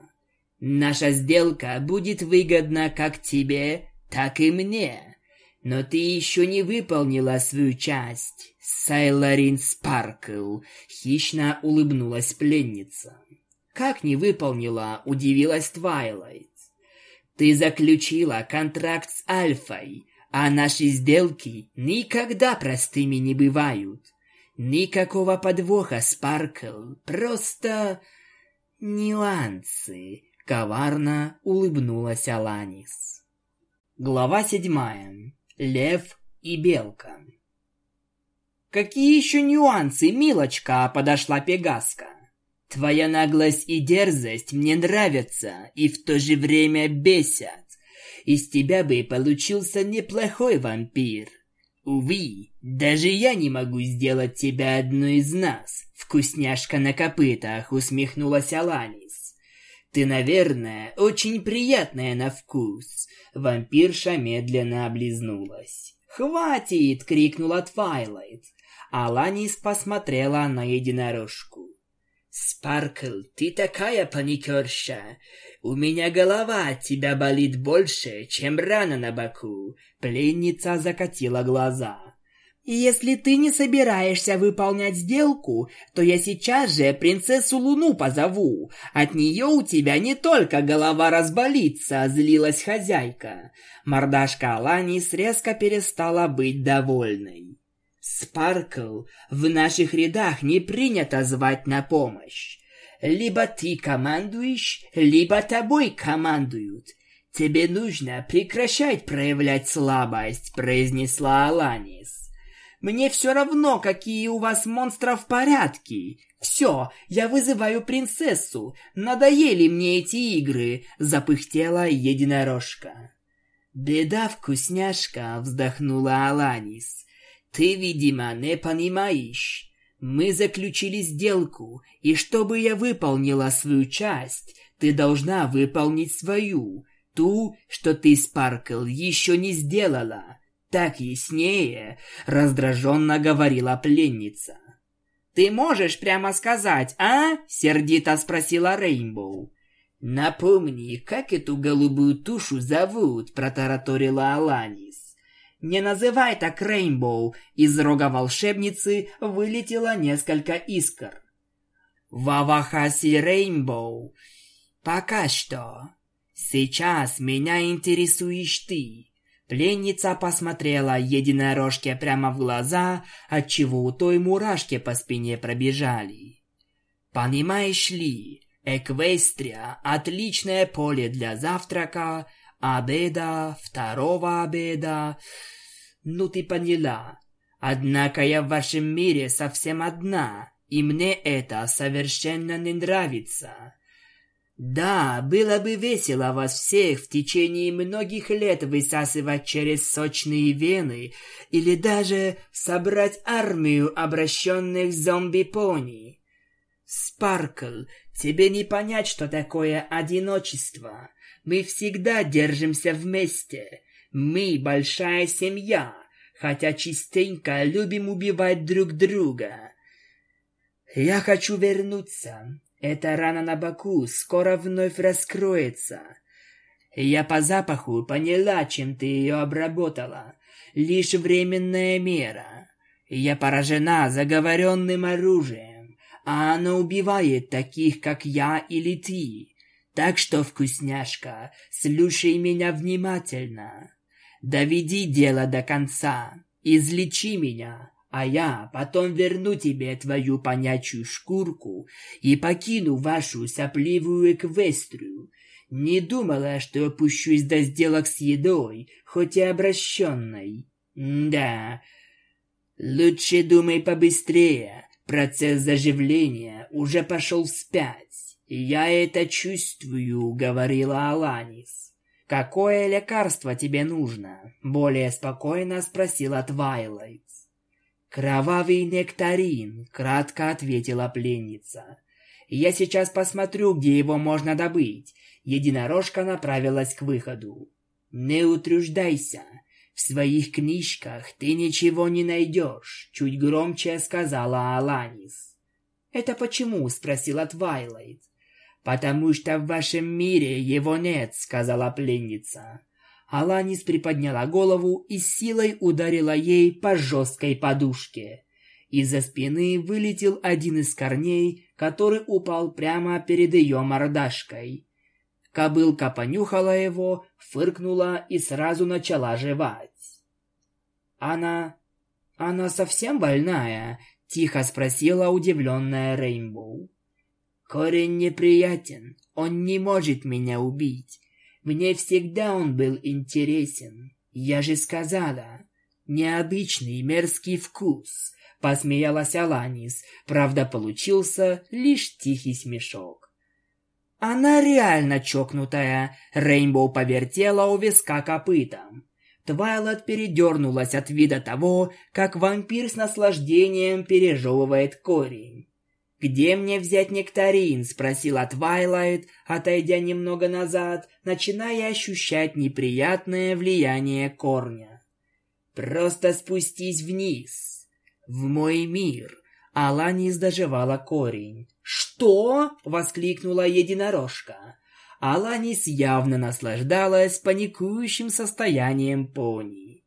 Наша сделка будет выгодна как тебе, так и мне. Но ты еще не выполнила свою часть. Сайларин Спаркл хищно улыбнулась пленница. Как не выполнила, удивилась Твайлайт. Ты заключила контракт с Альфой, а наши сделки никогда простыми не бывают. Никакого подвоха, Спаркл, просто нюансы. Коварно улыбнулась Аланис. Глава седьмая. Лев и белка. Какие еще нюансы, милочка, подошла Пегаска. Твоя наглость и дерзость мне нравятся и в то же время бесят. Из тебя бы получился неплохой вампир. Увы, даже я не могу сделать тебя одной из нас. Вкусняшка на копытах, усмехнулась Аланис. Ты, наверное, очень приятная на вкус. Вампирша медленно облизнулась. «Хватит!» — крикнула Твайлайт. Аланис посмотрела на единорожку. «Спаркл, ты такая паникерша! У меня голова от тебя болит больше, чем рана на боку!» Пленница закатила глаза. «Если ты не собираешься выполнять сделку, то я сейчас же принцессу Луну позову. От нее у тебя не только голова разболится», — злилась хозяйка. Мордашка Аланис резко перестала быть довольной. Спаркл, в наших рядах не принято звать на помощь. Либо ты командуешь, либо тобой командуют. Тебе нужно прекращать проявлять слабость, произнесла Аланис. Мне все равно, какие у вас монстров порядки. Все, я вызываю принцессу. Надоели мне эти игры, запыхтела единорожка. Беда, вкусняшка, вздохнула Аланис. Ты, видимо, не понимаешь. Мы заключили сделку, и чтобы я выполнила свою часть, ты должна выполнить свою, ту, что ты, Спаркл, еще не сделала. Так яснее, раздраженно говорила пленница. «Ты можешь прямо сказать, а?» — сердито спросила Рейнбоу. «Напомни, как эту голубую тушу зовут?» — протараторила Аланис. «Не называй так Рейнбоу!» Из рога волшебницы вылетело несколько искр. «Вавахаси Рейнбоу!» «Пока что. Сейчас меня интересуешь ты!» Пленница посмотрела единорожке прямо в глаза, отчего у той мурашки по спине пробежали. «Понимаешь ли, Эквестрия – отличное поле для завтрака, обеда, второго обеда. Ну ты поняла. Однако я в вашем мире совсем одна, и мне это совершенно не нравится. Да, было бы весело вас всех в течение многих лет высасывать через сочные вены или даже собрать армию обращенных зомби-пони. Спаркл, тебе не понять, что такое одиночество. Мы всегда держимся вместе. Мы большая семья, хотя частенько любим убивать друг друга. Я хочу вернуться. Эта рана на боку скоро вновь раскроется. Я по запаху поняла, чем ты ее обработала. Лишь временная мера. Я поражена заговоренным оружием, а оно убивает таких, как я или ты. Так что, вкусняшка, слушай меня внимательно. Доведи дело до конца, излечи меня, а я потом верну тебе твою понячую шкурку и покину вашу сопливую эквестрию. Не думала, что опущусь до сделок с едой, хоть и обращенной. Да, лучше думай побыстрее, процесс заживления уже пошел вспять. «Я это чувствую», — говорила Аланис. «Какое лекарство тебе нужно?» — более спокойно спросила Твайлайт. «Кровавый нектарин», — кратко ответила пленница. Я сейчас посмотрю, где его можно добыть. Единорожка направилась к выходу. Не утруждайся. В своих книжках ты ничего не найдешь, чуть громче сказала Аланис. Это почему? спросила Твайлайт. Потому что в вашем мире его нет, сказала пленница. Аланис приподняла голову и силой ударила ей по жесткой подушке. Из-за спины вылетел один из корней, который упал прямо перед ее мордашкой. Кобылка понюхала его, фыркнула и сразу начала жевать. «Она... она совсем больная?» — тихо спросила удивленная Рейнбоу. «Корень неприятен, он не может меня убить. Мне всегда он был интересен. Я же сказала, необычный мерзкий вкус. Посмеялась Аланис. Правда, получился лишь тихий смешок. Она реально чокнутая. Рейнбоу повертела у виска копытом. Твайлот передернулась от вида того, как вампир с наслаждением пережевывает корень. «Где мне взять нектарин?» – спросила Твайлайт, отойдя немного назад, начиная ощущать неприятное влияние корня. «Просто спустись вниз, в мой мир». Аланис доживала корень. «Что?» – воскликнула единорожка. Аланис явно наслаждалась паникующим состоянием пони.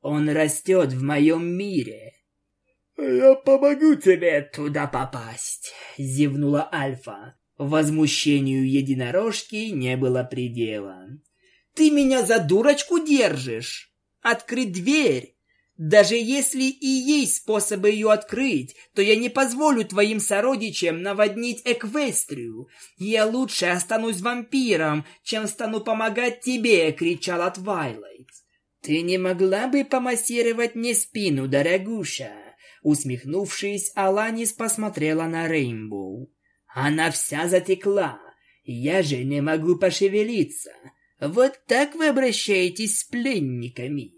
«Он растет в моем мире», «Я помогу тебе туда попасть», — зевнула Альфа. Возмущению единорожки не было предела. «Ты меня за дурочку держишь? Открыть дверь? Даже если и есть способы ее открыть, то я не позволю твоим сородичам наводнить Эквестрию. Я лучше останусь вампиром, чем стану помогать тебе», — кричала Твайлайт. «Ты не могла бы помассировать мне спину, дорогуша?» Усмехнувшись, Аланис посмотрела на Рейнбоу. «Она вся затекла. Я же не могу пошевелиться. Вот так вы обращаетесь с пленниками.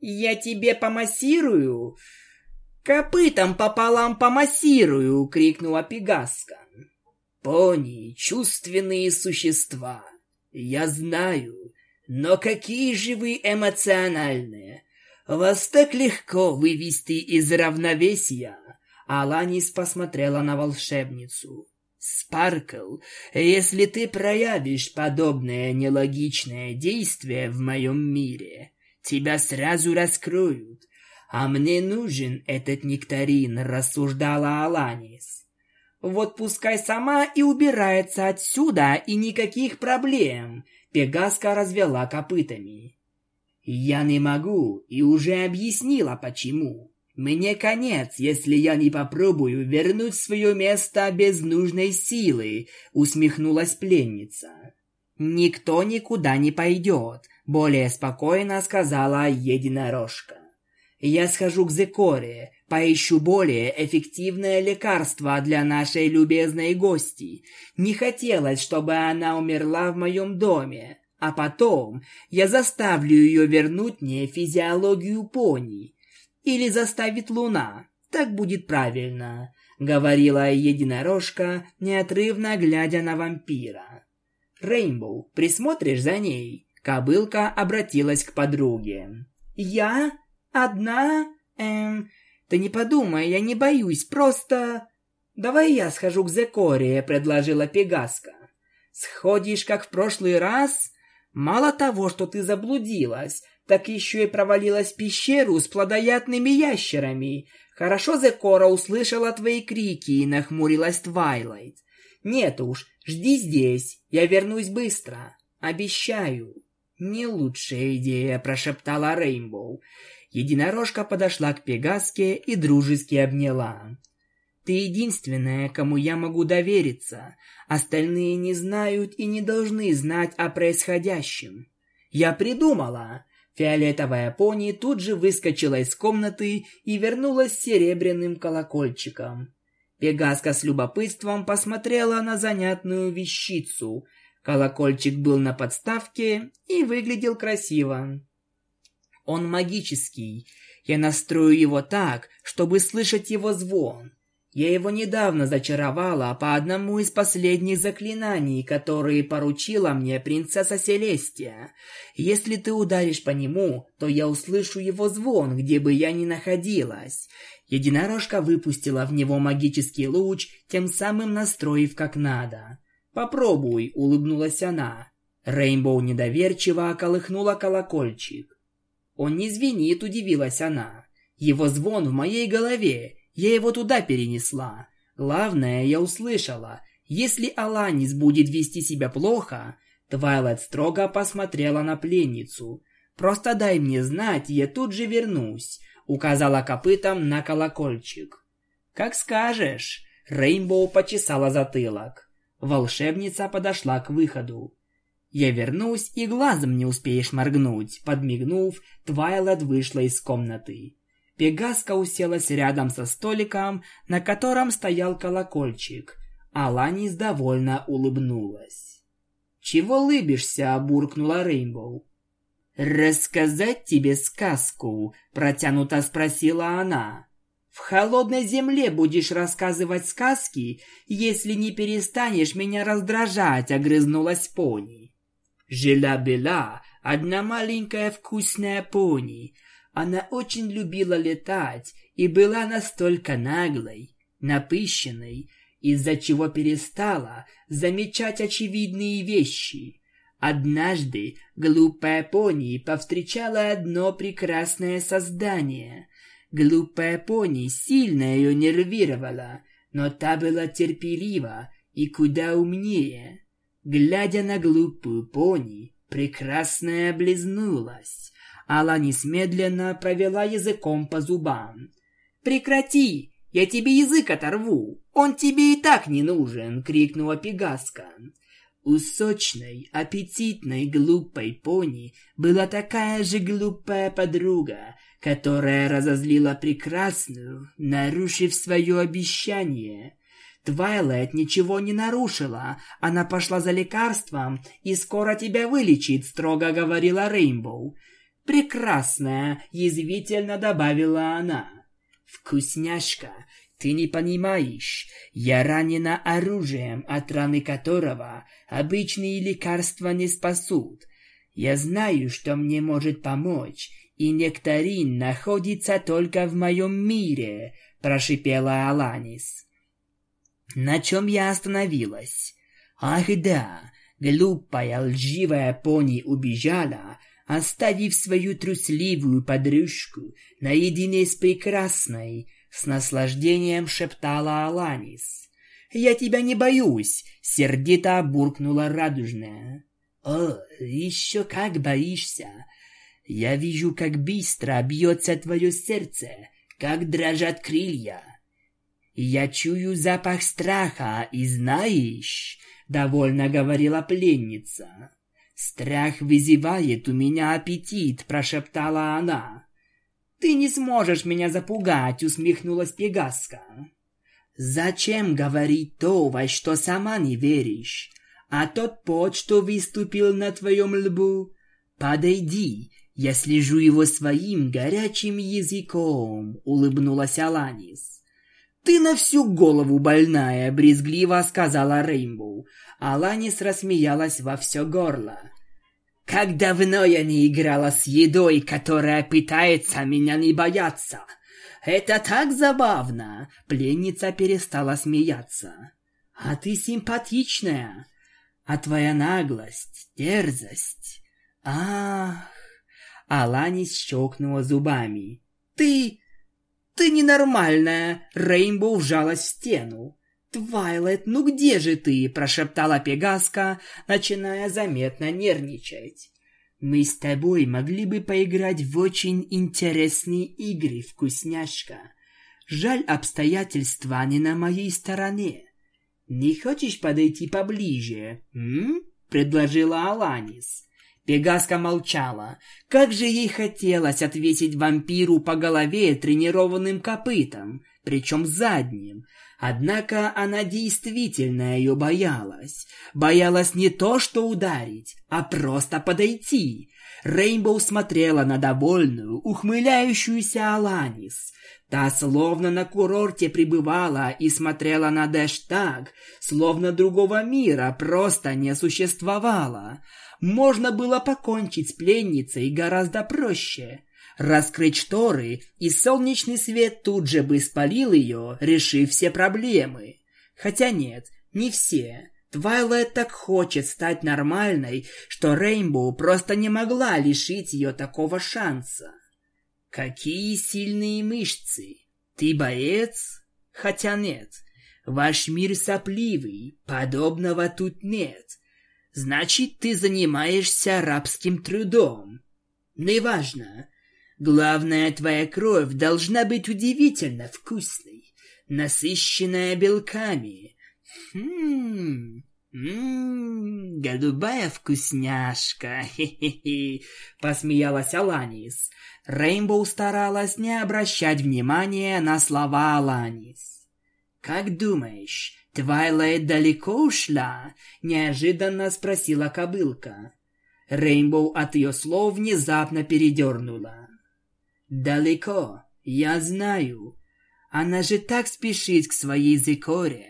Я тебе помассирую?» «Копытом пополам помассирую!» — крикнула Пегаска. «Пони — чувственные существа. Я знаю. Но какие же вы эмоциональные. Вас так легко вывести из равновесия. Аланис посмотрела на волшебницу. Спаркл, если ты проявишь подобное нелогичное действие в моем мире, тебя сразу раскроют. А мне нужен этот нектарин, рассуждала Аланис. Вот пускай сама и убирается отсюда, и никаких проблем. Пегаска развела копытами. Я не могу и уже объяснила почему. Мне конец, если я не попробую вернуть свое место без нужной силы, усмехнулась пленница. Никто никуда не пойдет, более спокойно сказала единорожка. Я схожу к Зекоре, поищу более эффективное лекарство для нашей любезной гости. Не хотелось, чтобы она умерла в моем доме. А потом я заставлю ее вернуть мне физиологию пони. Или заставит луна. Так будет правильно, говорила единорожка, неотрывно глядя на вампира. Рейнбоу, присмотришь за ней? Кобылка обратилась к подруге. Я? Одна? Эм, ты не подумай, я не боюсь, просто... Давай я схожу к Зекоре, предложила Пегаска. Сходишь, как в прошлый раз? Мало того, что ты заблудилась, так еще и провалилась в пещеру с плодоядными ящерами. Хорошо Зекора услышала твои крики и нахмурилась Твайлайт. Нет уж, жди здесь, я вернусь быстро. Обещаю. Не лучшая идея, прошептала Рейнбоу. Единорожка подошла к Пегаске и дружески обняла. Ты единственная, кому я могу довериться. Остальные не знают и не должны знать о происходящем. Я придумала. Фиолетовая пони тут же выскочила из комнаты и вернулась с серебряным колокольчиком. Пегаска с любопытством посмотрела на занятную вещицу. Колокольчик был на подставке и выглядел красиво. Он магический. Я настрою его так, чтобы слышать его звон. Я его недавно зачаровала по одному из последних заклинаний, которые поручила мне принцесса Селестия. Если ты ударишь по нему, то я услышу его звон, где бы я ни находилась. Единорожка выпустила в него магический луч, тем самым настроив как надо. «Попробуй», — улыбнулась она. Рейнбоу недоверчиво околыхнула колокольчик. «Он не звенит», — удивилась она. «Его звон в моей голове, я его туда перенесла. Главное, я услышала. Если Аланис будет вести себя плохо, Твайлайт строго посмотрела на пленницу. Просто дай мне знать, я тут же вернусь, указала копытом на колокольчик. Как скажешь. Рейнбоу почесала затылок. Волшебница подошла к выходу. «Я вернусь, и глазом не успеешь моргнуть», подмигнув, Твайлет вышла из комнаты. Пегаска уселась рядом со столиком, на котором стоял колокольчик. Аланис довольно улыбнулась. «Чего лыбишься?» – буркнула Рейнбоу. «Рассказать тебе сказку?» – протянуто спросила она. «В холодной земле будешь рассказывать сказки, если не перестанешь меня раздражать», – огрызнулась пони. Жила-была одна маленькая вкусная пони, она очень любила летать и была настолько наглой, напыщенной, из-за чего перестала замечать очевидные вещи. Однажды глупая пони повстречала одно прекрасное создание. Глупая пони сильно ее нервировала, но та была терпелива и куда умнее. Глядя на глупую пони, прекрасная облизнулась. Аланис медленно провела языком по зубам. «Прекрати! Я тебе язык оторву! Он тебе и так не нужен!» — крикнула Пегаска. У сочной, аппетитной, глупой пони была такая же глупая подруга, которая разозлила прекрасную, нарушив свое обещание. Твайлайт ничего не нарушила, она пошла за лекарством и скоро тебя вылечит, строго говорила Рейнбоу. «Прекрасная!» – язвительно добавила она. «Вкусняшка, ты не понимаешь, я ранена оружием, от раны которого обычные лекарства не спасут. Я знаю, что мне может помочь, и нектарин находится только в моем мире», – прошипела Аланис. На чем я остановилась? Ах да, глупая лживая пони убежала, оставив свою трусливую подружку наедине с прекрасной, с наслаждением шептала Аланис. «Я тебя не боюсь!» — сердито буркнула радужная. «О, еще как боишься! Я вижу, как быстро бьется твое сердце, как дрожат крылья. Я чую запах страха, и знаешь, — довольно говорила пленница, «Страх вызывает у меня аппетит», — прошептала она. «Ты не сможешь меня запугать», — усмехнулась Пегаска. «Зачем говорить то, во что сама не веришь? А тот пот, что выступил на твоем лбу? Подойди, я слежу его своим горячим языком», — улыбнулась Аланис. «Ты на всю голову больная», — брезгливо сказала Рейнбоу. Аланис рассмеялась во все горло. Как давно я не играла с едой, которая пытается меня не бояться. Это так забавно. Пленница перестала смеяться. А ты симпатичная. А твоя наглость, дерзость. Ах. Аланис щелкнула зубами. Ты... ты ненормальная. Рейнбоу вжалась в стену. «Твайлайт, ну где же ты?» – прошептала Пегаска, начиная заметно нервничать. «Мы с тобой могли бы поиграть в очень интересные игры, вкусняшка. Жаль, обстоятельства не на моей стороне. Не хочешь подойти поближе, м?» – предложила Аланис. Пегаска молчала. Как же ей хотелось отвесить вампиру по голове тренированным копытом, причем задним – Однако она действительно ее боялась. Боялась не то, что ударить, а просто подойти. Рейнбоу смотрела на довольную, ухмыляющуюся Аланис. Та словно на курорте пребывала и смотрела на Дэш так, словно другого мира просто не существовало. Можно было покончить с пленницей гораздо проще. Раскрыть шторы, и солнечный свет тут же бы спалил ее, решив все проблемы. Хотя нет, не все. Твайлайт так хочет стать нормальной, что Рейнбоу просто не могла лишить ее такого шанса. Какие сильные мышцы! Ты боец? Хотя нет. Ваш мир сопливый, подобного тут нет. Значит, ты занимаешься рабским трудом. Неважно. Главное, твоя кровь должна быть удивительно вкусной, насыщенная белками. Хм, «Ммм, голубая вкусняшка!» Хе-хе-хе, посмеялась Аланис. Рейнбоу старалась не обращать внимания на слова Аланис. «Как думаешь, Твайлайт далеко ушла?» — неожиданно спросила кобылка. Рейнбоу от ее слов внезапно передернула. «Далеко, я знаю. Она же так спешит к своей Зекоре.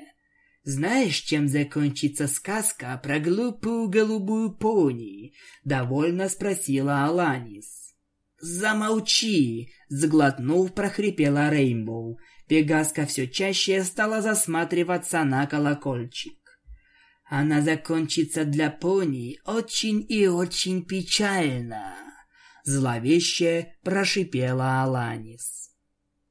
Знаешь, чем закончится сказка про глупую голубую пони? Довольно спросила Аланис. Замолчи, заглотнув, прохрипела Рейнбоу. Пегаска все чаще стала засматриваться на колокольчик. Она закончится для пони очень и очень печально. Зловеще прошипела Аланис.